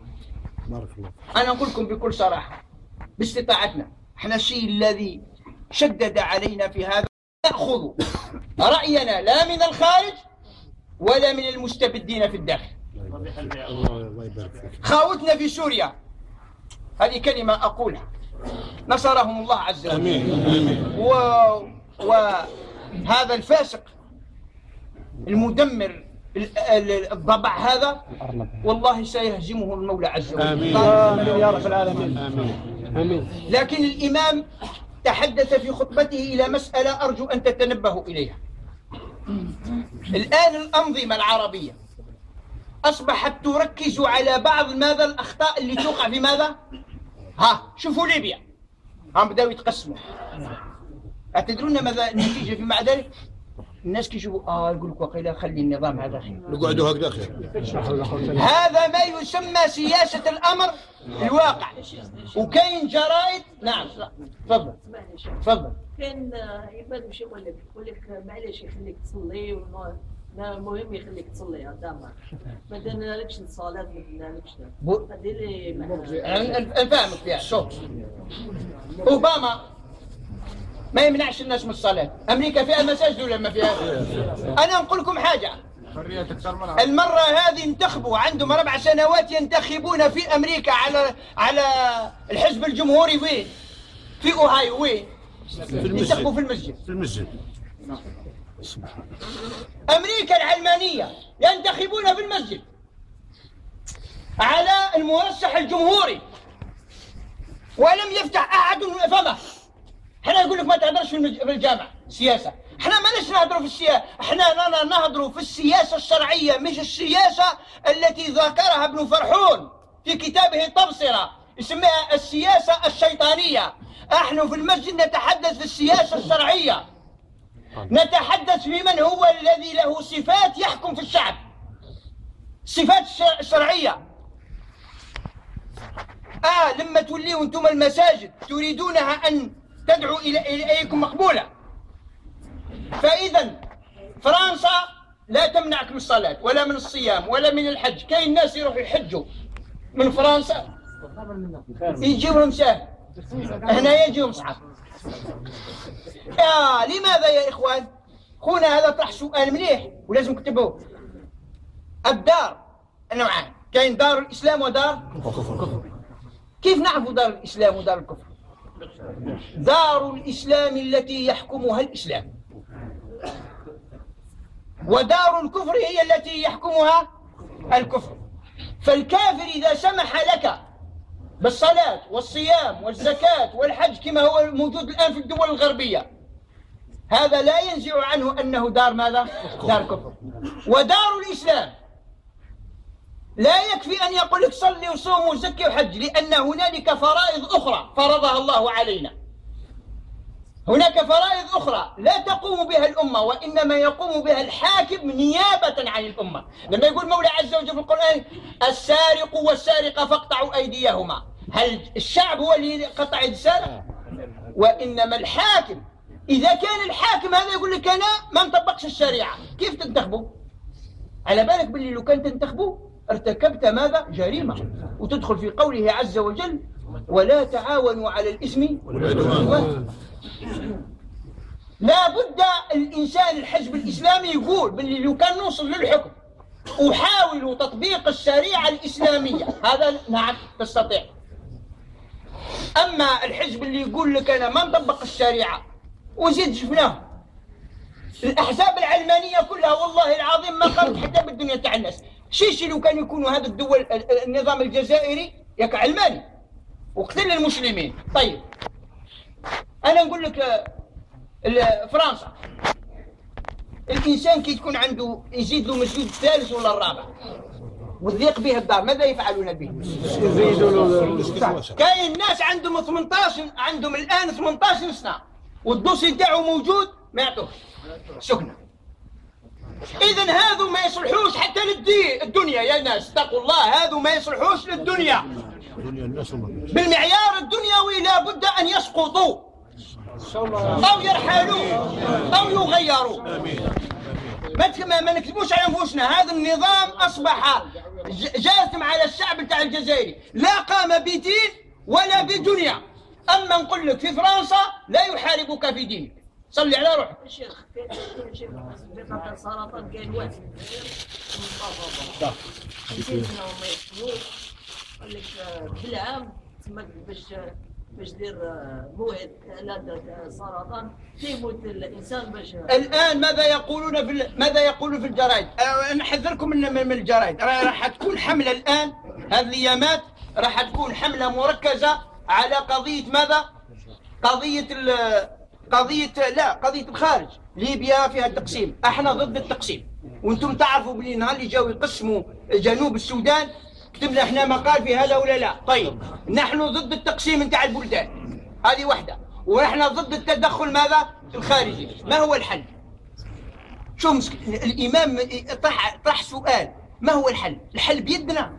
Speaker 4: بارك الله
Speaker 1: أنا أقول لكم بكل صراحة باستطاعتنا إحنا الشيء الذي شدد علينا في هذا ناخذ رأينا لا من الخارج ولا من المستبدين في الداخل.
Speaker 4: الله الله يبارك فيك
Speaker 1: خاوتنا في سوريا. هذه كلمة أقولها. نصرهم الله عز وجل.
Speaker 4: آمين. امين
Speaker 1: و... وهذا الفاسق المدمر ال- ال- الضبع هذا والله سيهزمه المولى عز وجل.
Speaker 4: آمين.
Speaker 1: قال-
Speaker 3: يا رب العالمين.
Speaker 4: آمين.
Speaker 3: آمين.
Speaker 1: لكن الإمام تحدث في خطبته إلى مسألة أرجو أن تتنبهوا إليها. الآن الأنظمة العربية أصبحت تركز على بعض ماذا الأخطاء اللي توقع في ماذا؟ ها شوفوا ليبيا. هم بدأوا يتقسموا. أتدرون ماذا النتيجة في مع ذلك؟ الناس كي يشوفوا آه يقول لك وقيلا خلي النظام هذا خير.
Speaker 4: نقعدوا هكذا خير.
Speaker 1: هذا ما يسمى سياسة الأمر الواقع. وكاين جرائد نعم. تفضل. تفضل.
Speaker 5: كان عباد مش يقول لك يقول لك معليش يخليك تصلي ما مهم يخليك تصلي قدامك ما. دنالكش الصلاة ما هذه اللي
Speaker 1: أنا فاهمك فيها شوف. أوباما ما يمنعش الناس من الصلاة. أمريكا فيها مساجد ولا ما فيها. أنا نقول لكم حاجة. المرة هذه انتخبوا عندهم أربع سنوات ينتخبون في أمريكا على على الحزب الجمهوري وين؟ في أوهايو وين؟ ينتخبوا في المسجد.
Speaker 4: في المسجد.
Speaker 1: أمريكا العلمانية ينتخبون في المسجد. على المرشح الجمهوري. ولم يفتح أحد فمه. إحنا يقول لك ما تهدرش في الجامعة سياسة. إحنا ما ليش نهضروا في السياسة إحنا لا نهضروا في السياسة الشرعية مش السياسة التي ذكرها ابن فرحون في كتابه تبصرة اسمها السياسة الشيطانية. نحن في المسجد نتحدث في السياسة الشرعية. نتحدث في من هو الذي له صفات يحكم في الشعب. صفات الشرعية. آه لما توليوا أنتم المساجد تريدونها أن تدعو إليكم مقبولة. فإذا فرنسا لا تمنعك من الصلاة ولا من الصيام ولا من الحج. كاين ناس يروحوا يحجوا من فرنسا. يجيهم سهل هنا يجيهم صعب آه لماذا يا إخوان؟ خونا هذا طرح سؤال مليح ولازم تكتبوه الدار نوعان. كاين دار الإسلام ودار كيف نعرف دار الإسلام ودار الكفر؟ دار الإسلام التي يحكمها الإسلام. ودار الكفر هي التي يحكمها الكفر. فالكافر إذا سمح لك بالصلاة والصيام والزكاة والحج كما هو موجود الآن في الدول الغربية هذا لا ينزع عنه أنه دار ماذا؟ دار كفر. ودار الإسلام لا يكفي أن يقول لك صلي وصوم وزكي وحج لأن هنالك فرائض أخرى فرضها الله علينا. هناك فرائض أخرى لا تقوم بها الأمة وإنما يقوم بها الحاكم نيابة عن الأمة. لما يقول مولى عز وجل في القرآن السارق والسارقة فاقطعوا أيديهما. هل الشعب هو اللي قطع يد السارق؟ وإنما الحاكم. إذا كان الحاكم هذا يقول لك أنا ما نطبقش الشريعة. كيف تنتخبوا؟ على بالك باللي لو كان تنتخبوا؟ ارتكبت ماذا؟ جريمة. وتدخل في قوله عز وجل ولا تعاونوا على الإثم والعدوان. لا بد الإنسان الحزب الإسلامي يقول باللي لو كان نوصل للحكم أحاول تطبيق الشريعة الإسلامية. هذا نعم تستطيع. أما الحزب اللي يقول لك أنا ما نطبق الشريعة وزيد شفناه. الأحزاب العلمانية كلها والله العظيم ما قامت حتى بالدنيا تاع الناس. شيشي لو كان يكونوا هذا الدول ال- النظام الجزائري ياك علماني وقتل المسلمين. طيب. أنا نقول لك فرنسا. الإنسان كي تكون عنده يزيد له مسجد الثالث ولا الرابع وضيق به الدار ماذا يفعلون به؟ كاين ناس عندهم 18 عندهم الآن 18 سنة والدوسي تاعو موجود ما يعطوش. سكنة إذا هذو ما يصلحوش حتى للدين الدنيا يا ناس. اتقوا الله هذو ما يصلحوش للدنيا. بالمعيار الدنيوي لابد أن يسقطوا. أو يرحلوا. أو يغيروا. ما ما نكذبوش على أنفسنا. هذا النظام أصبح جاثم على الشعب بتاع الجزائري. لا قام بدين ولا بدنيا. أما نقول لك في فرنسا لا يحاربك في دينك. صلي على روحك.
Speaker 5: كاين شيخ كاين واحد قال لك آه، بالعام باش باش دير آه، موعد السرطان تيموت الإنسان باش
Speaker 1: الآن ماذا يقولون في ال- ماذا يقولون في الجرائد؟ أه، نحذركم من الجرائد. را- راح تكون حملة الآن هذه الأيامات راح تكون حملة مركزة على قضية ماذا؟ قضية قضيه لا قضية الخارج. ليبيا فيها التقسيم. إحنا ضد التقسيم. وأنتم تعرفوا بلي نهار اللي جاوا يقسموا جنوب السودان كتبنا إحنا مقال في هذا ولا لا؟ طيب نحن ضد التقسيم نتاع البلدان. هذه واحدة ونحن ضد التدخل ماذا؟ الخارجي. ما هو الحل؟ شوف مسك... الإمام طرح طرح سؤال. ما هو الحل؟ الحل بيدنا.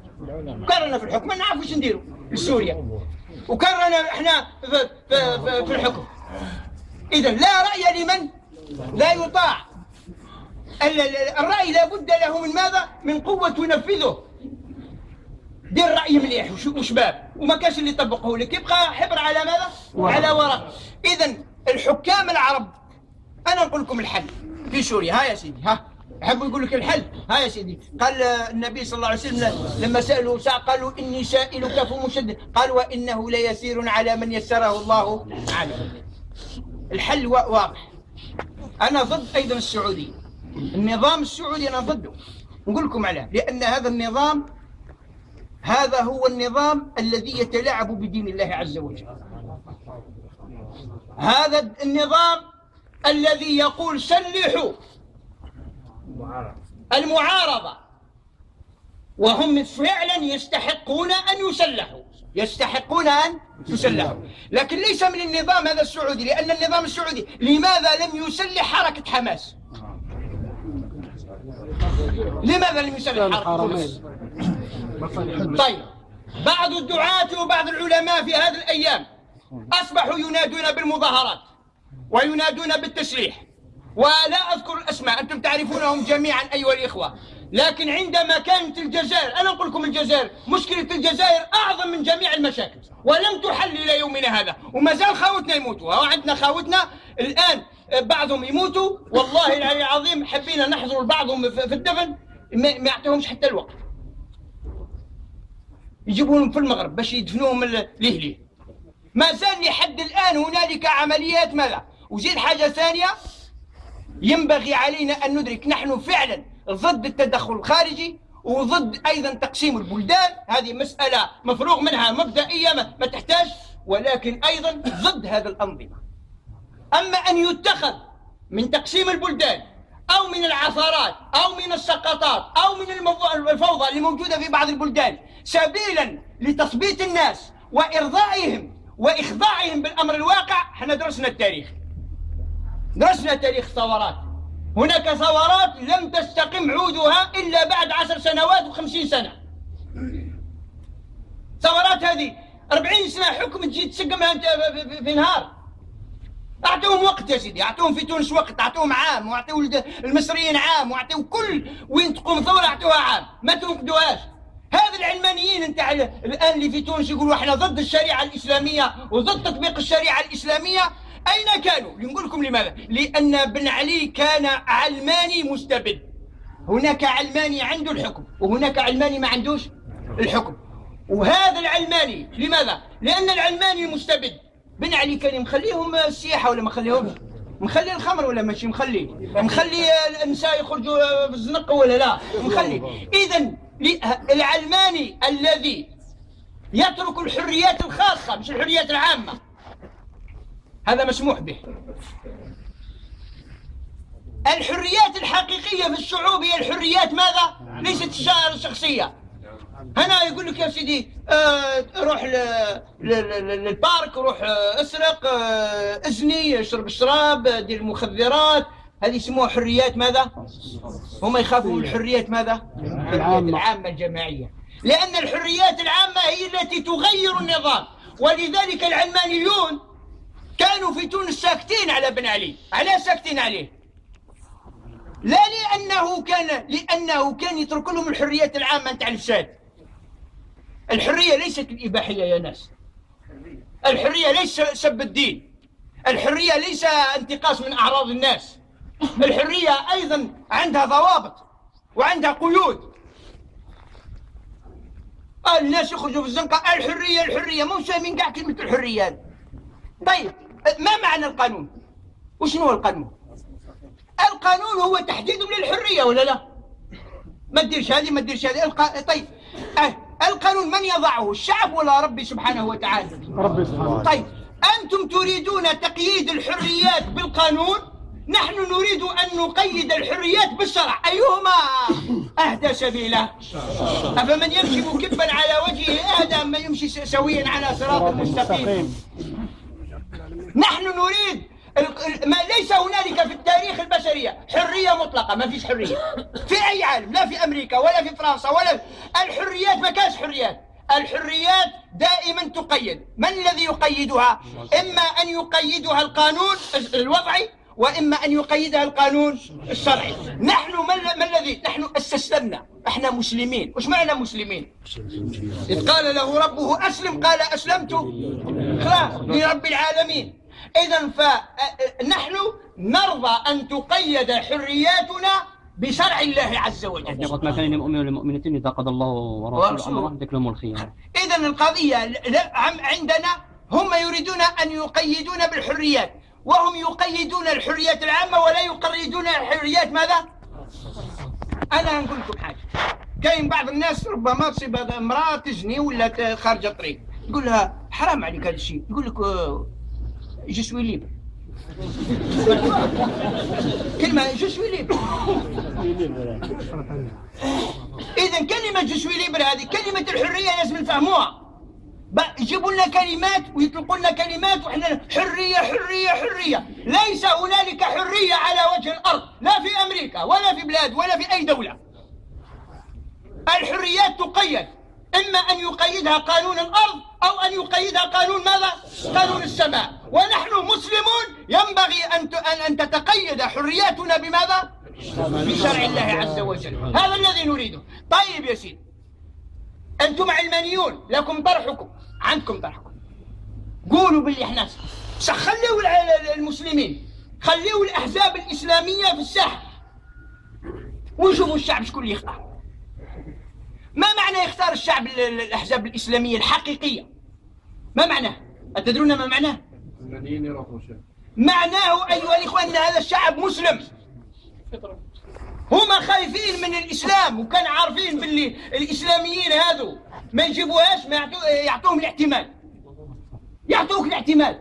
Speaker 1: كرنا في الحكم. ما نعرف وش نديروا. لسوريا وكرنا إحنا في, في, في, في الحكم. اذا لا رأي لمن لا يطاع. ال- ال- الرأي لابد له من ماذا؟ من قوة تنفذه. دير رأي مليح وش- وشباب وما كانش اللي يطبقه لك. يبقى حبر على ماذا؟ على ورق. إذا الحكام العرب أنا نقول لكم الحل. في سوريا ها يا سيدي ها. يحبوا يقول لك الحل. ها يا سيدي. قال النبي صلى الله عليه وسلم لما سألوا سا- قالوا إني سائلك فمشدد. قال وإنه ليسير على من يسره الله عليه الحل وا- واضح. أنا ضد أيضا السعودية النظام السعودي أنا ضده. نقول لكم عليه لأن هذا النظام هذا هو النظام الذي يتلاعب بدين الله عز وجل. هذا النظام الذي يقول سلحوا المعارضة. وهم فعلا يستحقون أن يسلحوا. يستحقون أن يسلحوا. لكن ليس من النظام هذا السعودي لأن النظام السعودي لماذا لم يسلح حركة حماس؟ لماذا لم يسلح حركة حماس. طيب بعض الدعاة وبعض العلماء في هذه الأيام أصبحوا ينادون بالمظاهرات وينادون بالتسليح. ولا أذكر الأسماء أنتم تعرفونهم جميعا أيها الإخوة. لكن عندما كانت الجزائر أنا أقول لكم الجزائر مشكلة الجزائر أعظم من جميع المشاكل ولم تحل إلى يومنا هذا وما زال خاوتنا يموتوا وعندنا خاوتنا الآن بعضهم يموتوا والله العلي العظيم حبينا نحضر بعضهم في الدفن ما يعطيهمش حتى الوقت. يجيبونهم في المغرب باش يدفنوهم ال- ليه ليه ما زال لحد الآن هنالك عمليات ماذا؟ وزيد حاجة ثانية ينبغي علينا أن ندرك نحن فعلا ضد التدخل الخارجي وضد أيضا تقسيم البلدان. هذه مسألة مفروغ منها مبدئية ما, تحتاج ولكن أيضا ضد هذا الأنظمة. أما أن يتخذ من تقسيم البلدان أو من العثرات أو من السقطات أو من الفوضى اللي موجودة في بعض البلدان سبيلا لتثبيت الناس وإرضائهم وإخضاعهم بالأمر الواقع إحنا درسنا التاريخ. درسنا تاريخ ثورات هناك ثورات لم تستقم عودها إلا بعد عشر سنوات وخمسين سنة. ثورات هذه أربعين سنة حكم تجي تسقمها أنت في- نهار. أعطوهم وقت يا سيدي أعطوهم في تونس وقت أعطوهم عام واعطوا الد- المصريين عام واعطوا كل وين تقوم ثورة أعطوها عام ما تنقذوهاش هذا العلمانيين على الآن اللي في تونس يقولوا إحنا ضد الشريعة الإسلامية وضد تطبيق الشريعة الإسلامية أين كانوا؟ نقول لكم لماذا؟ لأن بن علي كان علماني مستبد هناك علماني عنده الحكم وهناك علماني ما عندوش الحكم وهذا العلماني لماذا؟ لأن العلماني المستبد بن علي كان مخليهم السياحة ولا ما مخليهمش؟ مخلي الخمر ولا ماشي مخلي؟ مخلي النساء يخرجوا بالزنقة ولا لا؟ مخلي إذا العلماني الذي يترك الحريات الخاصة مش الحريات العامة هذا مسموح به الحريات الحقيقية في الشعوب هي الحريات ماذا؟ ليست الشخصية هنا يقول لك يا سيدي آه روح للبارك روح آه اسرق آه ازني اشرب الشراب آه، دير المخدرات هذه يسموها حريات ماذا؟ هم يخافوا من الحريات ماذا؟ الحريات العامة الجماعية لأن الحريات العامة هي التي تغير النظام ولذلك العلمانيون كانوا في تونس ساكتين على بن علي. على ساكتين عليه. لا لأنه كان لأنه كان يترك لهم الحريات العامة نتاع الفساد. الحرية ليست الإباحية يا ناس. الحرية ليس سب الدين. الحرية ليس انتقاص من أعراض الناس. الحرية أيضا عندها ضوابط وعندها قيود. الناس يخرجوا في الزنقة الحرية الحرية. مو فاهمين كاع كلمة الحرية. هذه. ما معنى القانون؟ وشنو هو القانون؟ القانون هو تحديد للحرية ولا لا؟ ما تديرش هذه ما تديرش هذه. الق... طيب. آه، القانون من يضعه؟ الشعب ولا ربي سبحانه وتعالى؟
Speaker 3: ربي سبحانه
Speaker 1: طيب. أنتم تريدون تقييد الحريات بالقانون؟ نحن نريد أن نقيد الحريات بالشرع. أيهما؟ أهدى سبيلا. أفمن يمشي مكبا على وجهه أهدى من يمشي سويا على صراط مستقيم. نحن نريد ما ليس هنالك في التاريخ البشرية حرية مطلقة ما فيش حرية. في أي عالم لا في أمريكا ولا في فرنسا ولا الحريات ما كانش حريات. الحريات دائما تقيد. من الذي يقيدها؟ إما أن يقيدها القانون الوضعي وإما أن يقيدها القانون الشرعي. نحن ما ال- ما الذي؟ نحن استسلمنا. إحنا مسلمين. وش معنى مسلمين؟ إذ قال له ربه أسلم قال أسلمت. خلاص لرب العالمين. إذا فنحن نرضى أن تقيد حرياتنا بشرع الله عز وجل.
Speaker 6: يقول ما كان لمؤمن ولا مؤمنة إذا قضى الله ورسوله. أمرا لهم الخيار.
Speaker 1: إذا القضية عندنا هم يريدون أن يقيدون بالحريات وهم يقيدون الحريات العامة ولا يقيدون الحريات ماذا؟ أنا نقول لكم حاجة. كاين بعض الناس ربما تصيب امرأة تزني ولا خارجة طريق. تقول لها حرام عليك هذا الشيء. يقول لك je suis libre كلمة je suis libre إذا كلمة je suis libre هذه كلمة الحرية لازم نفهموها. يجيبوا لنا كلمات ويطلقوا لنا كلمات وإحنا حرية حرية حرية. ليس هنالك حرية على وجه الأرض. لا في أمريكا ولا في بلاد ولا في أي دولة. الحريات تقيد. إما أن يقيدها قانون الأرض أو أن يقيدها قانون ماذا؟ قانون السماء. ونحن مسلمون ينبغي أن أن تتقيد حرياتنا بماذا؟ بشرع الله عز وجل. هذا الذي نريده. طيب يا سيدي. أنتم علمانيون. لكم طرحكم. عندكم طرحكم. قولوا باللي إحنا خليوا المسلمين. خليوا الأحزاب الإسلامية في الساحة. وشوفوا الشعب شكون اللي يختار ما معنى يختار الشعب ال- ال- الأحزاب الإسلامية الحقيقية؟ ما معناه أتدرون ما معناه؟ معناه أيها الإخوة أن هذا الشعب مسلم. هما خايفين من الإسلام وكان عارفين باللي الإسلاميين هذو ما يجيبوهاش ما يعطو يعطوهم الاحتمال. يعطوك الاحتمال.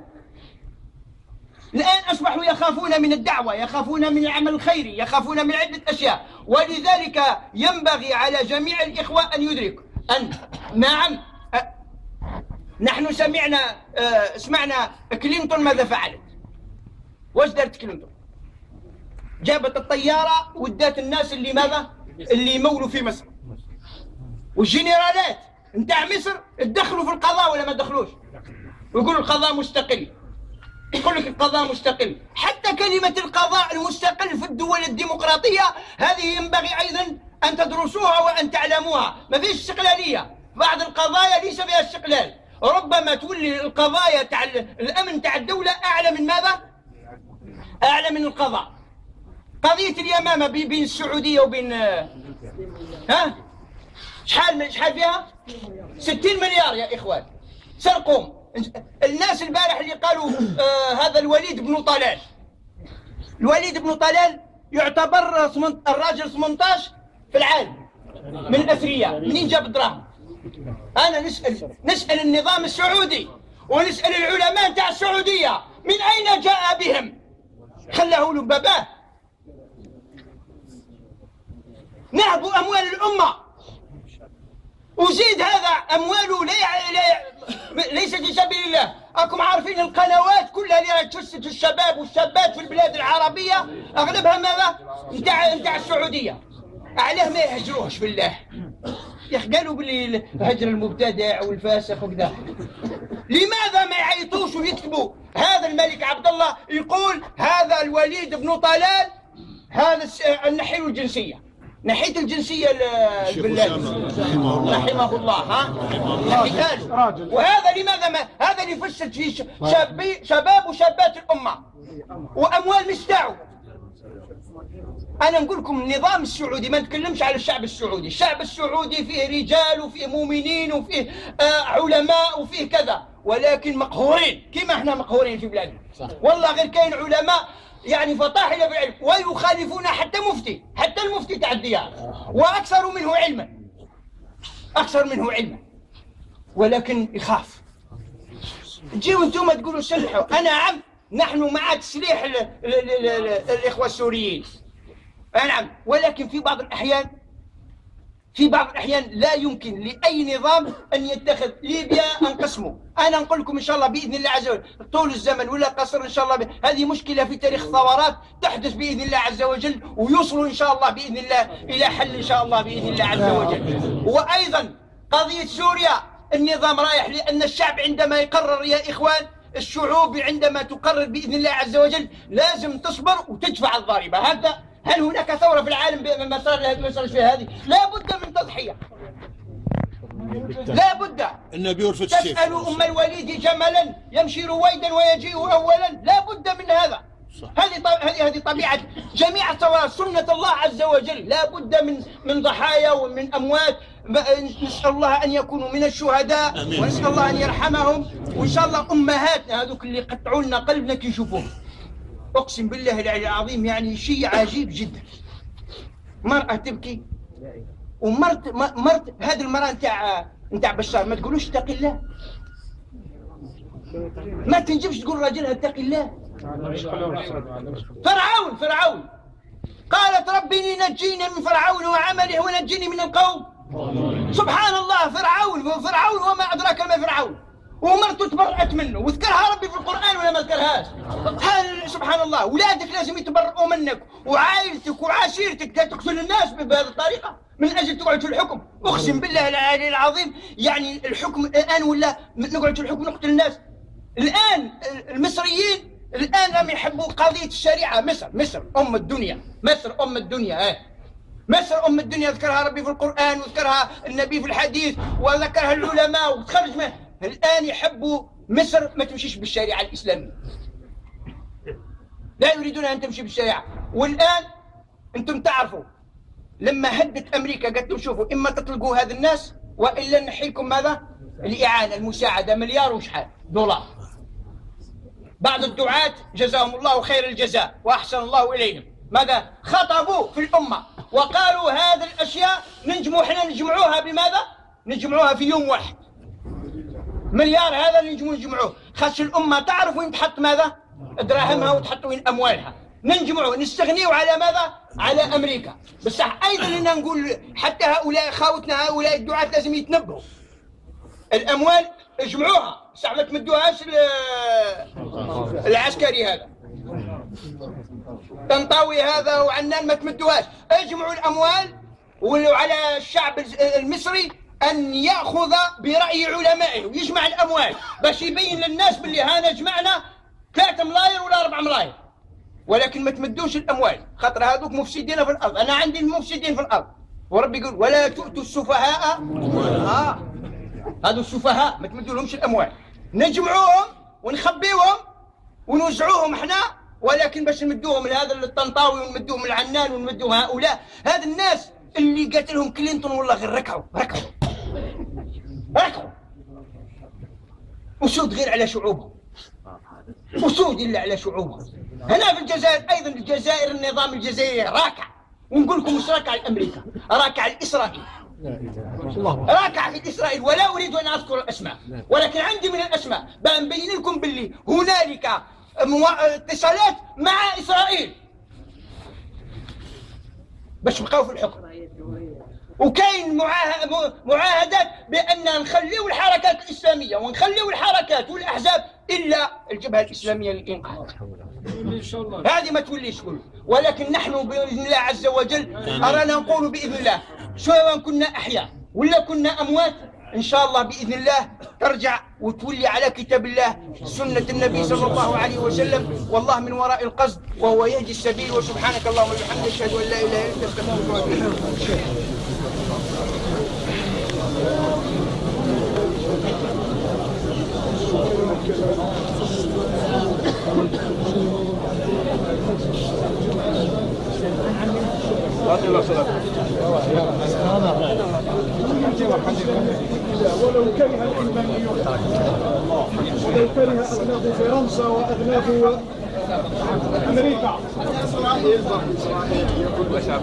Speaker 1: الآن أصبحوا يخافون من الدعوة يخافون من العمل الخيري يخافون من عدة أشياء. ولذلك ينبغي على جميع الإخوة أن يدركوا أن نعم نحن سمعنا سمعنا كلينتون ماذا فعلت؟ واش دارت كلينتون؟ جابت الطيارة ودات الناس اللي ماذا؟ اللي يمولوا في مصر. والجنرالات نتاع مصر تدخلوا في القضاء ولا ما دخلوش؟ ويقولوا القضاء مستقل. يقول لك القضاء مستقل. حتى كلمة القضاء المستقل في الدول الديمقراطية هذه ينبغي أيضا أن تدرسوها وأن تعلموها. ما فيش استقلالية. بعض القضايا ليس فيها استقلال. ربما تولي القضايا تاع الأمن تاع الدولة أعلى من ماذا؟ أعلى من القضاء. قضية اليمامة بي- بين السعودية وبين آه، ها؟ شحال شحال فيها؟ 60 مليار يا إخوان. سرقوهم الناس البارح اللي قالوا آه هذا الوليد بن طلال. الوليد بن طلال يعتبر الراجل 18 في العالم من الأثرياء منين جاب الدراهم؟ أنا نسأل نسأل النظام السعودي ونسأل العلماء تاع السعودية من أين جاء بهم؟ خلاه له باباه. نهبوا أموال الأمة. وزيد هذا أمواله لا ليست في سبيل الله. أكم عارفين القنوات كلها اللي تفسد الشباب والشابات في البلاد العربية؟ أغلبها ماذا؟ نتاع نتاع السعودية. علاه ما يهجروهش بالله يا أخي قالوا باللي هجر المبتدع والفاسق وكذا. لماذا ما يعيطوش ويكتبوا هذا الملك عبد الله يقول هذا الوليد بن طلال هذا الس- نحي له الجنسية. نحيت الجنسية
Speaker 4: أسامة رحمه الله.
Speaker 1: رحمه الله ها؟ نحيتها له. وهذا لماذا ما هذا اللي يفسد في ش- شابي شباب وشابات الأمة. وأموال مش تاعو أنا نقول لكم النظام السعودي ما نتكلمش على الشعب السعودي. الشعب السعودي فيه رجال وفيه مؤمنين وفيه آه علماء وفيه كذا. ولكن مقهورين. كما إحنا مقهورين في بلادنا. والله غير كاين علماء يعني فطاحله بالعلم ويخالفون حتى مفتي حتى المفتي تاع الديار. وأكثر منه علما. أكثر منه علما. ولكن يخاف. تجيو أنتم تقولوا سلحوا أنا عم نحن مع تسليح ال- ال- ال- ال- الإخوة السوريين. نعم ولكن في بعض الأحيان في بعض الأحيان لا يمكن لأي نظام أن يتخذ ليبيا انقسموا أنا نقول لكم إن شاء الله بإذن الله عز وجل طول الزمن ولا قصر إن شاء الله ب... هذه مشكلة في تاريخ الثورات تحدث بإذن الله عز وجل ويوصلوا إن شاء الله بإذن الله إلى حل إن شاء الله بإذن الله عز وجل. وأيضا قضية سوريا النظام رايح لأن الشعب عندما يقرر يا إخوان الشعوب عندما تقرر بإذن الله عز وجل لازم تصبر وتدفع الضريبة. هذا هل هناك ثورة في العالم بما صار ما صارش فيها هذه؟ لا بد من تضحية. لا بد.
Speaker 4: النبي السيف
Speaker 1: تسأل أم الوليد جملا يمشي رويدا ويجيء أولا. لا بد من هذا. هذه هذه هذه طبيعة جميع الثورات سنة الله عز وجل. لا بد من من ضحايا ومن أموات. نسأل الله أن يكونوا من الشهداء.
Speaker 4: آمين.
Speaker 1: ونسأل الله أن يرحمهم. وإن شاء الله أمهاتنا هذوك اللي قطعوا لنا قلبنا كي يشوفوهم. أقسم بالله العلي العظيم يعني شيء عجيب جدا. مرأة تبكي ومرت مرت هذه المرأة نتاع نتاع بشار ما تقولوش اتقي الله. ما تنجمش تقول راجلها اتقي الله. فرعون فرعون. قالت ربي نجيني من فرعون وعمله ونجيني من القوم. سبحان الله فرعون فرعون وما أدراك ما فرعون. ومرته تبرأت منه وذكرها ربي في القرآن ولا ما ذكرهاش؟ هل سبحان الله أولادك لازم يتبرؤوا منك وعائلتك وعشيرتك لا تقتل الناس بهذه الطريقة من أجل تقعد في الحكم. أقسم بالله العلي العظيم يعني الحكم الآن ولا نقعد في الحكم نقتل الناس؟ الآن المصريين الآن راهم يحبوا قضية الشريعة. مصر مصر أم الدنيا مصر أم الدنيا آه. مصر أم الدنيا ذكرها ربي في القرآن وذكرها النبي في الحديث وذكرها العلماء وتخرج منه الآن يحبوا مصر ما تمشيش بالشريعة الإسلامية. لا يريدون أن تمشي بالشريعة. والآن أنتم تعرفوا لما هدت أمريكا قالت لهم شوفوا إما تطلقوا هذا الناس وإلا نحيكم ماذا؟ الإعانة المساعدة. مليار وشحال؟ دولار. بعض الدعاة جزاهم الله خير الجزاء وأحسن الله إليهم. ماذا؟ خطبوا في الأمة وقالوا هذه الأشياء ننجموا إحنا نجمعوها بماذا؟ نجمعوها في يوم واحد. مليار هذا اللي نجموا نجمعوه. خاص الأمة تعرف وين تحط ماذا؟ دراهمها وتحط وين أموالها. ننجمعوا نستغنيوا على ماذا؟ على أمريكا. بصح أيضا لنا نقول حتى هؤلاء خاوتنا هؤلاء الدعاة لازم يتنبهوا. الأموال اجمعوها. بصح ما تمدوهاش العسكري هذا. طنطاوي هذا وعنان ما تمدوهاش. اجمعوا الأموال وعلى الشعب المصري أن يأخذ برأي علمائه ويجمع الأموال. باش يبين للناس باللي هانا جمعنا 3 ملاير ولا 4 ملاير ولكن ما تمدوش الأموال. خاطر هذوك مفسدين في الأرض. أنا عندي المفسدين في الأرض. وربي يقول ولا تؤتوا السفهاء. آه. هذو السفهاء ما تمدوا لهمش الأموال. نجمعوهم ونخبيهم ونوزعوهم إحنا ولكن باش نمدوهم لهذا الطنطاوي ونمدوهم العنان ونمدوهم هؤلاء. هذا الناس اللي قالت لهم كلينتون والله غير ركعوا ركعوا. ركعوا اسود غير على شعوبهم اسود إلا على شعوبهم هنا في الجزائر أيضا الجزائر النظام الجزائري راكع. ونقول لكم مش راكع لأمريكا راكع لإسرائيل. راكع في إسرائيل ولا أريد أن أذكر الأسماء. ولكن عندي من الأسماء بنبين لكم باللي هنالك اتصالات مع إسرائيل. باش بقاو في الحكم. وكاين معاه- معاهدات بأن نخليو الحركات الإسلامية ونخليو الحركات والأحزاب إلا الجبهة الإسلامية للإنقاذ. هذه ما توليش كل. ولكن نحن بإذن الله عز وجل أرانا نقول بإذن الله سواء كنا أحياء ولا كنا أموات إن شاء الله بإذن الله ترجع وتولي على كتاب الله سنة النبي صلى الله عليه وسلم والله من وراء القصد وهو يهدي السبيل وسبحانك اللهم وبحمدك أشهد أن لا إله إلا أنت أستغفرك وأتوب إليك.
Speaker 2: ولو كره الإيمانيون ولو كره أغلب فرنسا وأغلب أمريكا
Speaker 7: إسرائيل يقول بشار